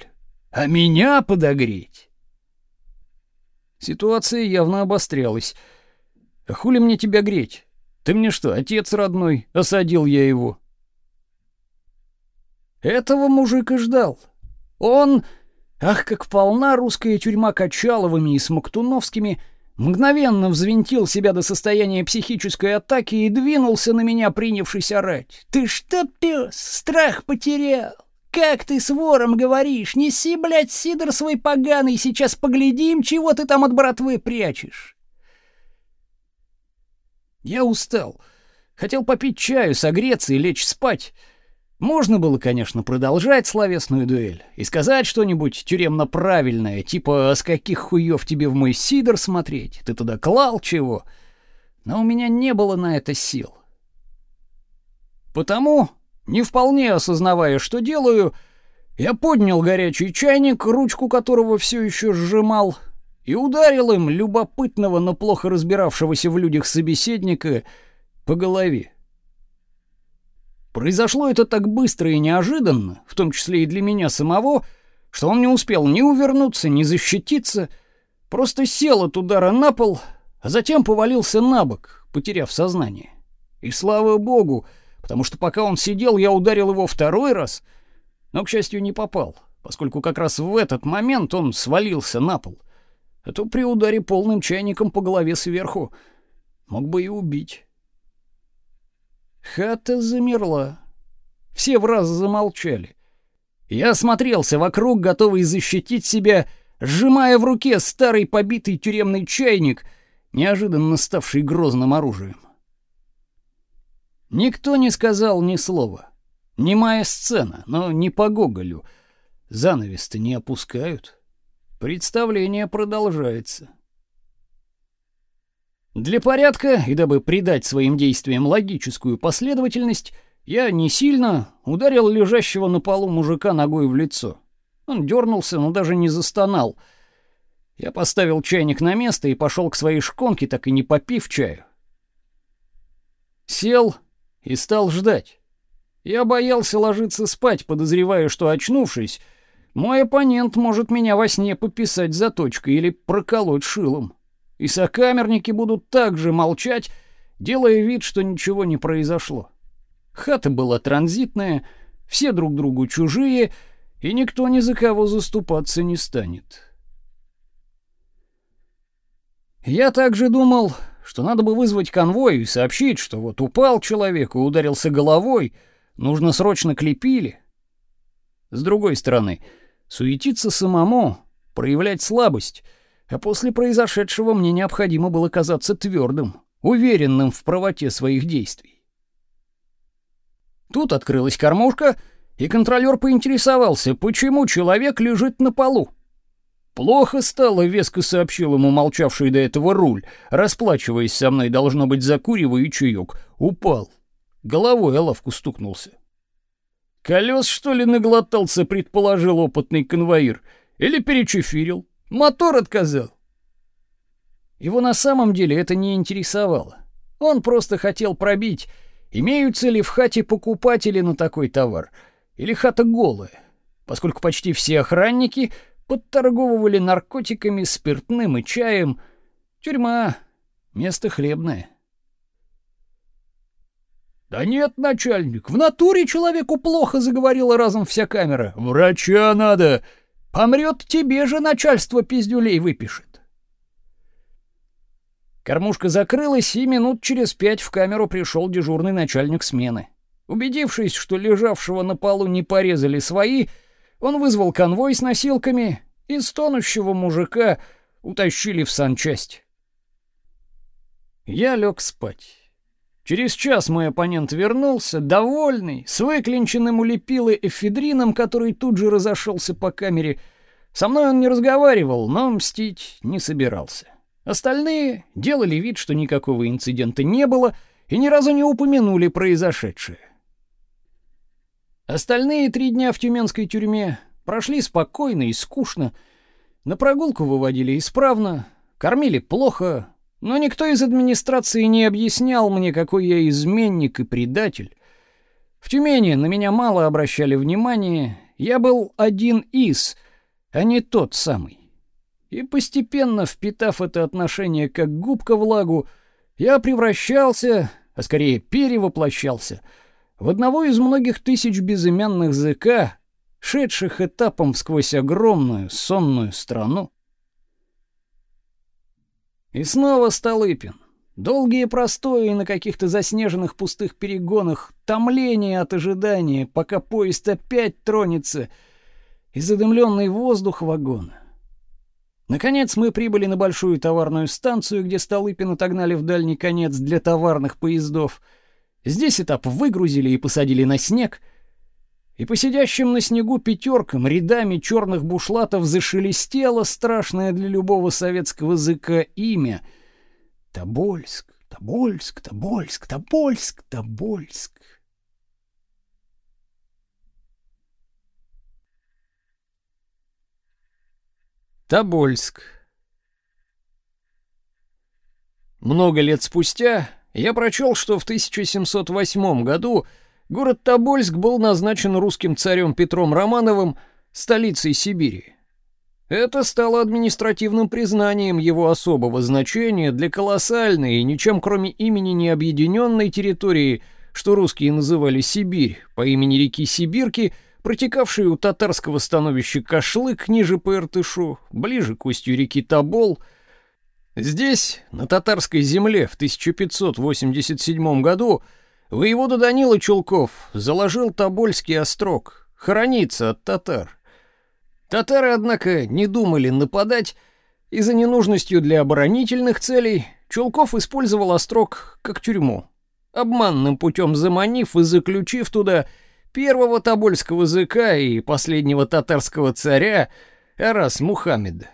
а меня подогреть». Ситуация явно обострялась. «А хули мне тебя греть? Ты мне что, отец родной?» — осадил я его. Этого мужик и ждал. Он, ах, как полна русская тюрьма Качаловыми и Смоктуновскими, мгновенно взвинтил себя до состояния психической атаки и двинулся на меня, принявшись орать. «Ты что, пес, страх потерял? Как ты с вором говоришь? Неси, блядь, сидор свой поганый, сейчас поглядим, чего ты там от братвы прячешь». Я устал. Хотел попить чаю, согреться и лечь спать. Можно было, конечно, продолжать словесную дуэль и сказать что-нибудь тюремно-правильное, типа «А с каких хуев тебе в мой сидор смотреть? Ты туда клал чего?» Но у меня не было на это сил. Потому, не вполне осознавая, что делаю, я поднял горячий чайник, ручку которого все еще сжимал, и ударил им любопытного, но плохо разбиравшегося в людях собеседника по голове. Произошло это так быстро и неожиданно, в том числе и для меня самого, что он не успел ни увернуться, ни защититься, просто сел от удара на пол, а затем повалился на бок, потеряв сознание. И слава богу, потому что пока он сидел, я ударил его второй раз, но, к счастью, не попал, поскольку как раз в этот момент он свалился на пол. А то при ударе полным чайником по голове сверху мог бы и убить. Хата замерла. Все в раз замолчали. Я осмотрелся вокруг, готовый защитить себя, сжимая в руке старый побитый тюремный чайник, неожиданно ставший грозным оружием. Никто не сказал ни слова. Немая сцена, но не по Гоголю. Занавес-то не опускают. Представление продолжается. Для порядка и дабы придать своим действиям логическую последовательность, я не сильно ударил лежащего на полу мужика ногой в лицо. Он дернулся, но даже не застонал. Я поставил чайник на место и пошел к своей шконке, так и не попив чаю. Сел и стал ждать. Я боялся ложиться спать, подозревая, что очнувшись, мой оппонент может меня во сне пописать заточкой или проколоть шилом и сокамерники будут также молчать, делая вид, что ничего не произошло. Хата была транзитная, все друг другу чужие, и никто ни за кого заступаться не станет. Я также думал, что надо бы вызвать конвой и сообщить, что вот упал человек и ударился головой, нужно срочно клепили. С другой стороны, суетиться самому, проявлять слабость — а после произошедшего мне необходимо было казаться твердым, уверенным в правоте своих действий. Тут открылась кормушка, и контролер поинтересовался, почему человек лежит на полу. Плохо стало, веско сообщил ему молчавший до этого руль, расплачиваясь со мной, должно быть, закуривая чаек. Упал. Головой о лавку стукнулся. Колес, что ли, наглотался, предположил опытный конвоир, или перечефирил. Мотор отказал. Его на самом деле это не интересовало. Он просто хотел пробить, имеются ли в хате покупатели на такой товар, или хата голая, поскольку почти все охранники подторговывали наркотиками, спиртным и чаем. Тюрьма — место хлебное. «Да нет, начальник, в натуре человеку плохо», — заговорила разом вся камера. «Врача надо!» Помрет, тебе же начальство пиздюлей выпишет. Кормушка закрылась, и минут через пять в камеру пришел дежурный начальник смены. Убедившись, что лежавшего на полу не порезали свои, Он вызвал конвой с носилками, и стонущего мужика утащили в санчасть. Я лег спать. Через час мой оппонент вернулся, довольный, с выклинченным у эфедрином, который тут же разошелся по камере. Со мной он не разговаривал, но мстить не собирался. Остальные делали вид, что никакого инцидента не было, и ни разу не упомянули произошедшее. Остальные три дня в тюменской тюрьме прошли спокойно и скучно. На прогулку выводили исправно, кормили плохо, но никто из администрации не объяснял мне, какой я изменник и предатель. В Тюмени на меня мало обращали внимания, я был один из, а не тот самый. И постепенно, впитав это отношение как губка в лагу, я превращался, а скорее перевоплощался, в одного из многих тысяч безымянных ЗК, шедших этапом сквозь огромную сонную страну. И снова Столыпин. Долгие простои на каких-то заснеженных пустых перегонах, томление от ожидания, пока поезд опять тронется, и задымленный воздух вагона. Наконец мы прибыли на большую товарную станцию, где Столыпин отогнали в дальний конец для товарных поездов. Здесь этап выгрузили и посадили на снег — и по сидящим на снегу пятеркам рядами черных бушлатов зашелестело страшное для любого советского языка имя — Тобольск, Тобольск, Тобольск, Тобольск, Тобольск. Тобольск. Много лет спустя я прочел, что в 1708 году Город Тобольск был назначен русским царем Петром Романовым столицей Сибири. Это стало административным признанием его особого значения для колоссальной и ничем кроме имени не объединенной территории, что русские называли Сибирь, по имени реки Сибирки, протекавшей у татарского становища Кашлык ниже по Иртышу, ближе к устью реки Тобол. Здесь, на татарской земле, в 1587 году Воевода Данила Чулков заложил Тобольский острог, хорониться от татар. Татары, однако, не думали нападать, и за ненужностью для оборонительных целей Чулков использовал острог как тюрьму, обманным путем заманив и заключив туда первого тобольского языка и последнего татарского царя Арас Мухаммеда.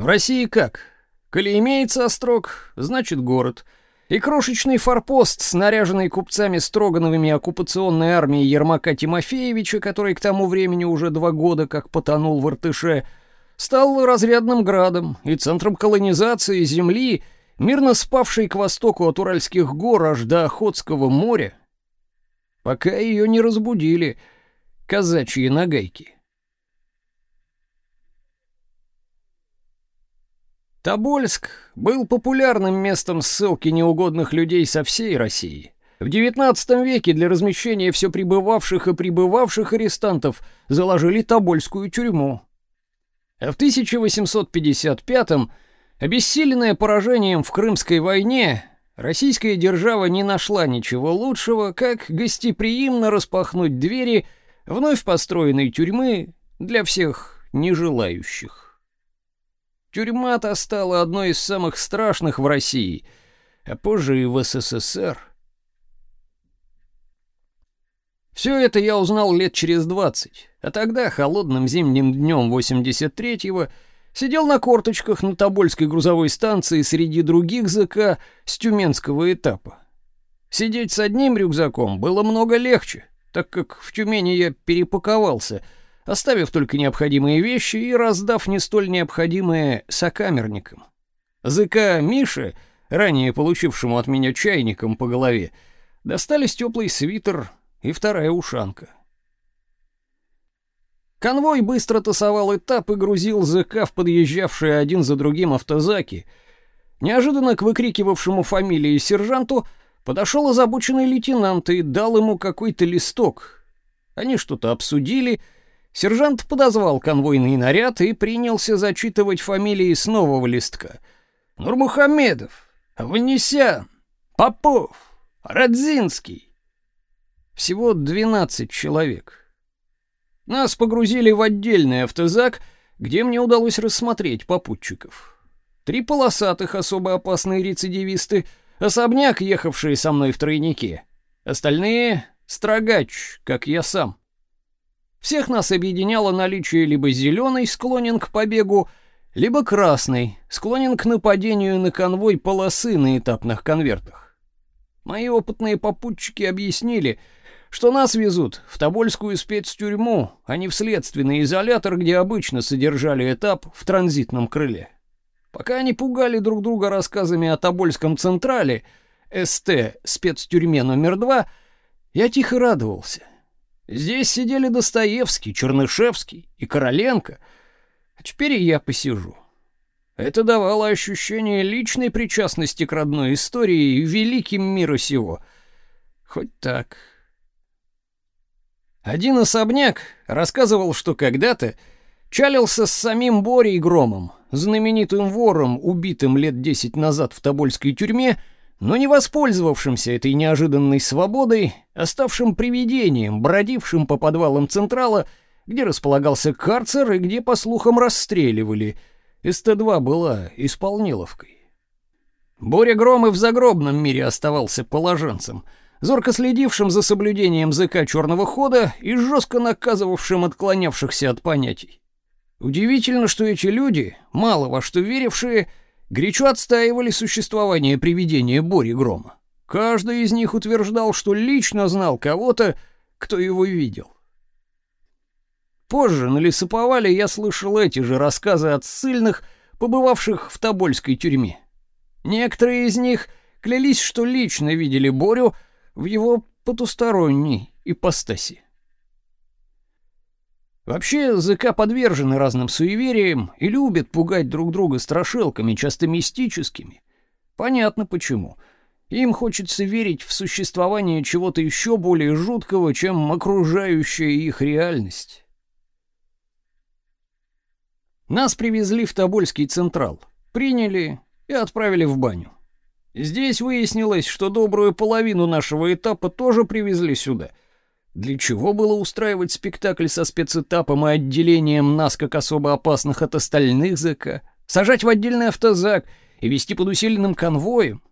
В России как? Коли имеется острог, значит город — и крошечный форпост, снаряженный купцами Строгановыми оккупационной армией Ермака Тимофеевича, который к тому времени уже два года как потонул в Иртыше, стал разрядным градом и центром колонизации земли, мирно спавшей к востоку от Уральских гор аж до Охотского моря, пока ее не разбудили казачьи нагайки. Тобольск был популярным местом ссылки неугодных людей со всей России. В XIX веке для размещения все прибывавших и прибывавших арестантов заложили Тобольскую тюрьму. А в 1855-м, обессиленная поражением в Крымской войне, российская держава не нашла ничего лучшего, как гостеприимно распахнуть двери вновь построенной тюрьмы для всех нежелающих. Тюрьма-то стала одной из самых страшных в России, а позже и в СССР. Все это я узнал лет через двадцать, а тогда, холодным зимним днем 83-го, сидел на корточках на Тобольской грузовой станции среди других ЗК с тюменского этапа. Сидеть с одним рюкзаком было много легче, так как в Тюмени я перепаковался — оставив только необходимые вещи и раздав не столь необходимые сокамерникам. Зыка Мише, ранее получившему от меня чайником по голове, достались теплый свитер и вторая ушанка. Конвой быстро тасовал этап и грузил ЗК в подъезжавшие один за другим автозаки. Неожиданно к выкрикивавшему фамилии сержанту подошел озабоченный лейтенант и дал ему какой-то листок. Они что-то обсудили, Сержант подозвал конвойный наряд и принялся зачитывать фамилии с нового листка. Нурмухамедов, Ванесян, Попов, Радзинский. Всего 12 человек. Нас погрузили в отдельный автозак, где мне удалось рассмотреть попутчиков. Три полосатых особо опасные рецидивисты, особняк, ехавшие со мной в тройнике. Остальные — строгач, как я сам. Всех нас объединяло наличие либо зеленый, склонен к побегу, либо красный, склонен к нападению на конвой полосы на этапных конвертах. Мои опытные попутчики объяснили, что нас везут в Тобольскую спецтюрьму, а не в следственный изолятор, где обычно содержали этап в транзитном крыле. Пока они пугали друг друга рассказами о Тобольском Централе, СТ, спецтюрьме номер два, я тихо радовался. Здесь сидели Достоевский, Чернышевский и Короленко, а теперь и я посижу. Это давало ощущение личной причастности к родной истории и великим мира сего. Хоть так. Один особняк рассказывал, что когда-то чалился с самим Борей Громом, знаменитым вором, убитым лет десять назад в Тобольской тюрьме, но не воспользовавшимся этой неожиданной свободой, оставшим привидением, бродившим по подвалам Централа, где располагался карцер и где, по слухам, расстреливали. СТ-2 была исполниловкой. Боря Гром и в загробном мире оставался положенцем, зорко следившим за соблюдением ЗК черного хода и жестко наказывавшим отклонявшихся от понятий. Удивительно, что эти люди, мало во что верившие, горячо отстаивали существование привидения Бори Грома. Каждый из них утверждал, что лично знал кого-то, кто его видел. Позже на лесоповале я слышал эти же рассказы от ссыльных, побывавших в Тобольской тюрьме. Некоторые из них клялись, что лично видели Борю в его потусторонней ипостаси. Вообще, ЗК подвержены разным суевериям и любят пугать друг друга страшилками, часто мистическими. Понятно почему. Им хочется верить в существование чего-то еще более жуткого, чем окружающая их реальность. Нас привезли в Тобольский Централ, приняли и отправили в баню. Здесь выяснилось, что добрую половину нашего этапа тоже привезли сюда — для чего было устраивать спектакль со спецэтапом и отделением нас как особо опасных от остальных ЗК? Сажать в отдельный автозак и вести под усиленным конвоем?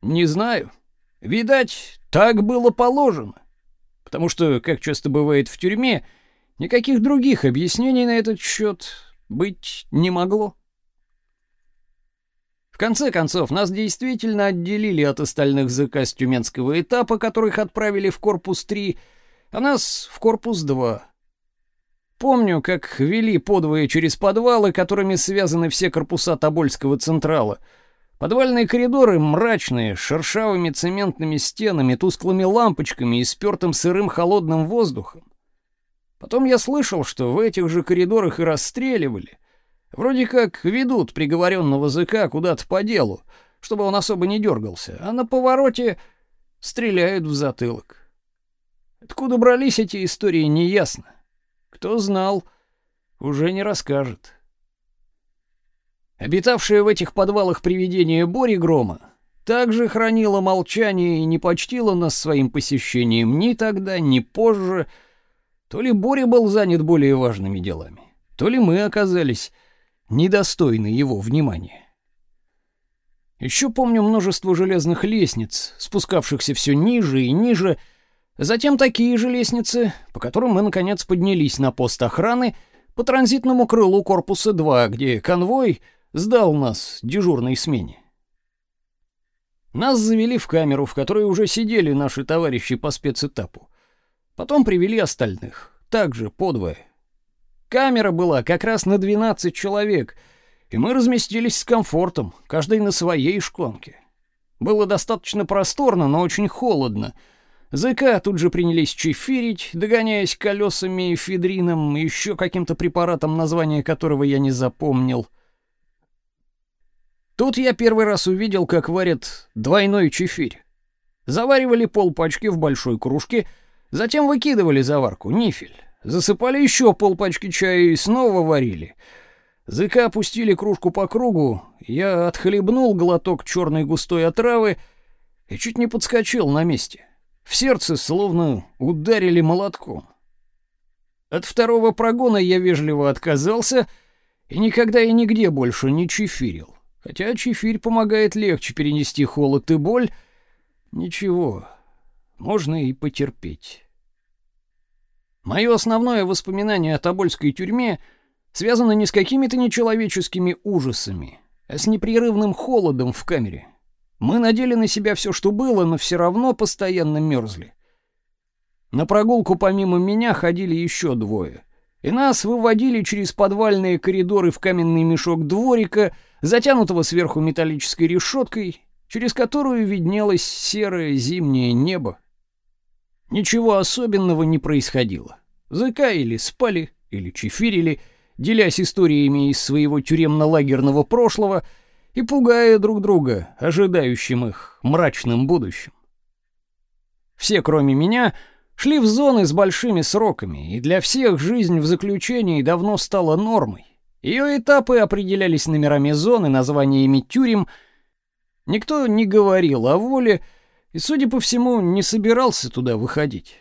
Не знаю. Видать, так было положено. Потому что, как часто бывает в тюрьме, никаких других объяснений на этот счет быть не могло. В конце концов, нас действительно отделили от остальных ЗК с тюменского этапа, которых отправили в корпус 3, а нас в корпус 2. Помню, как вели подвое через подвалы, которыми связаны все корпуса Тобольского Централа. Подвальные коридоры мрачные, с шершавыми цементными стенами, тусклыми лампочками и спёртым сырым холодным воздухом. Потом я слышал, что в этих же коридорах и расстреливали. Вроде как ведут приговоренного ЗК куда-то по делу, чтобы он особо не дергался, а на повороте стреляют в затылок. Откуда брались эти истории, неясно. Кто знал, уже не расскажет. Обитавшее в этих подвалах привидение Бори Грома также хранило молчание и не почтило нас своим посещением ни тогда, ни позже. То ли Боря был занят более важными делами, то ли мы оказались недостойны его внимания. Еще помню множество железных лестниц, спускавшихся все ниже и ниже, Затем такие же лестницы, по которым мы наконец поднялись на пост охраны по транзитному крылу корпуса 2, где конвой сдал нас дежурной смене. Нас завели в камеру, в которой уже сидели наши товарищи по спецэтапу. Потом привели остальных, также подвое. Камера была как раз на 12 человек, и мы разместились с комфортом, каждый на своей шконке. Было достаточно просторно, но очень холодно — ЗК тут же принялись чефирить, догоняясь колесами, эфедрином и еще каким-то препаратом, название которого я не запомнил. Тут я первый раз увидел, как варят двойной чефирь. Заваривали полпачки в большой кружке, затем выкидывали заварку, нифель. Засыпали еще полпачки чая и снова варили. ЗК опустили кружку по кругу, я отхлебнул глоток черной густой отравы и чуть не подскочил на месте. В сердце словно ударили молотком. От второго прогона я вежливо отказался и никогда и нигде больше не чефирил. Хотя чефирь помогает легче перенести холод и боль. Ничего, можно и потерпеть. Мое основное воспоминание о Тобольской тюрьме связано не с какими-то нечеловеческими ужасами, а с непрерывным холодом в камере. Мы надели на себя все, что было, но все равно постоянно мерзли. На прогулку помимо меня ходили еще двое. И нас выводили через подвальные коридоры в каменный мешок дворика, затянутого сверху металлической решеткой, через которую виднелось серое зимнее небо. Ничего особенного не происходило. Закаили, спали или чефирили, делясь историями из своего тюремно-лагерного прошлого и пугая друг друга, ожидающим их мрачным будущим. Все, кроме меня, шли в зоны с большими сроками, и для всех жизнь в заключении давно стала нормой. Ее этапы определялись номерами зоны, названиями тюрем. Никто не говорил о воле, и, судя по всему, не собирался туда выходить.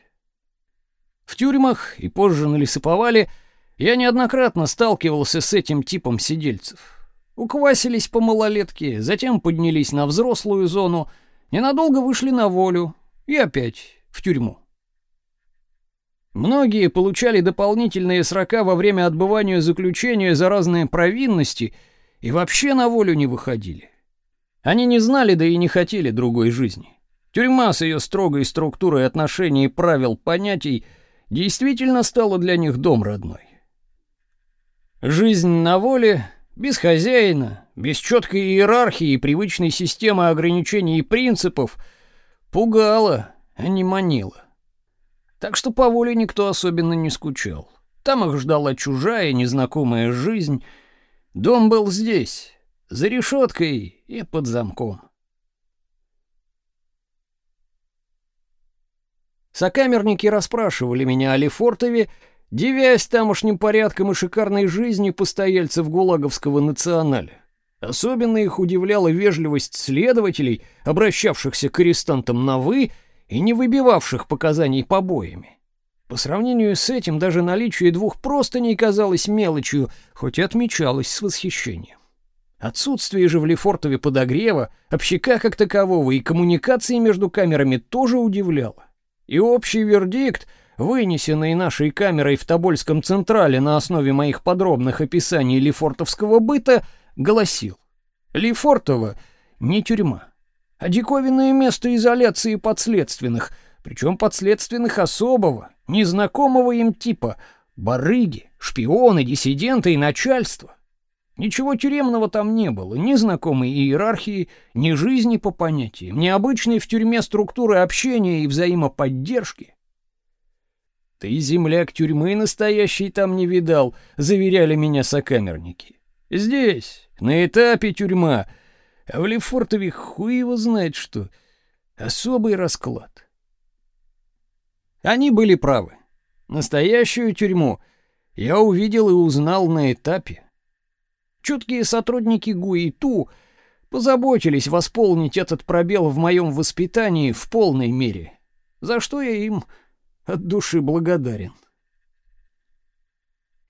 В тюрьмах и позже на лесоповале я неоднократно сталкивался с этим типом сидельцев. Уквасились по малолетке, затем поднялись на взрослую зону, ненадолго вышли на волю и опять в тюрьму. Многие получали дополнительные срока во время отбывания заключения за разные провинности и вообще на волю не выходили. Они не знали, да и не хотели другой жизни. Тюрьма с ее строгой структурой отношений и правил понятий действительно стала для них дом родной. Жизнь на воле, без хозяина, без четкой иерархии и привычной системы ограничений и принципов, пугала, а не манила. Так что по воле никто особенно не скучал. Там их ждала чужая, незнакомая жизнь. Дом был здесь, за решеткой и под замком. Сокамерники расспрашивали меня о Лефортове, дивясь тамошним порядком и шикарной жизни постояльцев Гулаговского националя. Особенно их удивляла вежливость следователей, обращавшихся к арестантам на «вы» и не выбивавших показаний побоями. По сравнению с этим даже наличие двух простыней казалось мелочью, хоть и отмечалось с восхищением. Отсутствие же в Лефортове подогрева, общака как такового и коммуникации между камерами тоже удивляло. И общий вердикт, вынесенный нашей камерой в Тобольском Централе на основе моих подробных описаний лефортовского быта, гласил: Лефортово не тюрьма, а диковинное место изоляции подследственных, причем подследственных особого, незнакомого им типа: барыги, шпионы, диссиденты и начальство. Ничего тюремного там не было, ни знакомой иерархии, ни жизни по понятиям, ни обычной в тюрьме структуры общения и взаимоподдержки. «Ты, земляк, тюрьмы настоящей там не видал», — заверяли меня сокамерники. «Здесь, на этапе тюрьма, а в Лефортове хуй его знает что. Особый расклад». Они были правы. Настоящую тюрьму я увидел и узнал на этапе. Чуткие сотрудники ГУИТУ позаботились восполнить этот пробел в моем воспитании в полной мере, за что я им от души благодарен.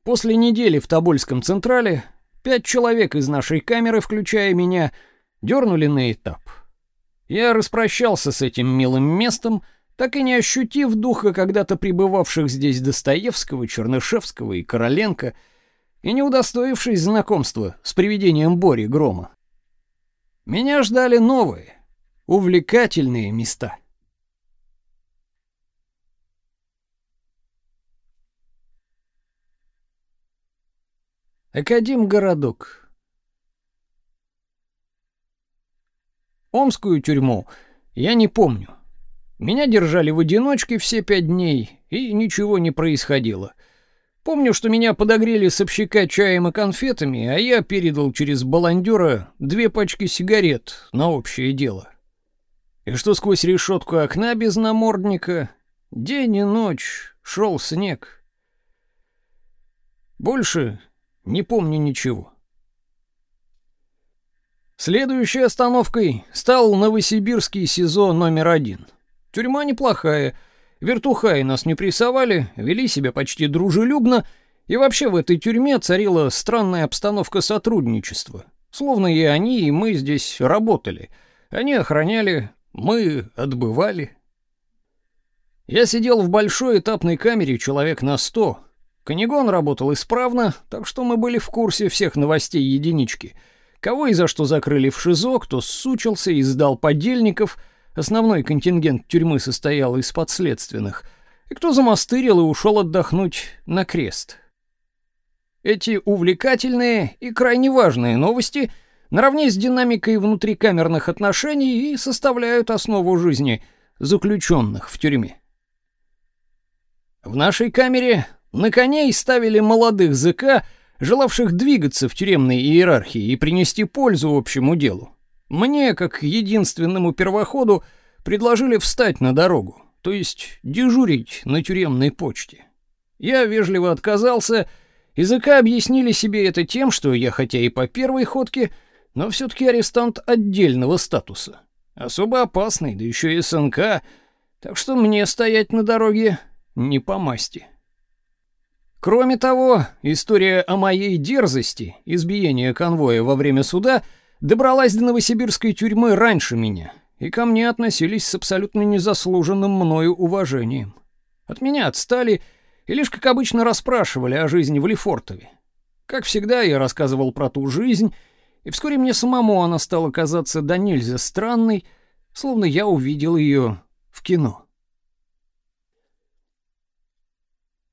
После недели в Тобольском Централе пять человек из нашей камеры, включая меня, дернули на этап. Я распрощался с этим милым местом, так и не ощутив духа когда-то пребывавших здесь Достоевского, Чернышевского и Короленко — и не удостоившись знакомства с привидением Бори Грома. Меня ждали новые, увлекательные места. Академгородок. Омскую тюрьму я не помню. Меня держали в одиночке все пять дней, и ничего не происходило — Помню, что меня подогрели с общака чаем и конфетами, а я передал через баландера две пачки сигарет на общее дело. И что сквозь решетку окна без намордника день и ночь шел снег. Больше не помню ничего. Следующей остановкой стал Новосибирский СИЗО номер один. Тюрьма неплохая — Вертухаи нас не прессовали, вели себя почти дружелюбно, и вообще в этой тюрьме царила странная обстановка сотрудничества. Словно и они, и мы здесь работали. Они охраняли, мы отбывали. Я сидел в большой этапной камере человек на сто. Канигон работал исправно, так что мы были в курсе всех новостей единички. Кого и за что закрыли в ШИЗО, кто ссучился и сдал подельников, основной контингент тюрьмы состоял из подследственных, и кто замастырил и ушел отдохнуть на крест. Эти увлекательные и крайне важные новости наравне с динамикой внутрикамерных отношений и составляют основу жизни заключенных в тюрьме. В нашей камере на коней ставили молодых ЗК, желавших двигаться в тюремной иерархии и принести пользу общему делу. Мне, как единственному первоходу, предложили встать на дорогу, то есть дежурить на тюремной почте. Я вежливо отказался Языка объяснили себе это тем, что я хотя и по первой ходке, но все-таки арестант отдельного статуса. Особо опасный, да еще и СНК, так что мне стоять на дороге не по масти. Кроме того, история о моей дерзости, избиения конвоя во время суда, добралась до новосибирской тюрьмы раньше меня, и ко мне относились с абсолютно незаслуженным мною уважением. От меня отстали и лишь, как обычно, расспрашивали о жизни в Лефортове. Как всегда, я рассказывал про ту жизнь, и вскоре мне самому она стала казаться до нельзя странной, словно я увидел ее в кино.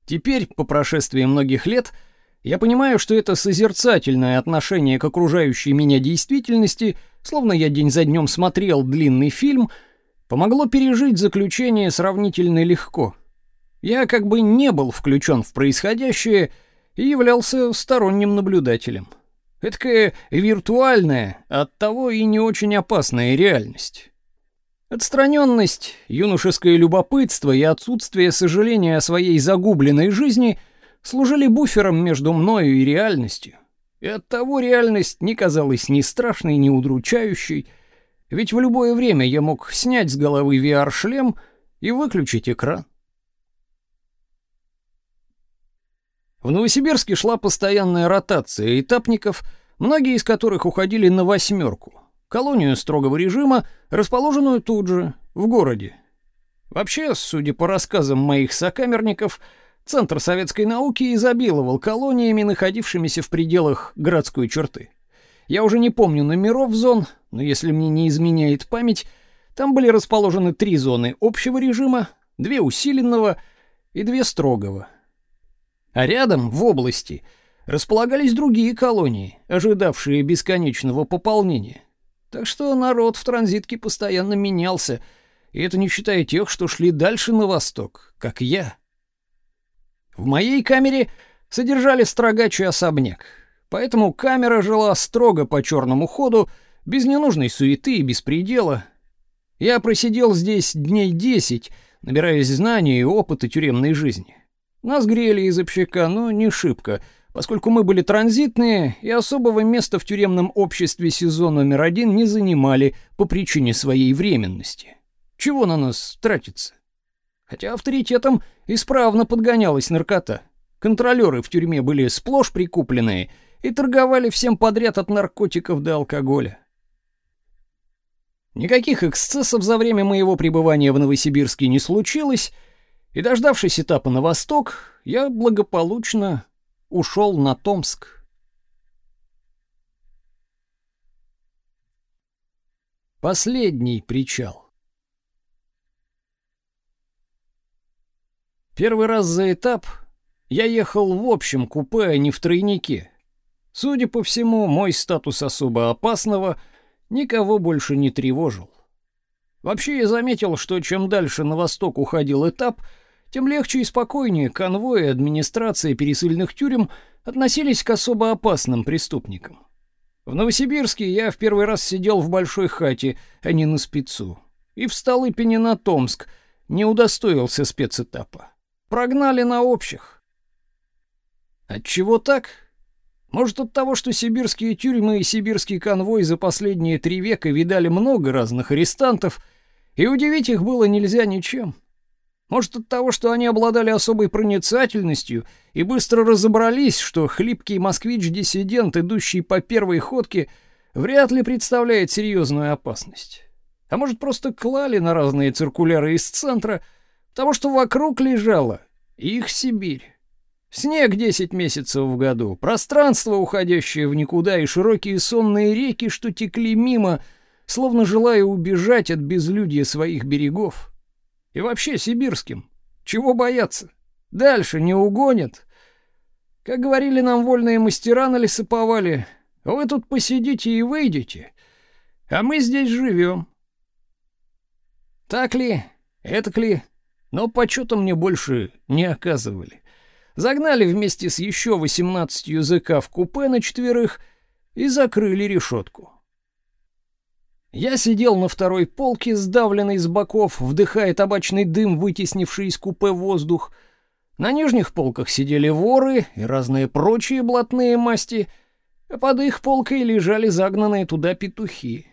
Теперь, по прошествии многих лет, я понимаю, что это созерцательное отношение к окружающей меня действительности, словно я день за днем смотрел длинный фильм, помогло пережить заключение сравнительно легко. Я как бы не был включен в происходящее и являлся сторонним наблюдателем. Эдакая виртуальная, оттого и не очень опасная реальность. Отстраненность, юношеское любопытство и отсутствие сожаления о своей загубленной жизни служили буфером между мною и реальностью. И оттого реальность не казалась ни страшной, ни удручающей, ведь в любое время я мог снять с головы VR-шлем и выключить экран. В Новосибирске шла постоянная ротация этапников, многие из которых уходили на восьмерку, колонию строгого режима, расположенную тут же, в городе. Вообще, судя по рассказам моих сокамерников, Центр советской науки изобиловал колониями, находившимися в пределах городской черты. Я уже не помню номеров зон, но если мне не изменяет память, там были расположены три зоны общего режима, две усиленного и две строгого — а рядом, в области, располагались другие колонии, ожидавшие бесконечного пополнения. Так что народ в транзитке постоянно менялся, и это не считая тех, что шли дальше на восток, как я. В моей камере содержали строгачий особняк, поэтому камера жила строго по черному ходу, без ненужной суеты и беспредела. Я просидел здесь дней десять, набираясь знаний и опыта тюремной жизни. Нас грели из общака, но не шибко, поскольку мы были транзитные и особого места в тюремном обществе СИЗО номер один не занимали по причине своей временности. Чего на нас тратиться? Хотя авторитетом исправно подгонялась наркота. Контролеры в тюрьме были сплошь прикупленные и торговали всем подряд от наркотиков до алкоголя. Никаких эксцессов за время моего пребывания в Новосибирске не случилось, и, дождавшись этапа на восток, я благополучно ушел на Томск. Последний причал. Первый раз за этап я ехал в общем купе, а не в тройнике. Судя по всему, мой статус особо опасного никого больше не тревожил. Вообще я заметил, что чем дальше на восток уходил этап, тем легче и спокойнее конвои администрации пересыльных тюрем относились к особо опасным преступникам. В Новосибирске я в первый раз сидел в большой хате, а не на спецу. И в Столыпине на Томск не удостоился спецэтапа. Прогнали на общих. От чего так? Может, от того, что сибирские тюрьмы и сибирский конвой за последние три века видали много разных арестантов, и удивить их было нельзя ничем. Может, от того, что они обладали особой проницательностью и быстро разобрались, что хлипкий москвич-диссидент, идущий по первой ходке, вряд ли представляет серьезную опасность. А может, просто клали на разные циркуляры из центра, потому что вокруг лежала их Сибирь. Снег 10 месяцев в году, пространство, уходящее в никуда, и широкие сонные реки, что текли мимо, словно желая убежать от безлюдья своих берегов. И вообще сибирским. Чего бояться? Дальше не угонят. Как говорили нам вольные мастера на лесоповале, вы тут посидите и выйдете, а мы здесь живем. Так ли, это ли, но почета мне больше не оказывали. Загнали вместе с еще 18 языка в купе на четверых и закрыли решетку. Я сидел на второй полке, сдавленный с боков, вдыхая табачный дым, вытеснивший из купе воздух. На нижних полках сидели воры и разные прочие блатные масти, а под их полкой лежали загнанные туда петухи.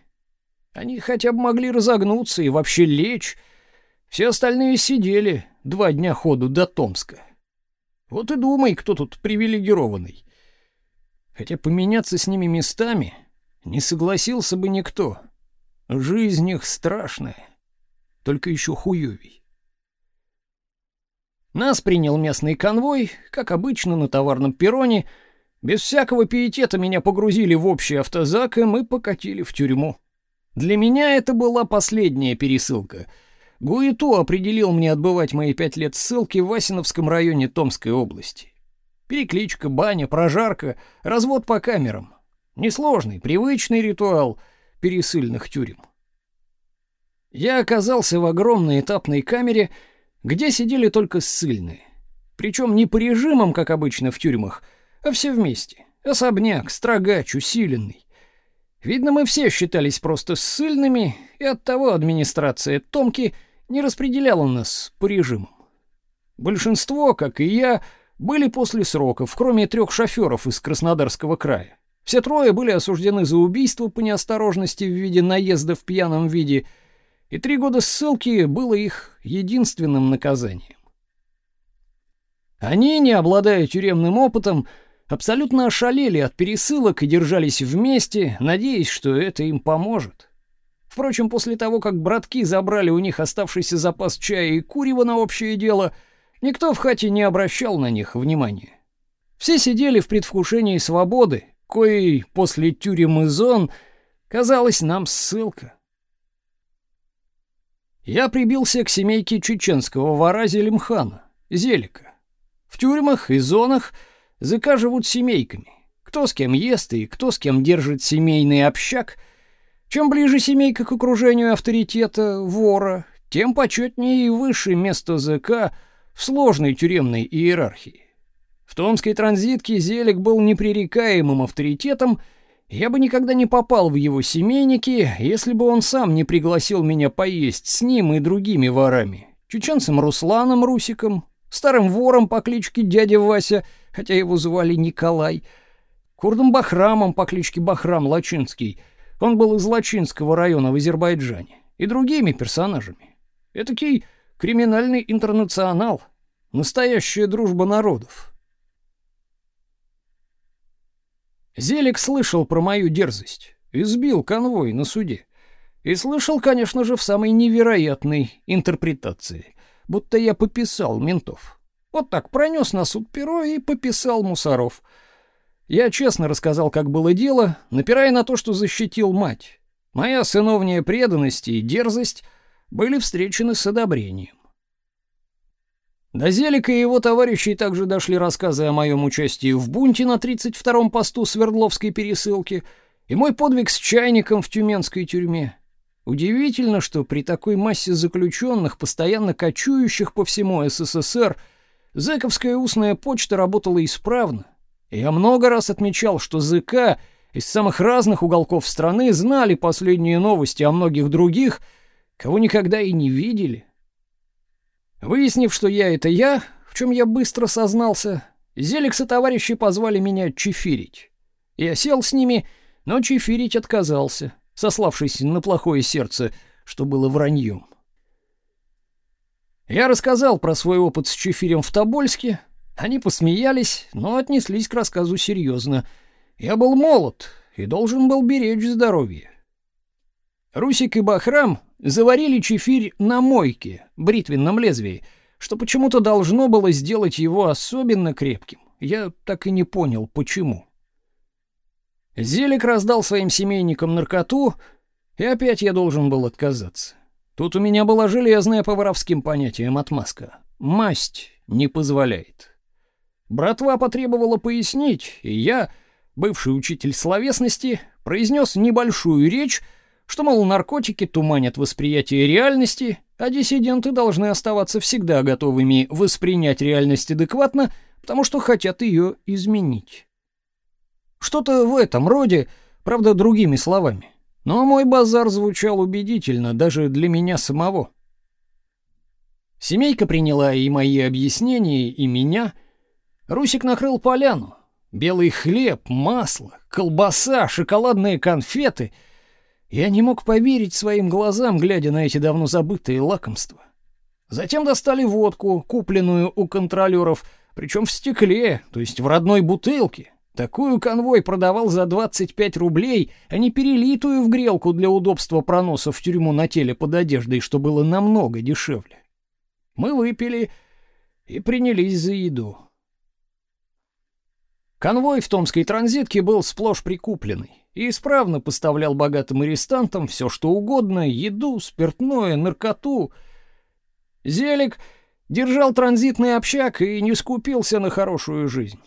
Они хотя бы могли разогнуться и вообще лечь. Все остальные сидели два дня ходу до Томска. Вот и думай, кто тут привилегированный. Хотя поменяться с ними местами не согласился бы никто. Жизнь их страшная, только еще хуёвей. Нас принял местный конвой, как обычно на товарном перроне. Без всякого пиетета меня погрузили в общий автозак, и мы покатили в тюрьму. Для меня это была последняя пересылка. Гуиту определил мне отбывать мои пять лет ссылки в Васиновском районе Томской области. Перекличка, баня, прожарка, развод по камерам. Несложный, привычный ритуал — пересыльных тюрем. Я оказался в огромной этапной камере, где сидели только ссыльные. Причем не по режимам, как обычно в тюрьмах, а все вместе. Особняк, строгач, усиленный. Видно, мы все считались просто ссыльными, и оттого администрация Томки не распределяла нас по режимам. Большинство, как и я, были после сроков, кроме трех шоферов из Краснодарского края. Все трое были осуждены за убийство по неосторожности в виде наезда в пьяном виде, и три года ссылки было их единственным наказанием. Они, не обладая тюремным опытом, абсолютно ошалели от пересылок и держались вместе, надеясь, что это им поможет. Впрочем, после того, как братки забрали у них оставшийся запас чая и курева на общее дело, никто в хате не обращал на них внимания. Все сидели в предвкушении свободы, коей после тюрем и зон казалась нам ссылка. Я прибился к семейке чеченского вора Зелимхана, Зелика. В тюрьмах и зонах ЗК живут семейками. Кто с кем ест и кто с кем держит семейный общак. Чем ближе семейка к окружению авторитета вора, тем почетнее и выше место ЗК в сложной тюремной иерархии. В томской транзитке Зелик был непререкаемым авторитетом, я бы никогда не попал в его семейники, если бы он сам не пригласил меня поесть с ним и другими ворами. Чеченцем Русланом Русиком, старым вором по кличке дядя Вася, хотя его звали Николай, курдом Бахрамом по кличке Бахрам Лачинский, он был из Лачинского района в Азербайджане, и другими персонажами. Этакий криминальный интернационал, настоящая дружба народов. Зелик слышал про мою дерзость, избил конвой на суде. И слышал, конечно же, в самой невероятной интерпретации, будто я пописал ментов. Вот так пронес на суд перо и пописал мусоров. Я честно рассказал, как было дело, напирая на то, что защитил мать. Моя сыновняя преданность и дерзость были встречены с одобрением. До Зелика и его товарищей также дошли рассказы о моем участии в бунте на 32-м посту Свердловской пересылки и мой подвиг с чайником в тюменской тюрьме. Удивительно, что при такой массе заключенных, постоянно кочующих по всему СССР, зэковская устная почта работала исправно. Я много раз отмечал, что ЗК из самых разных уголков страны знали последние новости о многих других, кого никогда и не видели. Выяснив, что я — это я, в чем я быстро сознался, Зеликс и товарищи позвали меня чефирить. Я сел с ними, но чефирить отказался, сославшись на плохое сердце, что было враньем. Я рассказал про свой опыт с чефирем в Тобольске. Они посмеялись, но отнеслись к рассказу серьезно. Я был молод и должен был беречь здоровье. Русик и Бахрам заварили чефирь на мойке, бритвенном лезвии, что почему-то должно было сделать его особенно крепким. Я так и не понял, почему. Зелик раздал своим семейникам наркоту, и опять я должен был отказаться. Тут у меня была железная по воровским понятиям отмазка. Масть не позволяет. Братва потребовала пояснить, и я, бывший учитель словесности, произнес небольшую речь, что, мол, наркотики туманят восприятие реальности, а диссиденты должны оставаться всегда готовыми воспринять реальность адекватно, потому что хотят ее изменить. Что-то в этом роде, правда, другими словами. Но мой базар звучал убедительно даже для меня самого. Семейка приняла и мои объяснения, и меня. Русик накрыл поляну. Белый хлеб, масло, колбаса, шоколадные конфеты. Я не мог поверить своим глазам, глядя на эти давно забытые лакомства. Затем достали водку, купленную у контролеров, причем в стекле, то есть в родной бутылке. Такую конвой продавал за 25 рублей, а не перелитую в грелку для удобства проноса в тюрьму на теле под одеждой, что было намного дешевле. Мы выпили и принялись за еду. Конвой в Томской транзитке был сплошь прикупленный и исправно поставлял богатым арестантам все что угодно: еду, спиртное, наркоту. Зелик держал транзитный общак и не скупился на хорошую жизнь.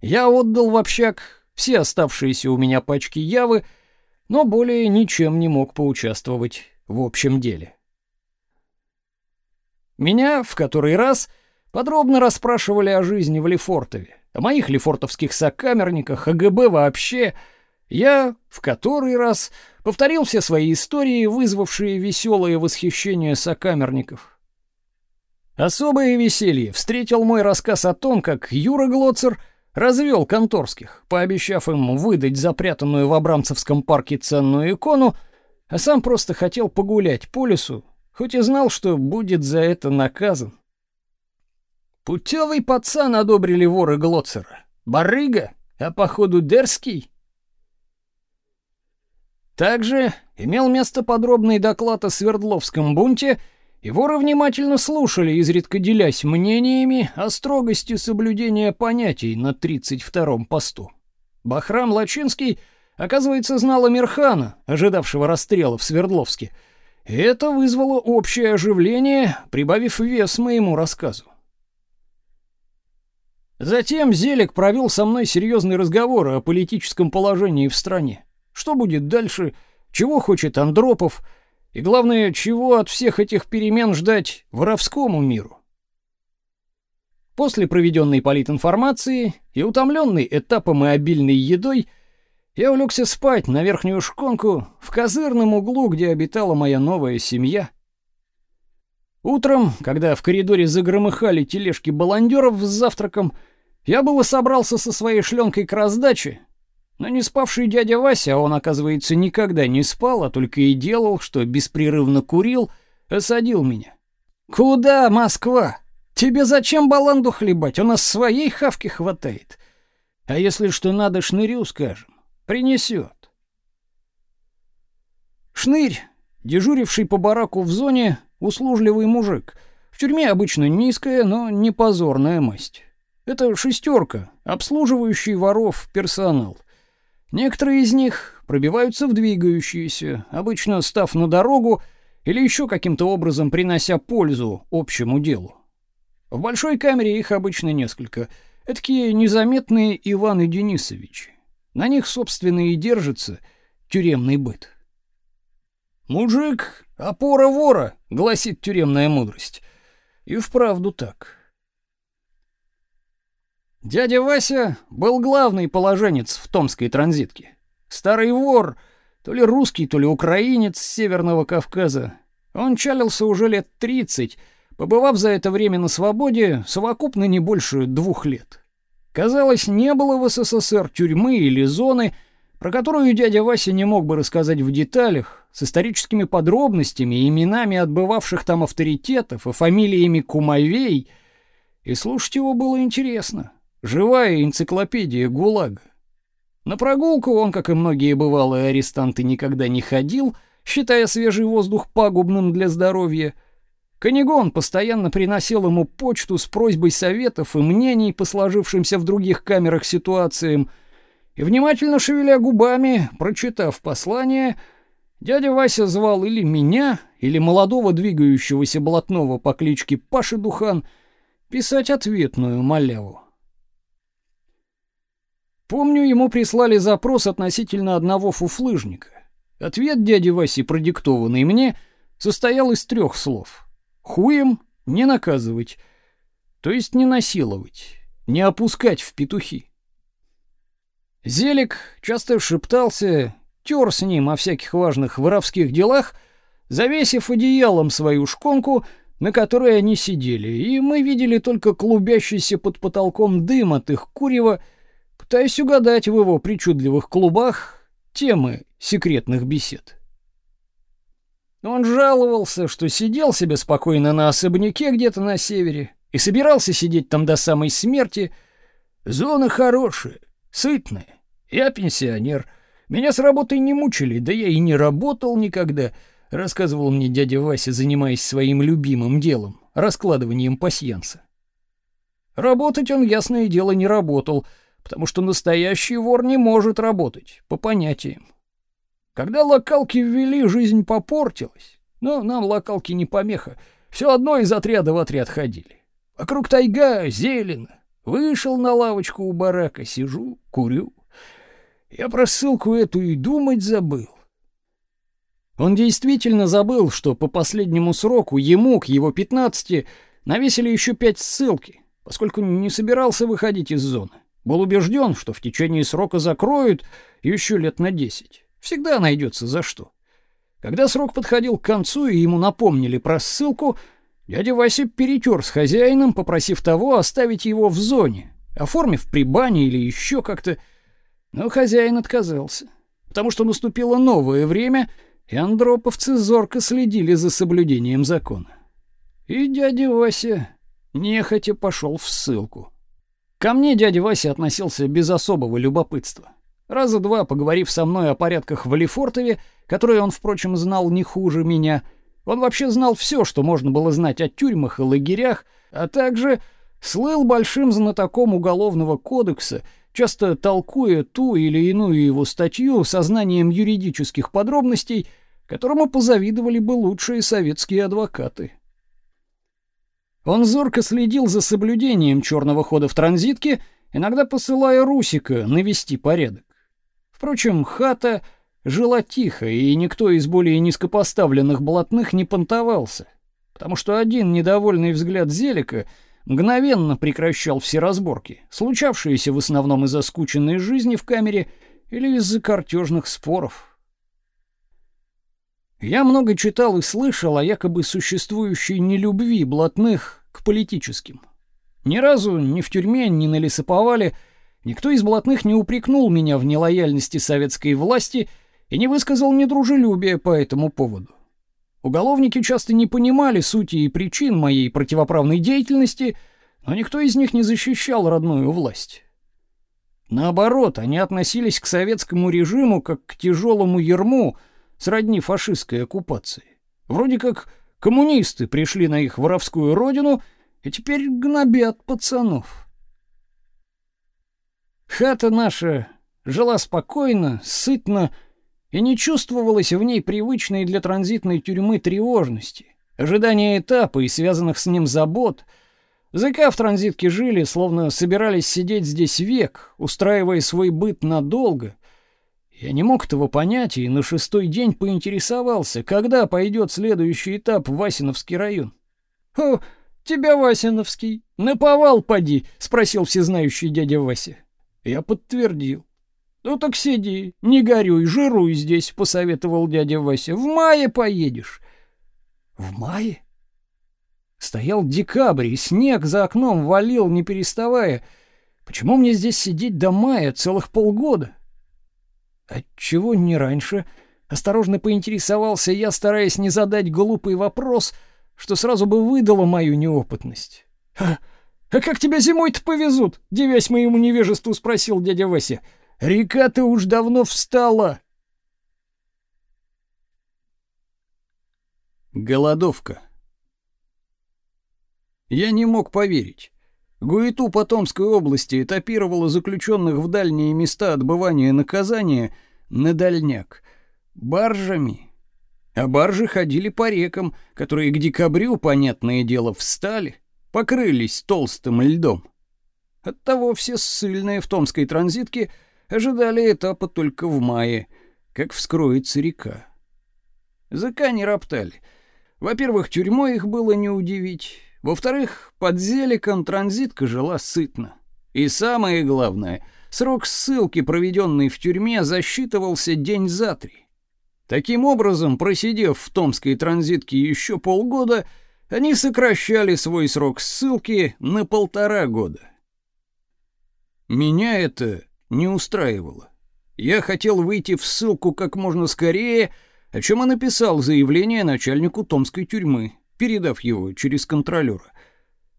Я отдал в общак все оставшиеся у меня пачки явы, но более ничем не мог поучаствовать в общем деле. Меня в который раз подробно расспрашивали о жизни в Лефортове, о моих лефортовских сокамерниках, о ГБ вообще. Я в который раз повторил все свои истории, вызвавшие веселое восхищение сокамерников. Особое веселье встретил мой рассказ о том, как Юра Глоцер — развел конторских, пообещав им выдать запрятанную в Абрамцевском парке ценную икону, а сам просто хотел погулять по лесу, хоть и знал, что будет за это наказан. Путевый пацан одобрили воры Глоцера. Барыга, а походу дерзкий. Также имел место подробный доклад о Свердловском бунте и воры внимательно слушали, изредка делясь мнениями о строгости соблюдения понятий на 32-м посту. Бахрам Лачинский, оказывается, знал Амирхана, ожидавшего расстрела в Свердловске, и это вызвало общее оживление, прибавив вес моему рассказу. Затем Зелик провел со мной серьезный разговор о политическом положении в стране. Что будет дальше, чего хочет Андропов — и главное, чего от всех этих перемен ждать воровскому миру? После проведенной политинформации и утомленный этапом и обильной едой, я улегся спать на верхнюю шконку в козырном углу, где обитала моя новая семья. Утром, когда в коридоре загромыхали тележки баландеров с завтраком, я было собрался со своей шленкой к раздаче, но не спавший дядя Вася, а он, оказывается, никогда не спал, а только и делал, что беспрерывно курил, осадил меня. «Куда, Москва? Тебе зачем баланду хлебать? У нас своей хавки хватает. А если что надо, шнырю скажем. Принесет». Шнырь, дежуривший по бараку в зоне, услужливый мужик. В тюрьме обычно низкая, но не позорная масть. Это шестерка, обслуживающий воров персонал — Некоторые из них пробиваются в двигающиеся, обычно став на дорогу или еще каким-то образом принося пользу общему делу. В большой камере их обычно несколько. Такие незаметные Иваны Денисовичи. На них, собственно, и держится тюремный быт. «Мужик — опора вора», — гласит тюремная мудрость. И вправду так. Дядя Вася был главный положенец в томской транзитке. Старый вор, то ли русский, то ли украинец с Северного Кавказа. Он чалился уже лет 30, побывав за это время на свободе совокупно не больше двух лет. Казалось, не было в СССР тюрьмы или зоны, про которую дядя Вася не мог бы рассказать в деталях, с историческими подробностями, именами отбывавших там авторитетов и фамилиями кумовей, и слушать его было интересно. Живая энциклопедия ГУЛАГа. На прогулку он, как и многие бывалые арестанты, никогда не ходил, считая свежий воздух пагубным для здоровья. Канигон постоянно приносил ему почту с просьбой советов и мнений по сложившимся в других камерах ситуациям, и внимательно шевеля губами, прочитав послание, дядя Вася звал или меня, или молодого двигающегося блатного по кличке Паша Духан писать ответную маляву. Помню, ему прислали запрос относительно одного фуфлыжника. Ответ дяди Васи, продиктованный мне, состоял из трех слов. Хуем не наказывать, то есть не насиловать, не опускать в петухи. Зелик часто шептался, тер с ним о всяких важных воровских делах, завесив одеялом свою шконку, на которой они сидели, и мы видели только клубящийся под потолком дым от их курева, пытаясь угадать в его причудливых клубах темы секретных бесед. Он жаловался, что сидел себе спокойно на особняке где-то на севере и собирался сидеть там до самой смерти. Зона хорошая, сытная. Я пенсионер. Меня с работой не мучили, да я и не работал никогда, рассказывал мне дядя Вася, занимаясь своим любимым делом раскладыванием пасьянса. Работать он ясное дело не работал, потому что настоящий вор не может работать, по понятиям. Когда локалки ввели, жизнь попортилась. Но нам локалки не помеха. Все одно из отряда в отряд ходили. Вокруг тайга, зелено. Вышел на лавочку у барака, сижу, курю. Я про ссылку эту и думать забыл. Он действительно забыл, что по последнему сроку ему, к его пятнадцати, навесили еще пять ссылки, поскольку не собирался выходить из зоны. Был убежден, что в течение срока закроют еще лет на десять. Всегда найдется за что. Когда срок подходил к концу и ему напомнили про ссылку, дядя Вася перетер с хозяином, попросив того оставить его в зоне, оформив при бане или еще как-то. Но хозяин отказался, потому что наступило новое время, и андроповцы зорко следили за соблюдением закона. И дядя Вася нехотя пошел в ссылку. Ко мне дядя Вася относился без особого любопытства. Раза два поговорив со мной о порядках в Лефортове, которые он, впрочем, знал не хуже меня, он вообще знал все, что можно было знать о тюрьмах и лагерях, а также слыл большим знатоком уголовного кодекса, часто толкуя ту или иную его статью со знанием юридических подробностей, которому позавидовали бы лучшие советские адвокаты. Он зорко следил за соблюдением черного хода в транзитке, иногда посылая Русика навести порядок. Впрочем, хата жила тихо, и никто из более низкопоставленных блатных не понтовался, потому что один недовольный взгляд Зелика мгновенно прекращал все разборки, случавшиеся в основном из-за скученной жизни в камере или из-за картежных споров. Я много читал и слышал о якобы существующей нелюбви блатных к политическим. Ни разу ни в тюрьме, ни на лесоповале никто из блатных не упрекнул меня в нелояльности советской власти и не высказал недружелюбия по этому поводу. Уголовники часто не понимали сути и причин моей противоправной деятельности, но никто из них не защищал родную власть. Наоборот, они относились к советскому режиму как к тяжелому ерму — сродни фашистской оккупации. Вроде как коммунисты пришли на их воровскую родину и теперь гнобят пацанов. Хата наша жила спокойно, сытно, и не чувствовалось в ней привычной для транзитной тюрьмы тревожности, ожидания этапа и связанных с ним забот. ЗК в транзитке жили, словно собирались сидеть здесь век, устраивая свой быт надолго, я не мог этого понять и на шестой день поинтересовался, когда пойдет следующий этап в Васиновский район. «О, тебя Васиновский, наповал поди», — спросил всезнающий дядя Вася. Я подтвердил. «Ну так сиди, не горюй, жируй здесь», — посоветовал дядя Вася. «В мае поедешь». «В мае?» Стоял декабрь, и снег за окном валил, не переставая. Почему мне здесь сидеть до мая целых полгода? Отчего не раньше? Осторожно поинтересовался я, стараясь не задать глупый вопрос, что сразу бы выдало мою неопытность. «А, а как тебя зимой-то повезут?» — девясь моему невежеству, спросил дядя Вася. «Река-то уж давно встала». Голодовка. Я не мог поверить. Гуиту Потомской области этапировала заключенных в дальние места отбывания наказания на дальняк баржами. А баржи ходили по рекам, которые к декабрю, понятное дело, встали, покрылись толстым льдом. Оттого все ссыльные в Томской транзитке ожидали этапа только в мае, как вскроется река. Зака не роптали. Во-первых, тюрьмой их было не удивить. Во-вторых, под Зеликом транзитка жила сытно. И самое главное, срок ссылки, проведенный в тюрьме, засчитывался день за три. Таким образом, просидев в Томской транзитке еще полгода, они сокращали свой срок ссылки на полтора года. Меня это не устраивало. Я хотел выйти в ссылку как можно скорее, о чем и написал заявление начальнику Томской тюрьмы передав его через контролера.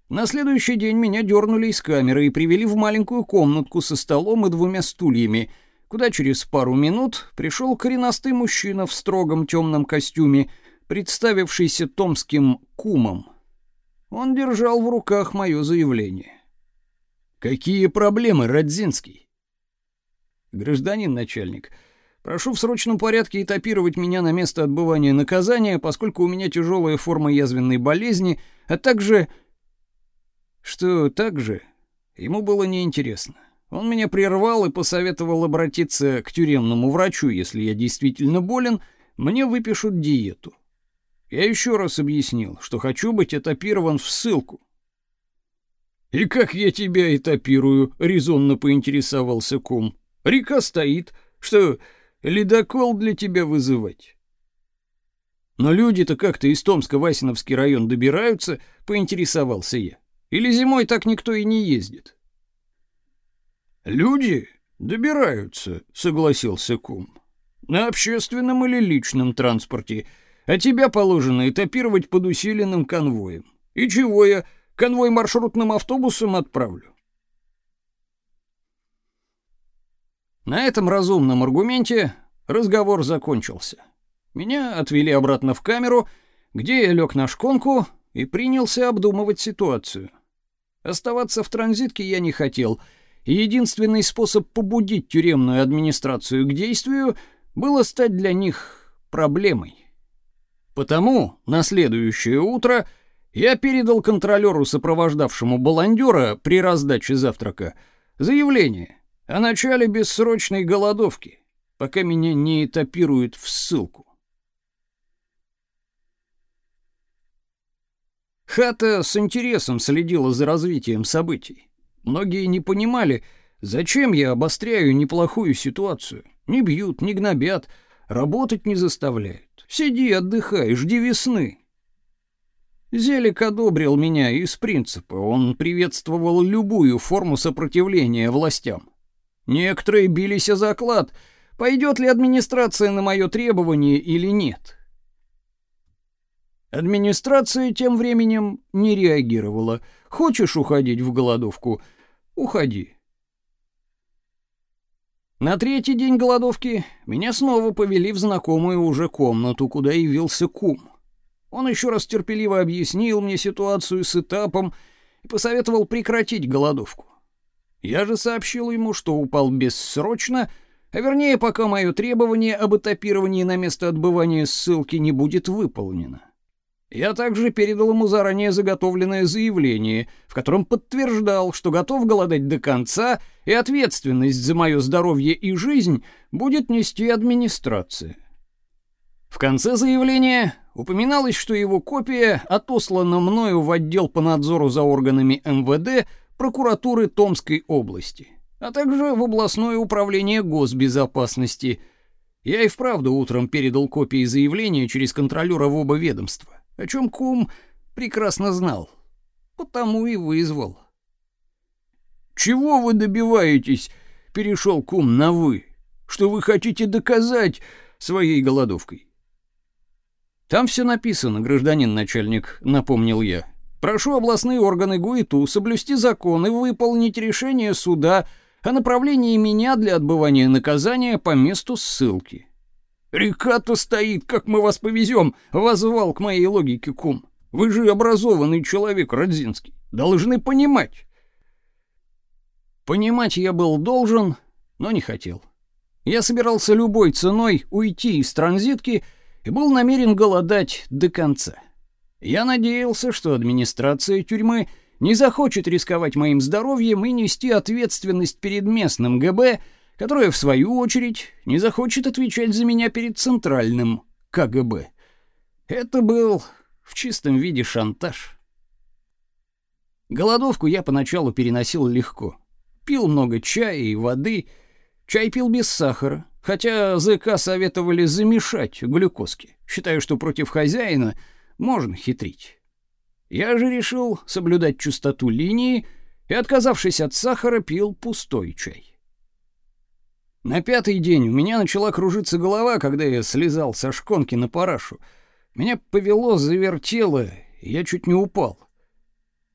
На следующий день меня дернули из камеры и привели в маленькую комнатку со столом и двумя стульями, куда через пару минут пришел коренастый мужчина в строгом темном костюме, представившийся томским кумом. Он держал в руках мое заявление. «Какие проблемы, Радзинский?» «Гражданин начальник», Прошу в срочном порядке этапировать меня на место отбывания наказания, поскольку у меня тяжелая форма язвенной болезни, а также... Что также? Ему было неинтересно. Он меня прервал и посоветовал обратиться к тюремному врачу, если я действительно болен, мне выпишут диету. Я еще раз объяснил, что хочу быть этапирован в ссылку. «И как я тебя этапирую?» — резонно поинтересовался кум. «Река стоит. Что, ледокол для тебя вызывать. Но люди-то как-то из Томска-Васиновский район добираются, поинтересовался я. Или зимой так никто и не ездит? Люди добираются, согласился кум. На общественном или личном транспорте, а тебя положено этапировать под усиленным конвоем. И чего я конвой маршрутным автобусом отправлю? На этом разумном аргументе разговор закончился. Меня отвели обратно в камеру, где я лег на шконку и принялся обдумывать ситуацию. Оставаться в транзитке я не хотел, и единственный способ побудить тюремную администрацию к действию было стать для них проблемой. Потому на следующее утро я передал контролеру, сопровождавшему баландера при раздаче завтрака, заявление — о начале бессрочной голодовки, пока меня не этапируют в ссылку. Хата с интересом следила за развитием событий. Многие не понимали, зачем я обостряю неплохую ситуацию. Не бьют, не гнобят, работать не заставляют. Сиди, отдыхай, жди весны. Зелик одобрил меня из принципа, он приветствовал любую форму сопротивления властям. Некоторые бились о заклад, пойдет ли администрация на мое требование или нет. Администрация тем временем не реагировала. Хочешь уходить в голодовку? Уходи. На третий день голодовки меня снова повели в знакомую уже комнату, куда явился кум. Он еще раз терпеливо объяснил мне ситуацию с этапом и посоветовал прекратить голодовку. Я же сообщил ему, что упал бессрочно, а вернее, пока мое требование об этапировании на место отбывания ссылки не будет выполнено. Я также передал ему заранее заготовленное заявление, в котором подтверждал, что готов голодать до конца, и ответственность за мое здоровье и жизнь будет нести администрация. В конце заявления упоминалось, что его копия отослана мною в отдел по надзору за органами МВД прокуратуры Томской области, а также в областное управление госбезопасности. Я и вправду утром передал копии заявления через контролера в оба ведомства, о чем кум прекрасно знал, потому и вызвал. «Чего вы добиваетесь?» — перешел кум на «вы». «Что вы хотите доказать? своей голодовкой. Там все написано, гражданин начальник, напомнил я. Прошу областные органы ГУИТУ соблюсти закон и выполнить решение суда о направлении меня для отбывания наказания по месту ссылки. Река-то стоит, как мы вас повезем, возвал к моей логике кум. Вы же образованный человек, Родзинский, должны понимать. Понимать я был должен, но не хотел. Я собирался любой ценой уйти из транзитки и был намерен голодать до конца. Я надеялся, что администрация тюрьмы не захочет рисковать моим здоровьем и нести ответственность перед местным ГБ, которое в свою очередь не захочет отвечать за меня перед центральным КГБ. Это был в чистом виде шантаж. Голодовку я поначалу переносил легко. Пил много чая и воды, чай пил без сахара, хотя ЗК советовали замешать глюкозки. Считаю, что против хозяина можно хитрить. Я же решил соблюдать чистоту линии и, отказавшись от сахара, пил пустой чай. На пятый день у меня начала кружиться голова, когда я слезал со шконки на парашу. Меня повело, завертело, и я чуть не упал.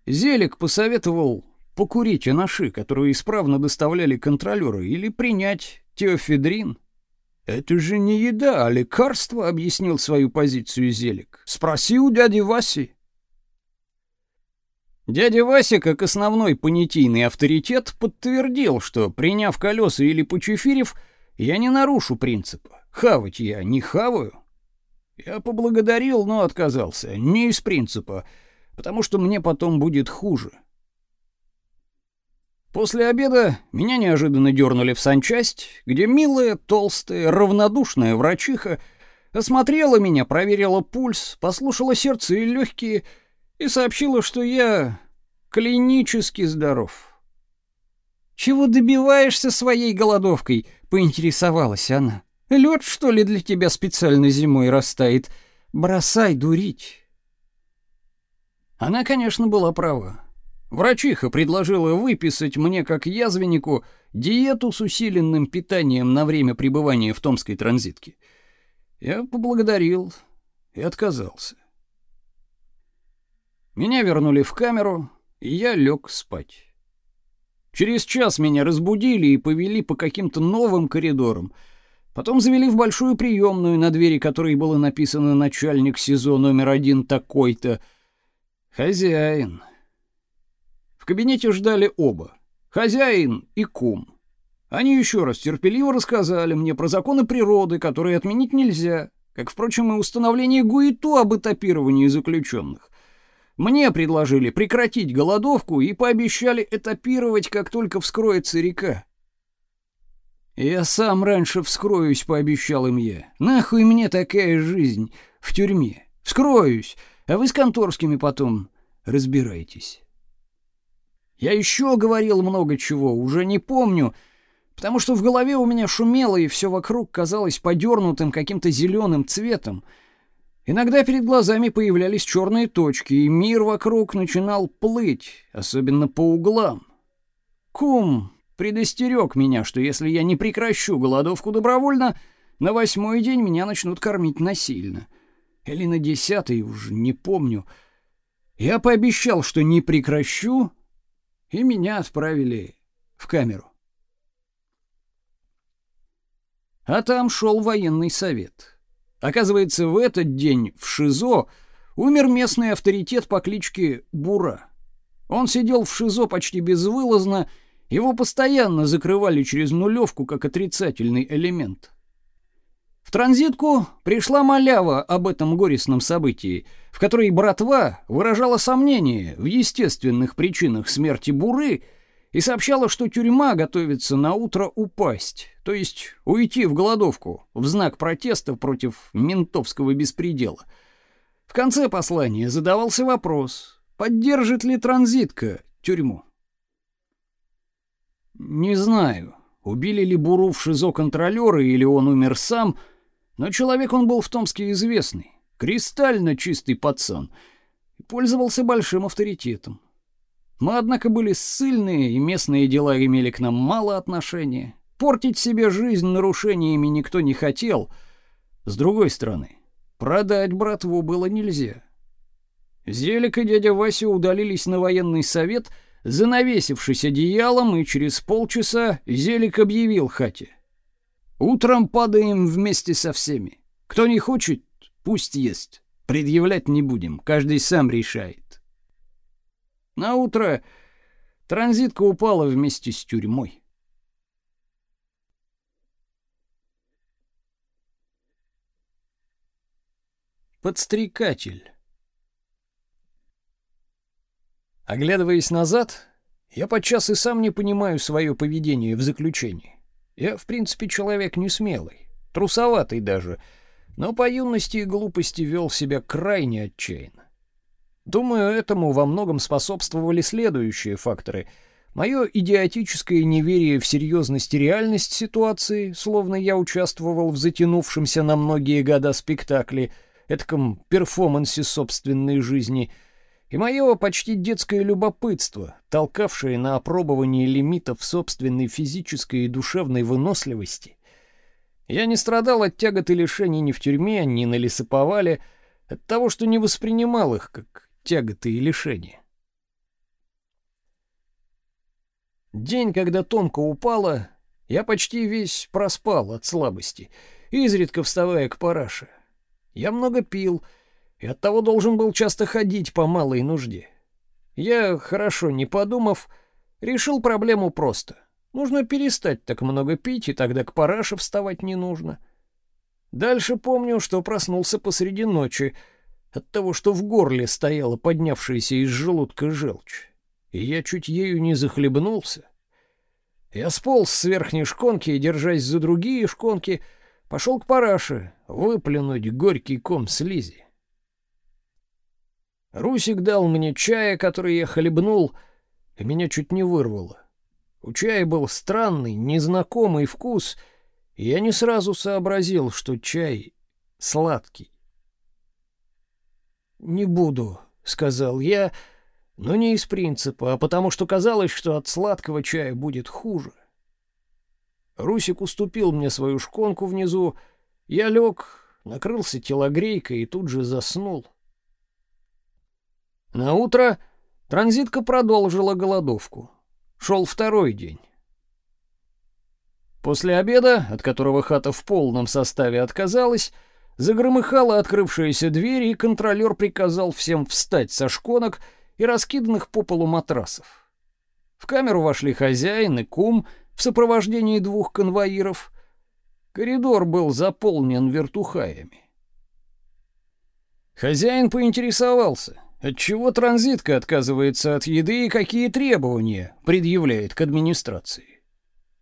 Зелик посоветовал покурить анаши, которые исправно доставляли контролёры, или принять теофедрин. «Это же не еда, а лекарство», — объяснил свою позицию Зелик. «Спроси у дяди Васи». Дядя Вася, как основной понятийный авторитет, подтвердил, что, приняв колеса или почефирив, я не нарушу принципа. Хавать я не хаваю. Я поблагодарил, но отказался. Не из принципа, потому что мне потом будет хуже. После обеда меня неожиданно дернули в санчасть, где милая, толстая, равнодушная врачиха осмотрела меня, проверила пульс, послушала сердце и легкие и сообщила, что я клинически здоров. «Чего добиваешься своей голодовкой?» — поинтересовалась она. «Лед, что ли, для тебя специально зимой растает? Бросай дурить!» Она, конечно, была права. Врачиха предложила выписать мне как язвеннику диету с усиленным питанием на время пребывания в Томской транзитке. Я поблагодарил и отказался. Меня вернули в камеру, и я лег спать. Через час меня разбудили и повели по каким-то новым коридорам. Потом завели в большую приемную, на двери которой было написано «Начальник СИЗО номер один такой-то». Хозяин. В кабинете ждали оба. Хозяин и кум. Они еще раз терпеливо рассказали мне про законы природы, которые отменить нельзя, как, впрочем, и установление ГУИТУ об этапировании заключенных. Мне предложили прекратить голодовку и пообещали этапировать, как только вскроется река. Я сам раньше вскроюсь, пообещал им я. Нахуй мне такая жизнь в тюрьме. Вскроюсь, а вы с конторскими потом разбирайтесь. Я еще говорил много чего, уже не помню, потому что в голове у меня шумело, и все вокруг казалось подернутым каким-то зеленым цветом. Иногда перед глазами появлялись черные точки, и мир вокруг начинал плыть, особенно по углам. Кум предостерег меня, что если я не прекращу голодовку добровольно, на восьмой день меня начнут кормить насильно. Или на десятый, уже не помню. Я пообещал, что не прекращу, и меня отправили в камеру. А там шел военный совет. Оказывается, в этот день в ШИЗО умер местный авторитет по кличке Бура. Он сидел в ШИЗО почти безвылазно, его постоянно закрывали через нулевку как отрицательный элемент. В транзитку пришла малява об этом горестном событии, в которой братва выражала сомнение в естественных причинах смерти Буры и сообщала, что тюрьма готовится на утро упасть, то есть уйти в голодовку в знак протеста против ментовского беспредела. В конце послания задавался вопрос, поддержит ли транзитка тюрьму. Не знаю, убили ли Буру в ШИЗО контролёры или он умер сам — но человек он был в Томске известный, кристально чистый пацан, и пользовался большим авторитетом. Мы, однако, были ссыльные, и местные дела имели к нам мало отношения. Портить себе жизнь нарушениями никто не хотел, С другой стороны, продать братву было нельзя. Зелик и дядя Вася удалились на военный совет, занавесившись одеялом, и через полчаса Зелик объявил хате. «Утром падаем вместе со всеми. Кто не хочет, пусть ест. Предъявлять не будем, каждый сам решает». На утро транзитка упала вместе с тюрьмой. Подстрекатель Оглядываясь назад, я подчас и сам не понимаю свое поведение в заключении. Я, в принципе, человек не смелый, трусоватый даже, но по юности и глупости вел себя крайне отчаянно. Думаю, этому во многом способствовали следующие факторы. Мое идиотическое неверие в серьезность и реальность ситуации, словно я участвовал в затянувшемся на многие года спектакле, этком перформансе собственной жизни — и мое почти детское любопытство, толкавшее на опробование лимитов собственной физической и душевной выносливости. Я не страдал от тягот и лишений ни в тюрьме, ни на лесоповале, от того, что не воспринимал их как тяготы и лишения. День, когда Томка упала, я почти весь проспал от слабости, изредка вставая к параше. Я много пил — и оттого должен был часто ходить по малой нужде. Я, хорошо не подумав, решил проблему просто. Нужно перестать так много пить, и тогда к параше вставать не нужно. Дальше помню, что проснулся посреди ночи от того, что в горле стояла поднявшаяся из желудка желчь, и я чуть ею не захлебнулся. Я сполз с верхней шконки и, держась за другие шконки, пошел к параше выплюнуть горький ком слизи. Русик дал мне чая, который я хлебнул, и меня чуть не вырвало. У чая был странный, незнакомый вкус, и я не сразу сообразил, что чай сладкий. «Не буду», — сказал я, но не из принципа, а потому что казалось, что от сладкого чая будет хуже. Русик уступил мне свою шконку внизу, я лег, накрылся телогрейкой и тут же заснул. На утро транзитка продолжила голодовку. Шел второй день. После обеда, от которого хата в полном составе отказалась, загромыхала открывшаяся дверь, и контролер приказал всем встать со шконок и раскиданных по полу матрасов. В камеру вошли хозяин и кум в сопровождении двух конвоиров. Коридор был заполнен вертухаями. Хозяин поинтересовался, Отчего транзитка отказывается от еды и какие требования предъявляет к администрации?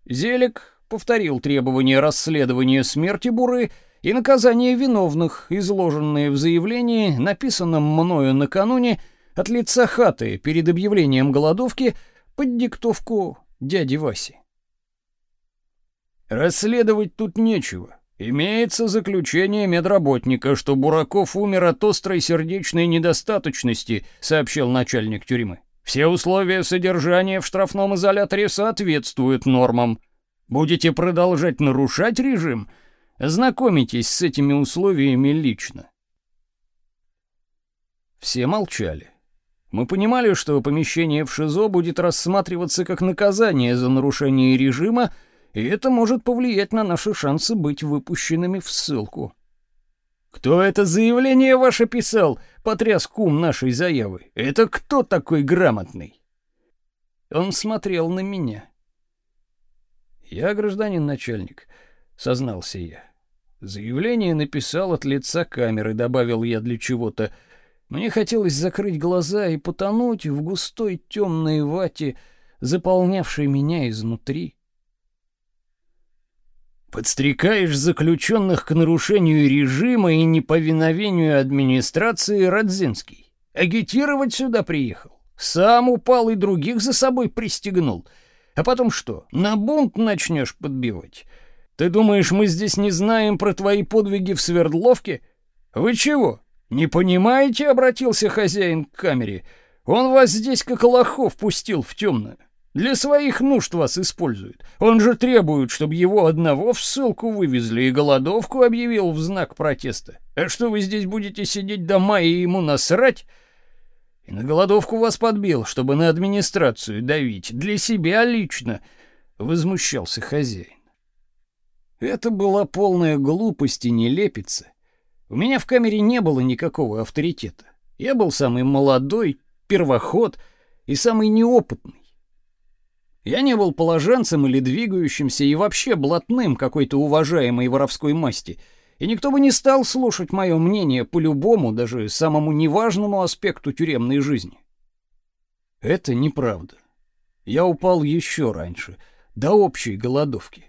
Зелик повторил требования расследования смерти Буры и наказания виновных, изложенные в заявлении, написанном мною накануне от лица хаты перед объявлением голодовки под диктовку дяди Васи. Расследовать тут нечего. Имеется заключение медработника, что Бураков умер от острой сердечной недостаточности, сообщил начальник тюрьмы. Все условия содержания в штрафном изоляторе соответствуют нормам. Будете продолжать нарушать режим, знакомитесь с этими условиями лично. Все молчали. Мы понимали, что помещение в ШИЗО будет рассматриваться как наказание за нарушение режима, и это может повлиять на наши шансы быть выпущенными в ссылку. Кто это заявление ваше писал? Потряс кум нашей заявы. Это кто такой грамотный? Он смотрел на меня. Я гражданин начальник, сознался я. Заявление написал от лица камеры, добавил я для чего-то. Мне хотелось закрыть глаза и потонуть в густой темной вате, заполнявшей меня изнутри. Подстрекаешь заключенных к нарушению режима и неповиновению администрации Радзинский. Агитировать сюда приехал. Сам упал и других за собой пристегнул. А потом что, на бунт начнешь подбивать? Ты думаешь, мы здесь не знаем про твои подвиги в Свердловке? Вы чего, не понимаете, обратился хозяин к камере. Он вас здесь как лохов пустил в темную. Для своих нужд вас использует. Он же требует, чтобы его одного в ссылку вывезли и голодовку объявил в знак протеста. А что вы здесь будете сидеть дома и ему насрать? И на голодовку вас подбил, чтобы на администрацию давить. Для себя лично, — возмущался хозяин. Это была полная глупость и нелепица. У меня в камере не было никакого авторитета. Я был самый молодой, первоход и самый неопытный. Я не был положенцем или двигающимся и вообще блатным какой-то уважаемой воровской масти, и никто бы не стал слушать мое мнение по любому, даже самому неважному аспекту тюремной жизни. Это неправда. Я упал еще раньше, до общей голодовки.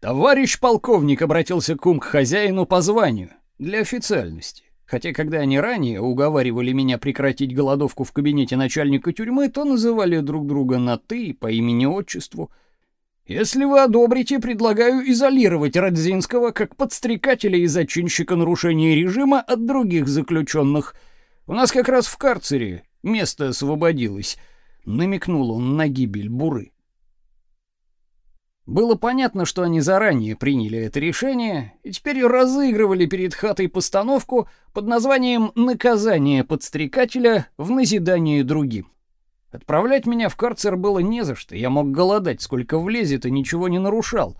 Товарищ полковник обратился кум к хозяину по званию для официальности. Хотя когда они ранее уговаривали меня прекратить голодовку в кабинете начальника тюрьмы, то называли друг друга на «ты» по имени-отчеству. Если вы одобрите, предлагаю изолировать Радзинского как подстрекателя и зачинщика нарушения режима от других заключенных. У нас как раз в карцере место освободилось. Намекнул он на гибель Буры. Было понятно, что они заранее приняли это решение и теперь разыгрывали перед хатой постановку под названием «Наказание подстрекателя в назидание другим». Отправлять меня в карцер было не за что, я мог голодать, сколько влезет, и ничего не нарушал.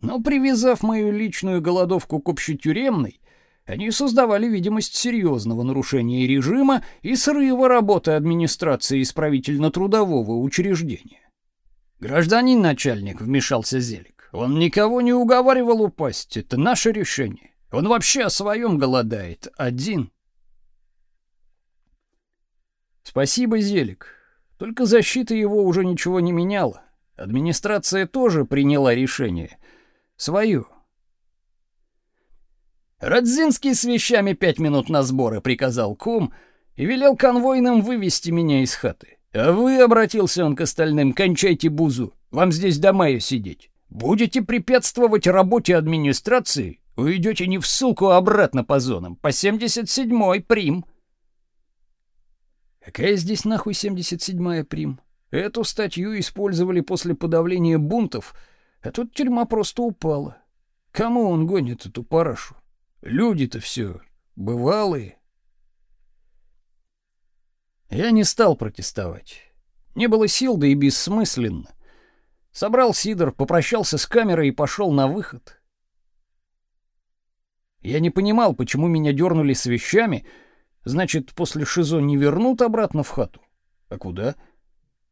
Но привязав мою личную голодовку к общетюремной, они создавали видимость серьезного нарушения режима и срыва работы администрации исправительно-трудового учреждения. Гражданин начальник, вмешался Зелик. Он никого не уговаривал упасть, это наше решение. Он вообще о своем голодает, один. Спасибо, Зелик. Только защита его уже ничего не меняла. Администрация тоже приняла решение. Свое. Радзинский с вещами пять минут на сборы приказал кум и велел конвойным вывести меня из хаты. А вы, обратился он к остальным, кончайте бузу. Вам здесь до мая сидеть. Будете препятствовать работе администрации, уйдете не в ссылку, а обратно по зонам, по 77-й прим. Какая здесь нахуй 77-я прим? Эту статью использовали после подавления бунтов, а тут тюрьма просто упала. Кому он гонит эту парашу? Люди-то все бывалые. Я не стал протестовать. Не было сил, да и бессмысленно. Собрал Сидор, попрощался с камерой и пошел на выход. Я не понимал, почему меня дернули с вещами. Значит, после ШИЗО не вернут обратно в хату. А куда?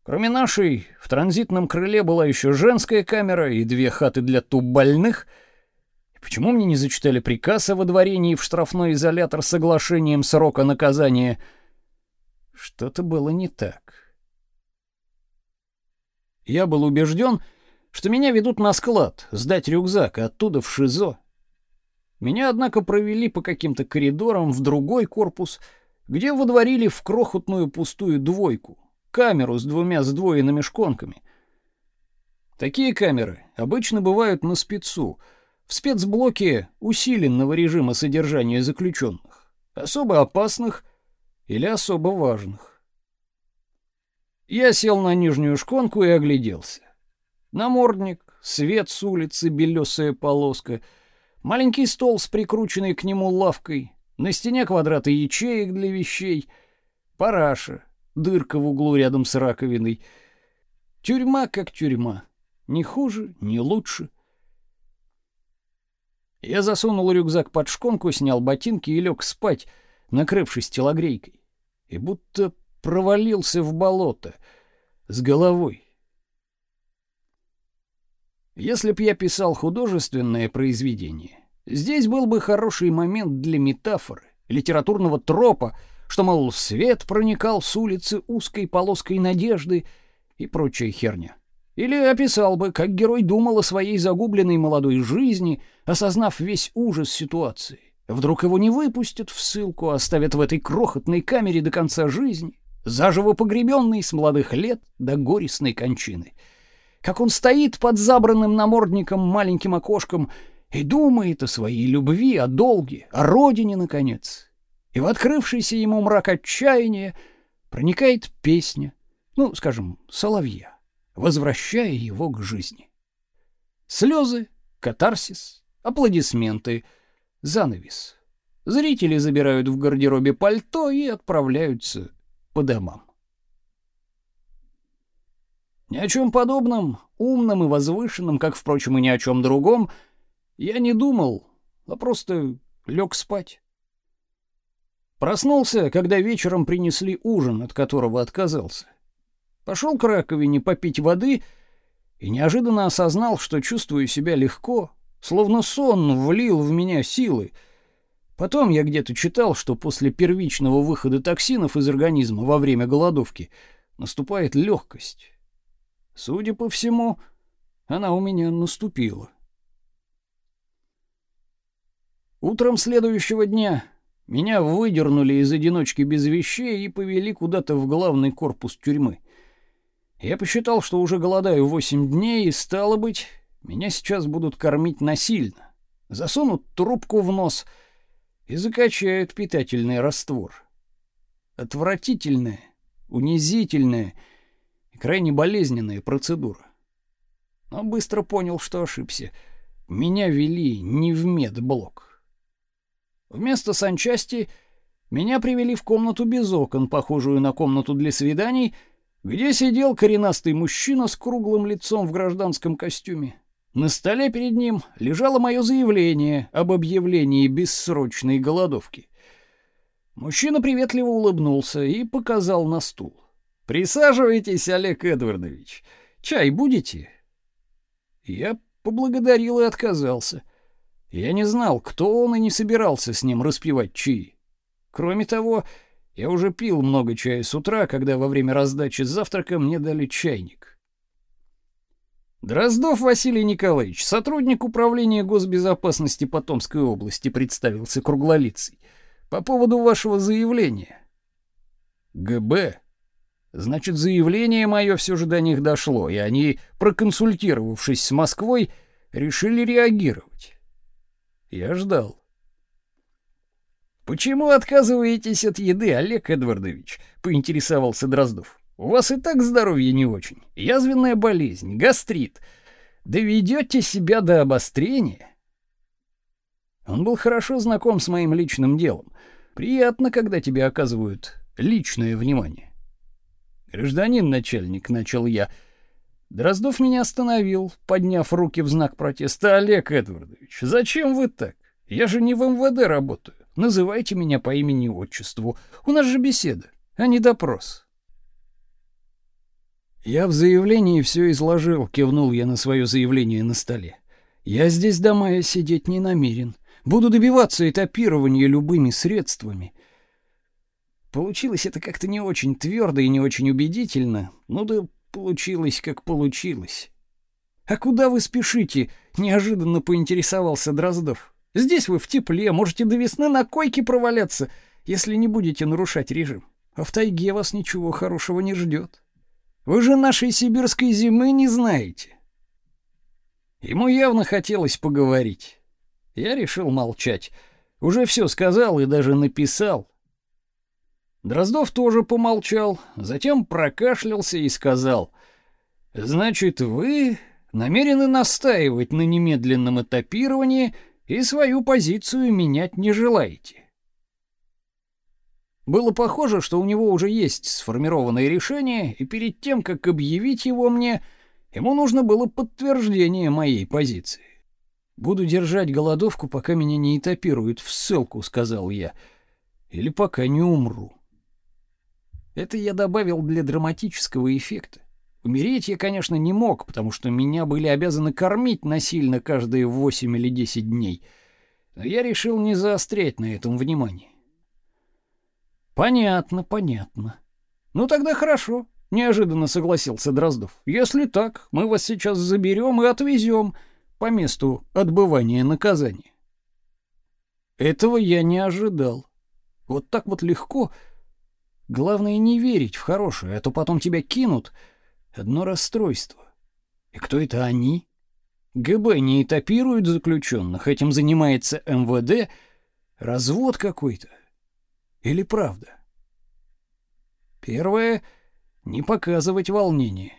Кроме нашей, в транзитном крыле была еще женская камера и две хаты для туб-больных. И почему мне не зачитали приказ о выдворении в штрафной изолятор с соглашением срока наказания — что-то было не так. Я был убежден, что меня ведут на склад, сдать рюкзак, а оттуда в ШИЗО. Меня, однако, провели по каким-то коридорам в другой корпус, где водворили в крохотную пустую двойку, камеру с двумя сдвоенными шконками. Такие камеры обычно бывают на спецу, в спецблоке усиленного режима содержания заключенных, особо опасных — или особо важных. Я сел на нижнюю шконку и огляделся. Намордник, свет с улицы, белесая полоска, маленький стол с прикрученной к нему лавкой, на стене квадраты ячеек для вещей, параша, дырка в углу рядом с раковиной. Тюрьма как тюрьма, ни хуже, ни лучше. Я засунул рюкзак под шконку, снял ботинки и лег спать, накрывшись телогрейкой, и будто провалился в болото с головой. Если б я писал художественное произведение, здесь был бы хороший момент для метафоры, литературного тропа, что, мол, свет проникал с улицы узкой полоской надежды и прочая херня. Или описал бы, как герой думал о своей загубленной молодой жизни, осознав весь ужас ситуации. Вдруг его не выпустят в ссылку, оставят в этой крохотной камере до конца жизни, заживо погребенный с молодых лет до горестной кончины. Как он стоит под забранным намордником маленьким окошком и думает о своей любви, о долге, о родине, наконец. И в открывшийся ему мрак отчаяния проникает песня, ну, скажем, соловья, возвращая его к жизни. Слезы, катарсис, аплодисменты, занавес. Зрители забирают в гардеробе пальто и отправляются по домам. Ни о чем подобном, умном и возвышенном, как, впрочем, и ни о чем другом, я не думал, а просто лег спать. Проснулся, когда вечером принесли ужин, от которого отказался. Пошел к раковине попить воды и неожиданно осознал, что чувствую себя легко, словно сон влил в меня силы. Потом я где-то читал, что после первичного выхода токсинов из организма во время голодовки наступает легкость. Судя по всему, она у меня наступила. Утром следующего дня меня выдернули из одиночки без вещей и повели куда-то в главный корпус тюрьмы. Я посчитал, что уже голодаю восемь дней, и стало быть, меня сейчас будут кормить насильно. Засунут трубку в нос и закачают питательный раствор. Отвратительная, унизительная и крайне болезненная процедура. Но быстро понял, что ошибся. Меня вели не в медблок. Вместо санчасти меня привели в комнату без окон, похожую на комнату для свиданий, где сидел коренастый мужчина с круглым лицом в гражданском костюме. На столе перед ним лежало мое заявление об объявлении бессрочной голодовки. Мужчина приветливо улыбнулся и показал на стул. Присаживайтесь, Олег Эдвардович. Чай будете? Я поблагодарил и отказался. Я не знал, кто он и не собирался с ним распивать чаи. Кроме того, я уже пил много чая с утра, когда во время раздачи завтрака мне дали чайник. Дроздов Василий Николаевич, сотрудник управления госбезопасности Потомской области, представился круглолицый. По поводу вашего заявления. ГБ Значит, заявление мое все же до них дошло, и они, проконсультировавшись с Москвой, решили реагировать. Я ждал. Почему отказываетесь от еды, Олег Эдвардович? поинтересовался Дроздов. У вас и так здоровье не очень. Язвенная болезнь, гастрит. Доведете себя до обострения. Он был хорошо знаком с моим личным делом. Приятно, когда тебе оказывают личное внимание. Гражданин начальник, начал я. Дроздов меня остановил, подняв руки в знак протеста. Олег Эдвардович, зачем вы так? Я же не в МВД работаю. Называйте меня по имени и отчеству. У нас же беседа, а не допрос. Я в заявлении все изложил, кивнул я на свое заявление на столе. Я здесь до мая сидеть не намерен. Буду добиваться этапирования любыми средствами. Получилось это как-то не очень твердо и не очень убедительно. Ну да получилось, как получилось. А куда вы спешите? неожиданно поинтересовался Дроздов. Здесь вы в тепле, можете до весны на койке проваляться, если не будете нарушать режим. А в тайге вас ничего хорошего не ждет. Вы же нашей сибирской зимы не знаете. Ему явно хотелось поговорить. Я решил молчать. Уже все сказал и даже написал. Дроздов тоже помолчал, затем прокашлялся и сказал: "Значит, вы намерены настаивать на немедленном этапировании и свою позицию менять не желаете?" Было похоже, что у него уже есть сформированное решение, и перед тем, как объявить его мне, ему нужно было подтверждение моей позиции. Буду держать голодовку, пока меня не этапируют в ссылку, сказал я, или пока не умру. Это я добавил для драматического эффекта. Умереть я, конечно, не мог, потому что меня были обязаны кормить насильно каждые восемь или десять дней. Но я решил не заострять на этом внимание. Понятно, понятно. Ну тогда хорошо, неожиданно согласился Дроздов. Если так, мы вас сейчас заберем и отвезем по месту отбывания наказания. Этого я не ожидал. Вот так вот легко Главное не верить в хорошее, а то потом тебя кинут. Одно расстройство. И кто это они? ГБ не этапирует заключенных, этим занимается МВД. Развод какой-то. Или правда? Первое не показывать волнения.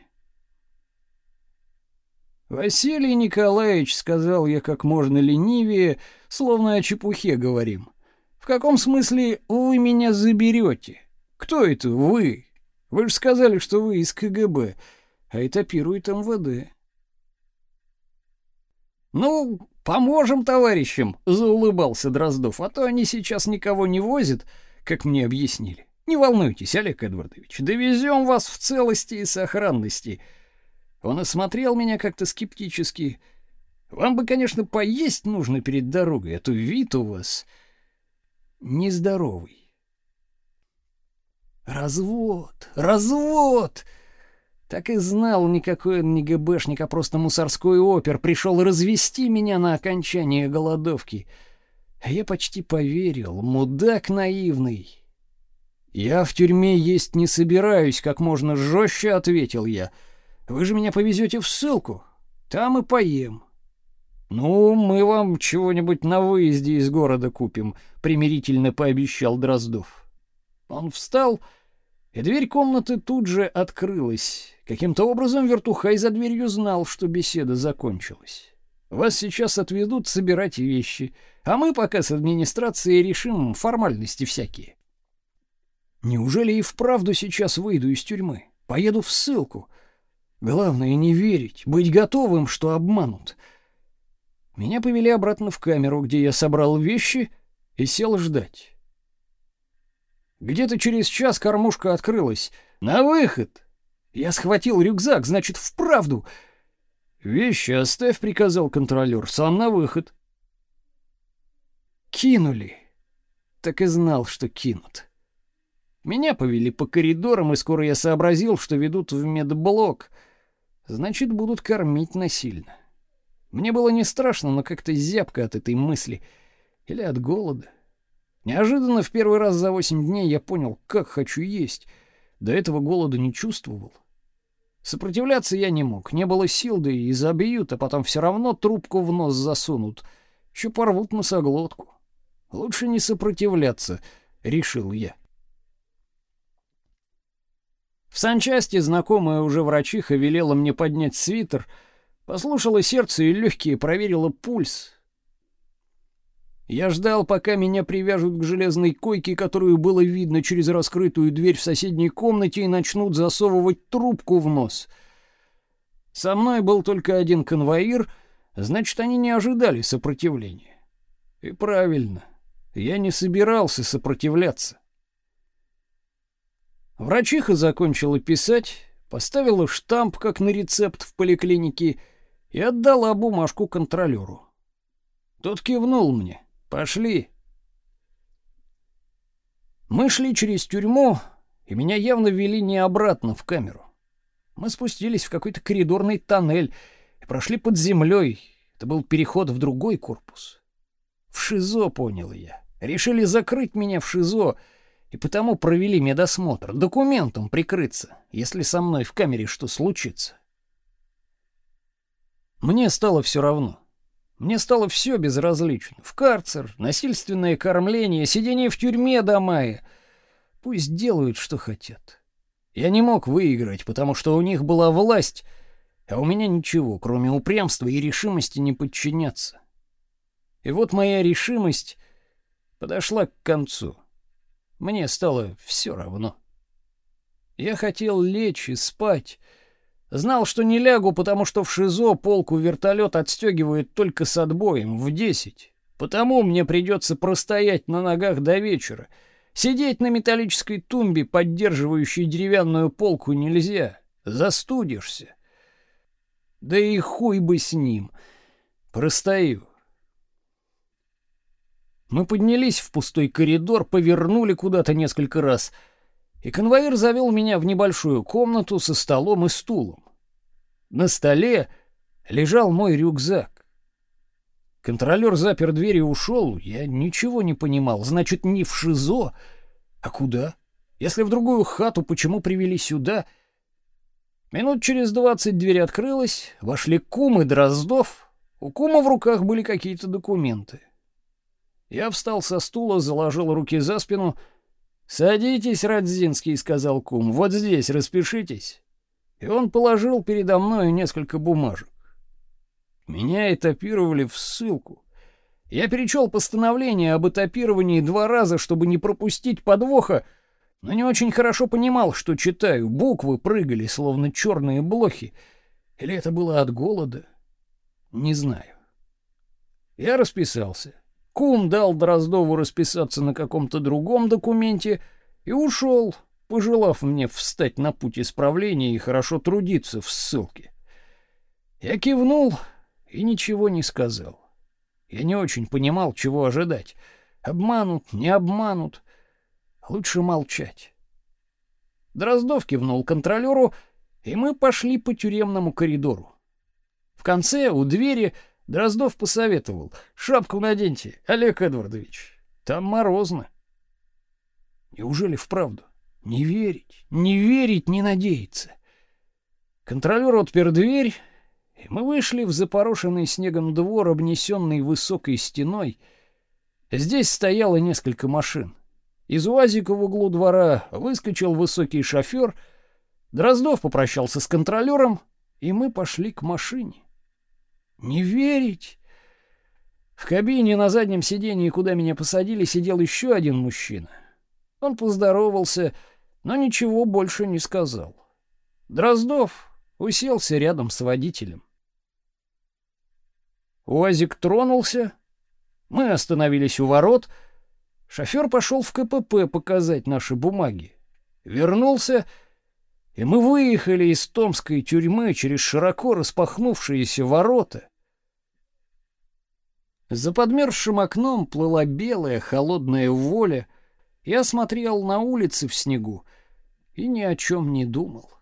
Василий Николаевич, сказал я как можно ленивее, словно о чепухе говорим. В каком смысле вы меня заберете? Кто это вы? Вы же сказали, что вы из КГБ, а этапирует МВД. Ну, поможем товарищам, заулыбался Дроздов, а то они сейчас никого не возят, как мне объяснили. Не волнуйтесь, Олег Эдвардович, довезем вас в целости и сохранности. Он осмотрел меня как-то скептически. Вам бы, конечно, поесть нужно перед дорогой, а то вид у вас нездоровый. Развод, развод! Так и знал, никакой он не ГБшник, а просто мусорской опер пришел развести меня на окончание голодовки. А я почти поверил, мудак наивный. Я в тюрьме есть не собираюсь, как можно жестче ответил я. Вы же меня повезете в ссылку. Там и поем. Ну, мы вам чего-нибудь на выезде из города купим, примирительно пообещал Дроздов. Он встал, и дверь комнаты тут же открылась. Каким-то образом Вертухай за дверью знал, что беседа закончилась. Вас сейчас отведут собирать вещи, а мы пока с администрацией решим формальности всякие. Неужели и вправду сейчас выйду из тюрьмы? Поеду в ссылку. Главное не верить, быть готовым, что обманут. Меня повели обратно в камеру, где я собрал вещи и сел ждать. Где-то через час кормушка открылась. На выход. Я схватил рюкзак, значит, вправду. Вещи оставь, приказал контролер. Сам на выход. Кинули. Так и знал, что кинут. Меня повели по коридорам, и скоро я сообразил, что ведут в медблок. Значит, будут кормить насильно. Мне было не страшно, но как-то зябко от этой мысли. Или от голода. Неожиданно в первый раз за восемь дней я понял, как хочу есть. До этого голода не чувствовал. Сопротивляться я не мог, не было сил, да и забьют, а потом все равно трубку в нос засунут. Еще порвут носоглотку. Лучше не сопротивляться, решил я. В санчасти знакомая уже врачиха велела мне поднять свитер, послушала сердце и легкие, проверила пульс. Я ждал, пока меня привяжут к железной койке, которую было видно через раскрытую дверь в соседней комнате, и начнут засовывать трубку в нос. Со мной был только один конвоир, значит, они не ожидали сопротивления. И правильно, я не собирался сопротивляться. Врачиха закончила писать, поставила штамп, как на рецепт в поликлинике, и отдала бумажку контролеру. Тот кивнул мне. «Пошли». Мы шли через тюрьму, и меня явно вели не обратно в камеру. Мы спустились в какой-то коридорный тоннель и прошли под землей. Это был переход в другой корпус. В ШИЗО, понял я. Решили закрыть меня в ШИЗО — и потому провели медосмотр, документом прикрыться, если со мной в камере что случится. Мне стало все равно. Мне стало все безразлично. В карцер, насильственное кормление, сидение в тюрьме до мая. Пусть делают, что хотят. Я не мог выиграть, потому что у них была власть, а у меня ничего, кроме упрямства и решимости не подчиняться. И вот моя решимость подошла к концу. Мне стало все равно. Я хотел лечь и спать. Знал, что не лягу, потому что в ШИЗО полку вертолет отстегивает только с отбоем в десять. Потому мне придется простоять на ногах до вечера. Сидеть на металлической тумбе, поддерживающей деревянную полку, нельзя. Застудишься. Да и хуй бы с ним. Простою. Мы поднялись в пустой коридор, повернули куда-то несколько раз, и конвоир завел меня в небольшую комнату со столом и стулом. На столе лежал мой рюкзак. Контролер запер дверь и ушел. Я ничего не понимал. Значит, не в ШИЗО. А куда? Если в другую хату, почему привели сюда? Минут через двадцать дверь открылась, вошли кум и Дроздов. У кума в руках были какие-то документы. Я встал со стула, заложил руки за спину Садитесь, Радзинский, сказал кум. Вот здесь распишитесь. И он положил передо мной несколько бумажек. Меня этапировали в ссылку. Я перечел постановление об этапировании два раза, чтобы не пропустить подвоха, но не очень хорошо понимал, что читаю. Буквы прыгали, словно черные блохи. Или это было от голода? Не знаю. Я расписался. Кум дал Дроздову расписаться на каком-то другом документе и ушел, пожелав мне встать на путь исправления и хорошо трудиться в ссылке. Я кивнул и ничего не сказал. Я не очень понимал, чего ожидать. Обманут, не обманут. Лучше молчать. Дроздов кивнул контролеру, и мы пошли по тюремному коридору. В конце, у двери, Дроздов посоветовал. «Шапку наденьте, Олег Эдвардович. Там морозно». Неужели вправду? Не верить, не верить, не надеяться. Контролер отпер дверь, и мы вышли в запорошенный снегом двор, обнесенный высокой стеной. Здесь стояло несколько машин. Из УАЗика в углу двора выскочил высокий шофер. Дроздов попрощался с контролером, и мы пошли к машине. Не верить. В кабине на заднем сиденье, куда меня посадили, сидел еще один мужчина. Он поздоровался, но ничего больше не сказал. Дроздов уселся рядом с водителем. УАЗик тронулся. Мы остановились у ворот. Шофер пошел в КПП показать наши бумаги. Вернулся, и мы выехали из томской тюрьмы через широко распахнувшиеся ворота. За подмерзшим окном плыла белая холодная воля. Я смотрел на улицы в снегу и ни о чем не думал.